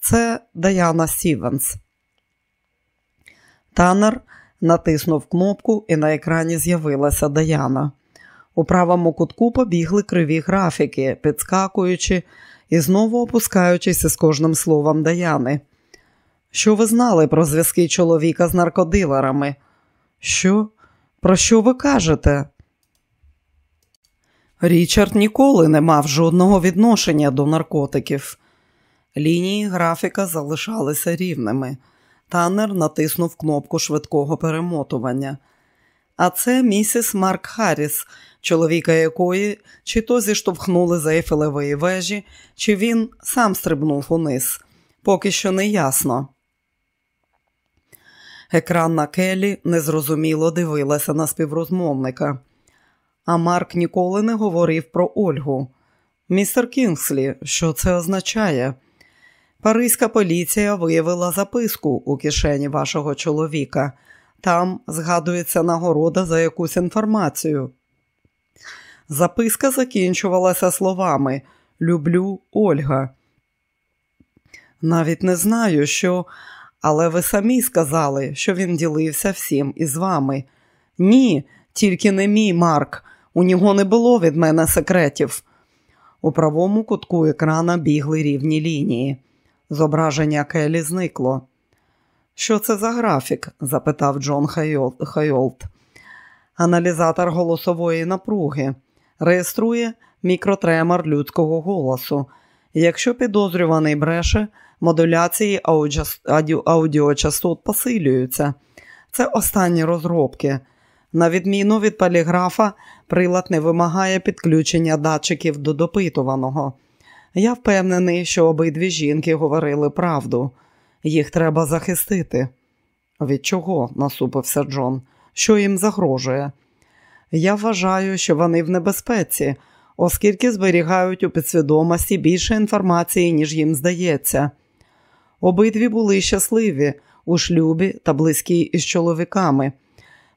Speaker 1: це Даяна Стівенс. Танер натиснув кнопку, і на екрані з'явилася Даяна. У правому кутку побігли криві графіки, підскакуючи і знову опускаючись із кожним словом Даяни. Що ви знали про зв'язки чоловіка з наркодилерами? Що? Про що ви кажете? Річард ніколи не мав жодного відношення до наркотиків. Лінії графіка залишалися рівними. Таннер натиснув кнопку швидкого перемотування. А це місіс Марк Харріс, чоловіка якої чи то зіштовхнули з Ейфелевої вежі, чи він сам стрибнув униз. Поки що не ясно. Екран на Келі незрозуміло дивилася на співрозмовника. А Марк ніколи не говорив про Ольгу. Містер Кінгслі, що це означає? Паризька поліція виявила записку у кишені вашого чоловіка. Там згадується нагорода за якусь інформацію. Записка закінчувалася словами Люблю Ольга. Навіть не знаю, що, але ви самі сказали, що він ділився всім із вами. Ні, тільки не мій Марк. У нього не було від мене секретів. У правому кутку екрана бігли рівні лінії. Зображення Келі зникло. Що це за графік? запитав Джон Хайолт. Аналізатор голосової напруги реєструє мікротремор людського голосу. Якщо підозрюваний бреше, модуляції аудіочастот посилюються. Це останні розробки. На відміну від поліграфа, прилад не вимагає підключення датчиків до допитуваного. Я впевнений, що обидві жінки говорили правду. Їх треба захистити. Від чого? насупився Джон. Що їм загрожує? Я вважаю, що вони в небезпеці, оскільки зберігають у підсвідомості більше інформації, ніж їм здається. Обидві були щасливі у шлюбі та близькі із чоловіками.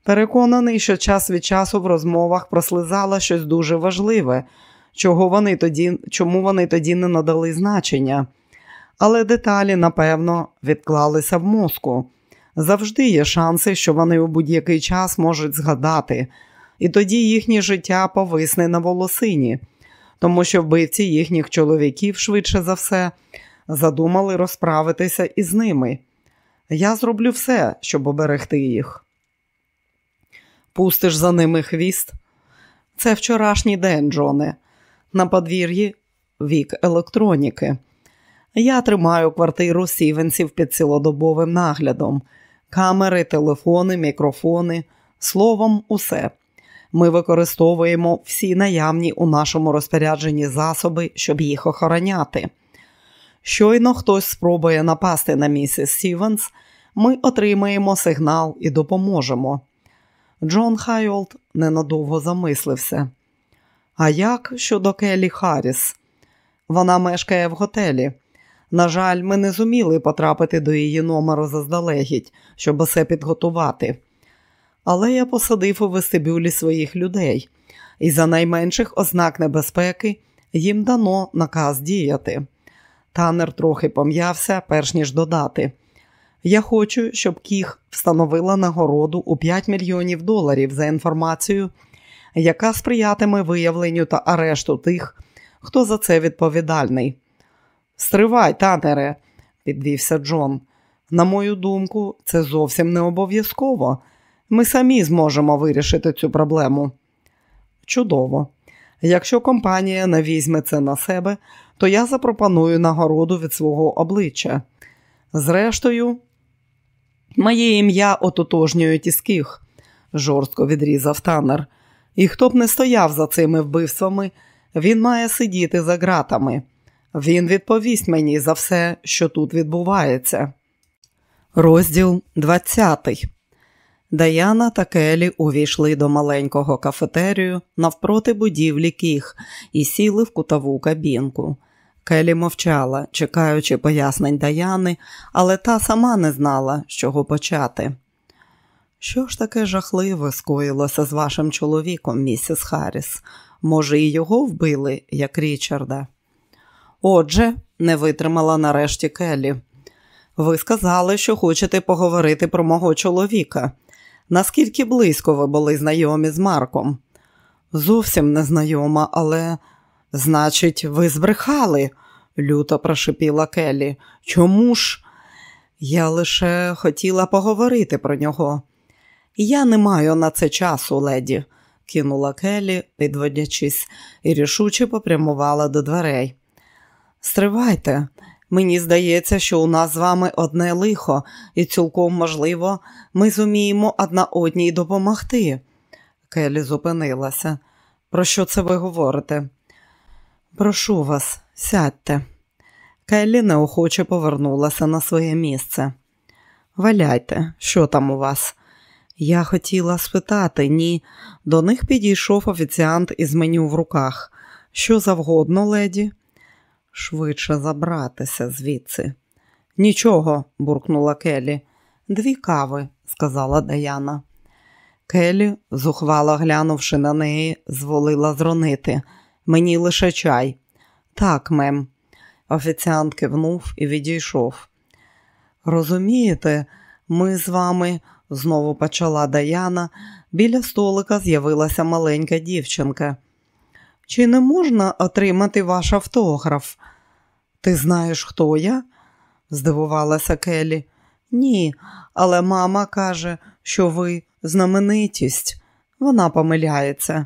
Speaker 1: Переконаний, що час від часу в розмовах прослизало щось дуже важливе, чого вони тоді, чому вони тоді не надали значення. Але деталі, напевно, відклалися в мозку. Завжди є шанси, що вони у будь-який час можуть згадати, і тоді їхнє життя повисне на волосині, тому що вбивці їхніх чоловіків, швидше за все, задумали розправитися із ними. Я зроблю все, щоб оберегти їх. Пустиш за ними хвіст. Це вчорашній день, Джоне. На подвір'ї вік електроніки. Я тримаю квартиру сівенців під цілодобовим наглядом, камери, телефони, мікрофони, словом, усе. Ми використовуємо всі наявні у нашому розпорядженні засоби, щоб їх охороняти. Щойно хтось спробує напасти на місіс Сівенс, ми отримаємо сигнал і допоможемо. Джон Хайолд ненадовго замислився. А як щодо Келі Харріс? Вона мешкає в готелі. На жаль, ми не зуміли потрапити до її номеру заздалегідь, щоб усе підготувати. Але я посадив у вестибюлі своїх людей, і за найменших ознак небезпеки їм дано наказ діяти. Танер трохи пом'явся, перш ніж додати. Я хочу, щоб Кіх встановила нагороду у 5 мільйонів доларів за інформацію, яка сприятиме виявленню та арешту тих, хто за це відповідальний. Стривай, танере, підвівся Джон. На мою думку, це зовсім не обов'язково. Ми самі зможемо вирішити цю проблему. Чудово. Якщо компанія не візьме це на себе, то я запропоную нагороду від свого обличчя. Зрештою, моє ім'я ототожнює тіских, жорстко відрізав танер. І хто б не стояв за цими вбивствами, він має сидіти за ґратами. Він відповість мені за все, що тут відбувається. Розділ 20 Даяна та Келі увійшли до маленького кафетерію навпроти будівлі кіх і сіли в кутову кабінку. Келі мовчала, чекаючи пояснень Даяни, але та сама не знала, з чого почати. Що ж таке жахливе скоїлося з вашим чоловіком, місіс Харріс? Може, і його вбили, як Річарда? Отже, не витримала нарешті Келі. Ви сказали, що хочете поговорити про мого чоловіка. Наскільки близько ви були знайомі з Марком? Зовсім не знайома, але, значить, ви збрехали, люто прошипіла Келі. Чому ж? Я лише хотіла поговорити про нього. Я не маю на це часу, леді, кинула Келі, підводячись, і рішуче попрямувала до дверей. Стривайте, мені здається, що у нас з вами одне лихо, і цілком можливо, ми зуміємо одна одній допомогти. Келі зупинилася. Про що це ви говорите? Прошу вас, сядьте. Келлі неохоче повернулася на своє місце. Валяйте, що там у вас? Я хотіла спитати, ні. До них підійшов офіціант із меню в руках. Що завгодно, леді? Швидше забратися звідси. Нічого, буркнула Келі. Дві кави, сказала Даяна. Келі, зухвало глянувши на неї, зволила зронити. Мені лише чай. Так, мем. Офіціант кивнув і відійшов. Розумієте, ми з вами, знову почала Даяна, біля столика з'явилася маленька дівчинка. Чи не можна отримати ваш автограф? Ти знаєш, хто я? здивувалася Келі. Ні, але мама каже, що ви знаменитість. Вона помиляється.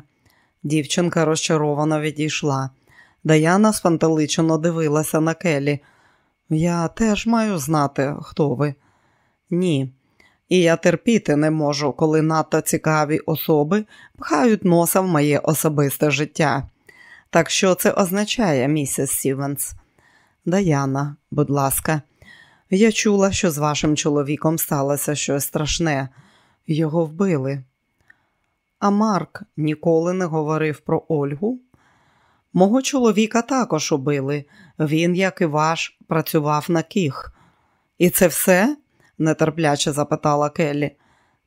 Speaker 1: Дівчинка розчаровано відійшла. Даяна спантеличено дивилася на Келі. Я теж маю знати, хто ви. Ні. І я терпіти не можу, коли надто цікаві особи пхають носа в моє особисте життя. Так що це означає, місіс Сівенс? Даяна, будь ласка, я чула, що з вашим чоловіком сталося щось страшне. Його вбили. А Марк ніколи не говорив про Ольгу. Мого чоловіка також убили. Він, як і ваш, працював на кіх. І це все? Нетерпляче запитала Келлі.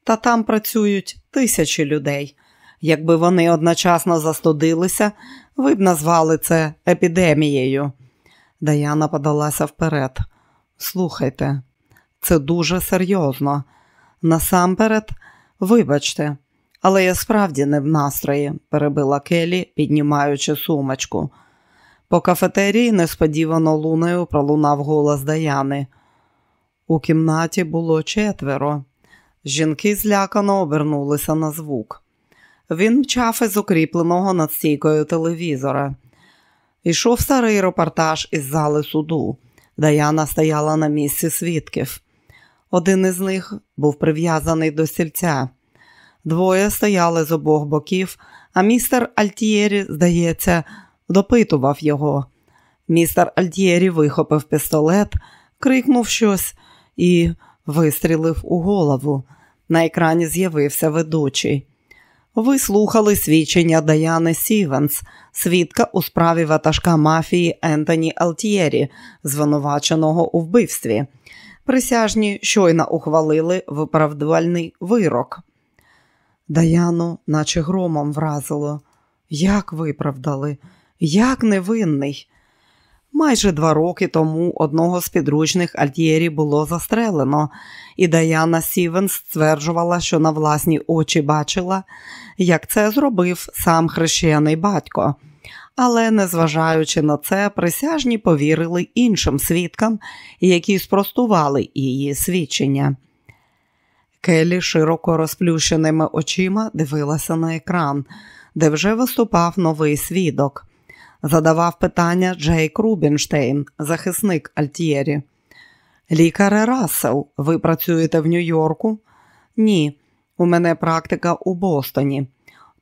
Speaker 1: Та там працюють тисячі людей. Якби вони одночасно застудилися, ви б назвали це епідемією. Даяна подалася вперед. Слухайте, це дуже серйозно. Насамперед, вибачте, але я справді не в настрої, перебила Келі, піднімаючи сумочку. По кафетерії несподівано луною пролунав голос Даяни. У кімнаті було четверо. Жінки злякано обернулися на звук. Він мчав із укріпленого над стійкою телевізора. Ішов старий репортаж із зали суду. Даяна стояла на місці свідків. Один із них був прив'язаний до стільця. Двоє стояли з обох боків, а містер Альтієрі, здається, допитував його. Містер Альтієрі вихопив пістолет, крикнув щось і вистрілив у голову. На екрані з'явився ведучий. Ви слухали свідчення Даяни Сівенс, свідка у справі ватажка мафії Ентоні Алтієрі, звинуваченого у вбивстві. Присяжні щойно ухвалили виправдувальний вирок. Даяну, наче громом вразило. Як виправдали? Як невинний? Майже два роки тому одного з підручних Альтєрі було застрелено, і Даяна Сівенс стверджувала, що на власні очі бачила, як це зробив сам хрещений батько. Але, незважаючи на це, присяжні повірили іншим свідкам, які спростували її свідчення. Келі широко розплющеними очима дивилася на екран, де вже виступав новий свідок. Задавав питання Джейк Рубінштейн, захисник Альтєрі. Лікаре Рассел, ви працюєте в Нью-Йорку? Ні, у мене практика у Бостоні.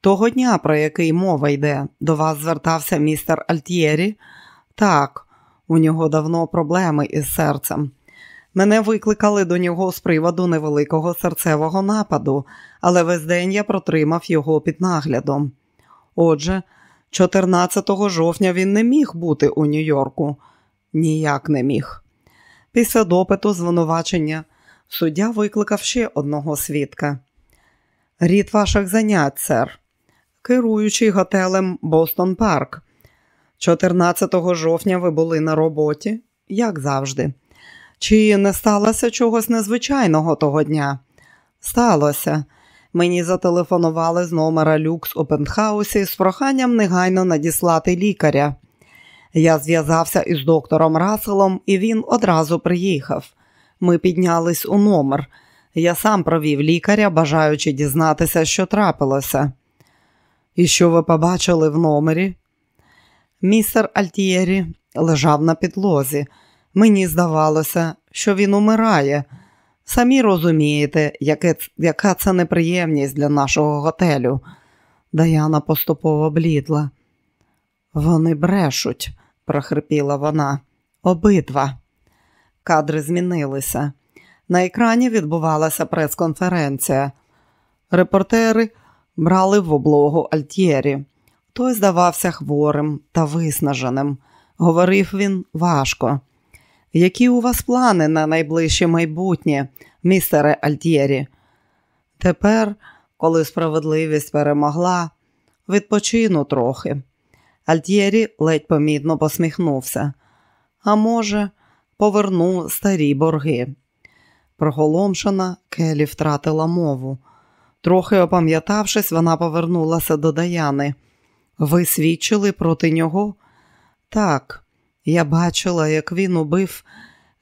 Speaker 1: Того дня, про який мова йде, до вас звертався містер Альтєрі? Так, у нього давно проблеми із серцем. Мене викликали до нього з приводу невеликого серцевого нападу, але весь день я протримав його під наглядом. Отже, 14 жовтня він не міг бути у Нью-Йорку. Ніяк не міг. Після допиту звинувачення суддя викликав ще одного свідка. Рід ваших занять, сер, керуючий готелем Бостон Парк. 14 жовтня ви були на роботі, як завжди. Чи не сталося чогось незвичайного того дня? Сталося. Мені зателефонували з номера люкс у пентхаусі з проханням негайно надіслати лікаря. Я зв'язався із доктором Раселом, і він одразу приїхав. Ми піднялись у номер. Я сам провів лікаря, бажаючи дізнатися, що трапилося. І що ви побачили в номері? Містер Альтієрі лежав на підлозі. Мені здавалося, що він умирає. Самі розумієте, яке, яка це неприємність для нашого готелю. Даяна поступово блідла. Вони брешуть, прохрипіла вона. Обидва. Кадри змінилися. На екрані відбувалася прес-конференція. Репортери брали в облогу Альтєрі. Той здавався хворим та виснаженим. Говорив він важко. Які у вас плани на найближче майбутнє, містере Альтєрі? Тепер, коли справедливість перемогла, відпочину трохи. Альтєрі ледь помітно посміхнувся. А може, поверну старі борги. Проголомшена, Келі втратила мову. Трохи опам'ятавшись, вона повернулася до Даяни. Ви свідчили проти нього? Так. Я бачила, як він убив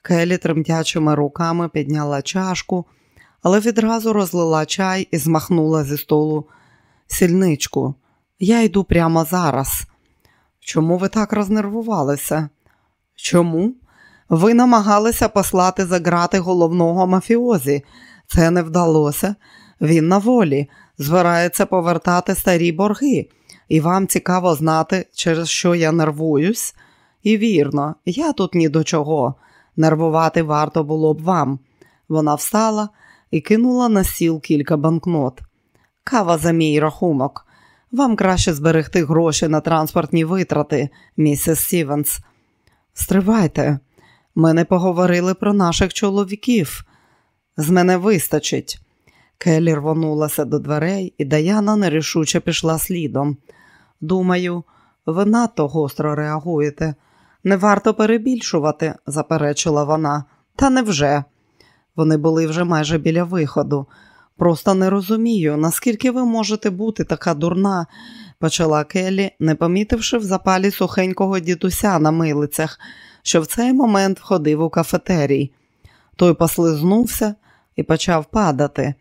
Speaker 1: Келі тремтячими руками підняла чашку, але відразу розлила чай і змахнула зі столу сільничку. Я йду прямо зараз. Чому ви так рознервувалися? Чому? Ви намагалися послати за грати головного мафіозі. Це не вдалося. Він на волі, збирається повертати старі борги, і вам цікаво знати, через що я нервуюсь. І вірно, я тут ні до чого. Нервувати варто було б вам. Вона встала і кинула на сіл кілька банкнот. Кава за мій рахунок. Вам краще зберегти гроші на транспортні витрати, місіс Сівенс. Стривайте, ми не поговорили про наших чоловіків. З мене вистачить. Келі рвонулася до дверей, і Даяна нерішуче пішла слідом. Думаю, ви надто гостро реагуєте. Не варто перебільшувати, заперечила вона. Та невже? Вони були вже майже біля виходу. Просто не розумію, наскільки ви можете бути така дурна, почала Келі, не помітивши в запалі сухенького дідуся на милицях, що в цей момент входив у кафетерій. Той послизнувся і почав падати.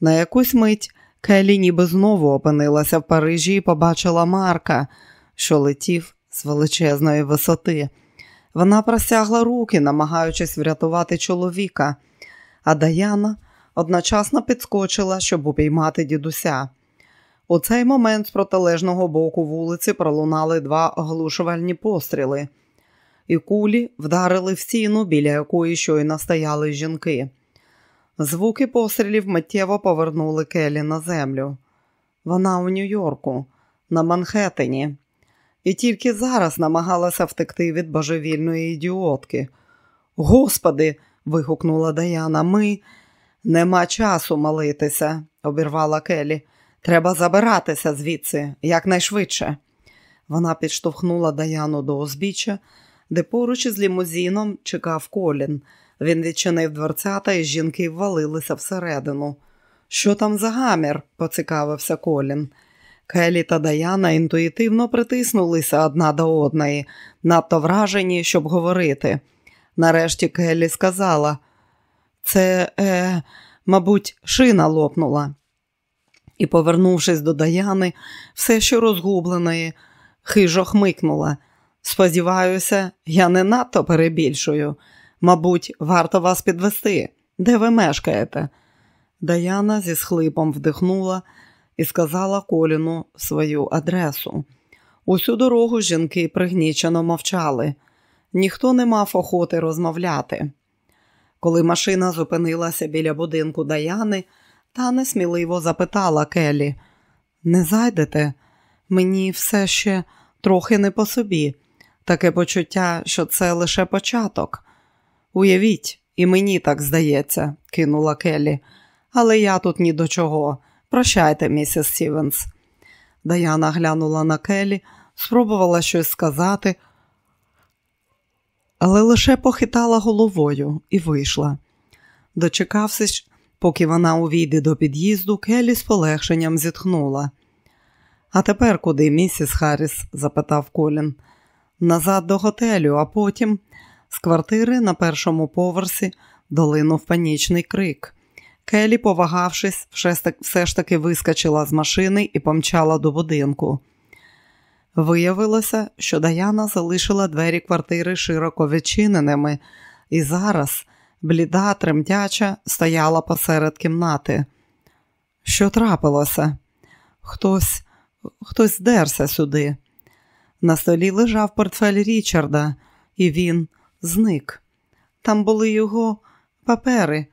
Speaker 1: На якусь мить Келі ніби знову опинилася в Парижі і побачила Марка, що летів з величезної висоти. Вона простягла руки, намагаючись врятувати чоловіка, а Даяна одночасно підскочила, щоб упіймати дідуся. У цей момент з протилежного боку вулиці пролунали два оглушувальні постріли, і кулі вдарили в стіну, біля якої щойно стояли жінки. Звуки пострілів миттєво повернули Келі на землю. Вона у Нью-Йорку, на Манхеттені, і тільки зараз намагалася втекти від божевільної ідіотки. Господи, вигукнула Даяна, ми нема часу молитися, обірвала Келі. Треба забиратися звідси якнайшвидше. Вона підштовхнула Даяну до узбіччя, де поруч із лімузином чекав Колін. Він відчинив дверцята, і жінки ввалилися всередину. Що там за гамір? поцікавився Колін. Келі та Даяна інтуїтивно притиснулися одна до одної, надто вражені, щоб говорити. Нарешті Келлі сказала, це, е, мабуть, шина лопнула. І, повернувшись до Даяни, все ще розгубленої, хижо хмикнула. Сподіваюся, я не надто перебільшую. Мабуть, варто вас підвести. Де ви мешкаєте? Даяна зі схлипом вдихнула і сказала Коліну свою адресу. Усю дорогу жінки пригнічено мовчали. Ніхто не мав охоти розмовляти. Коли машина зупинилася біля будинку Даяни, та несміливо запитала Келі: Не зайдете? Мені все ще трохи не по собі. Таке почуття, що це лише початок. Уявіть, і мені так здається, кинула Келі. Але я тут ні до чого. Прощайте, місіс Сівенс. Даяна глянула на Келі, спробувала щось сказати, але лише похитала головою і вийшла. Дочекавшись, поки вона увійде до під'їзду, Келі з полегшенням зітхнула. А тепер куди, місіс Харріс? запитав Колін. Назад до готелю, а потім з квартири на першому поверсі долинув панічний крик. Келі, повагавшись, все ж таки вискочила з машини і помчала до будинку. Виявилося, що Даяна залишила двері квартири широко відчиненими, і зараз бліда, тремтяча, стояла посеред кімнати. Що трапилося? Хтось, хтось здерся сюди. На столі лежав портфель Річарда, і він зник. Там були його папери.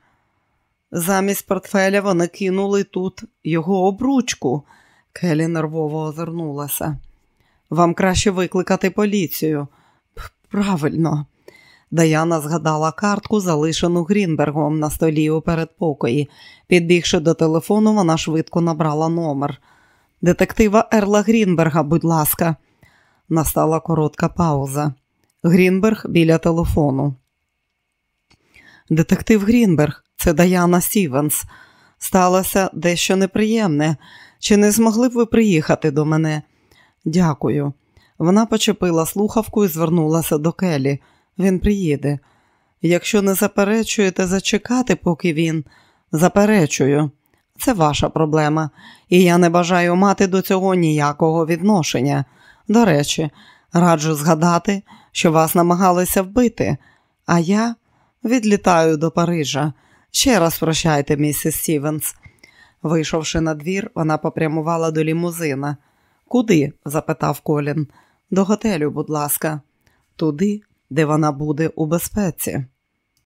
Speaker 1: Замість портфеля вони кинули тут його обручку. Келі нервово озирнулася. Вам краще викликати поліцію. Правильно. Даяна згадала картку, залишену Грінбергом на столі у передпокої. Підбігши до телефону, вона швидко набрала номер. Детектива Ерла Грінберга, будь ласка. Настала коротка пауза. Грінберг біля телефону. Детектив Грінберг, це Даяна Сівенс. Сталося дещо неприємне. Чи не змогли б ви приїхати до мене? Дякую. Вона почепила слухавку і звернулася до Келі. Він приїде. Якщо не заперечуєте зачекати, поки він заперечую. Це ваша проблема, і я не бажаю мати до цього ніякого відношення. До речі, раджу згадати, що вас намагалися вбити, а я відлітаю до Парижа. Ще раз прощайте, місіс Сівенс. Вийшовши на двір, вона попрямувала до лімузина. Куди? запитав Колін. До готелю, будь ласка, туди, де вона буде у безпеці.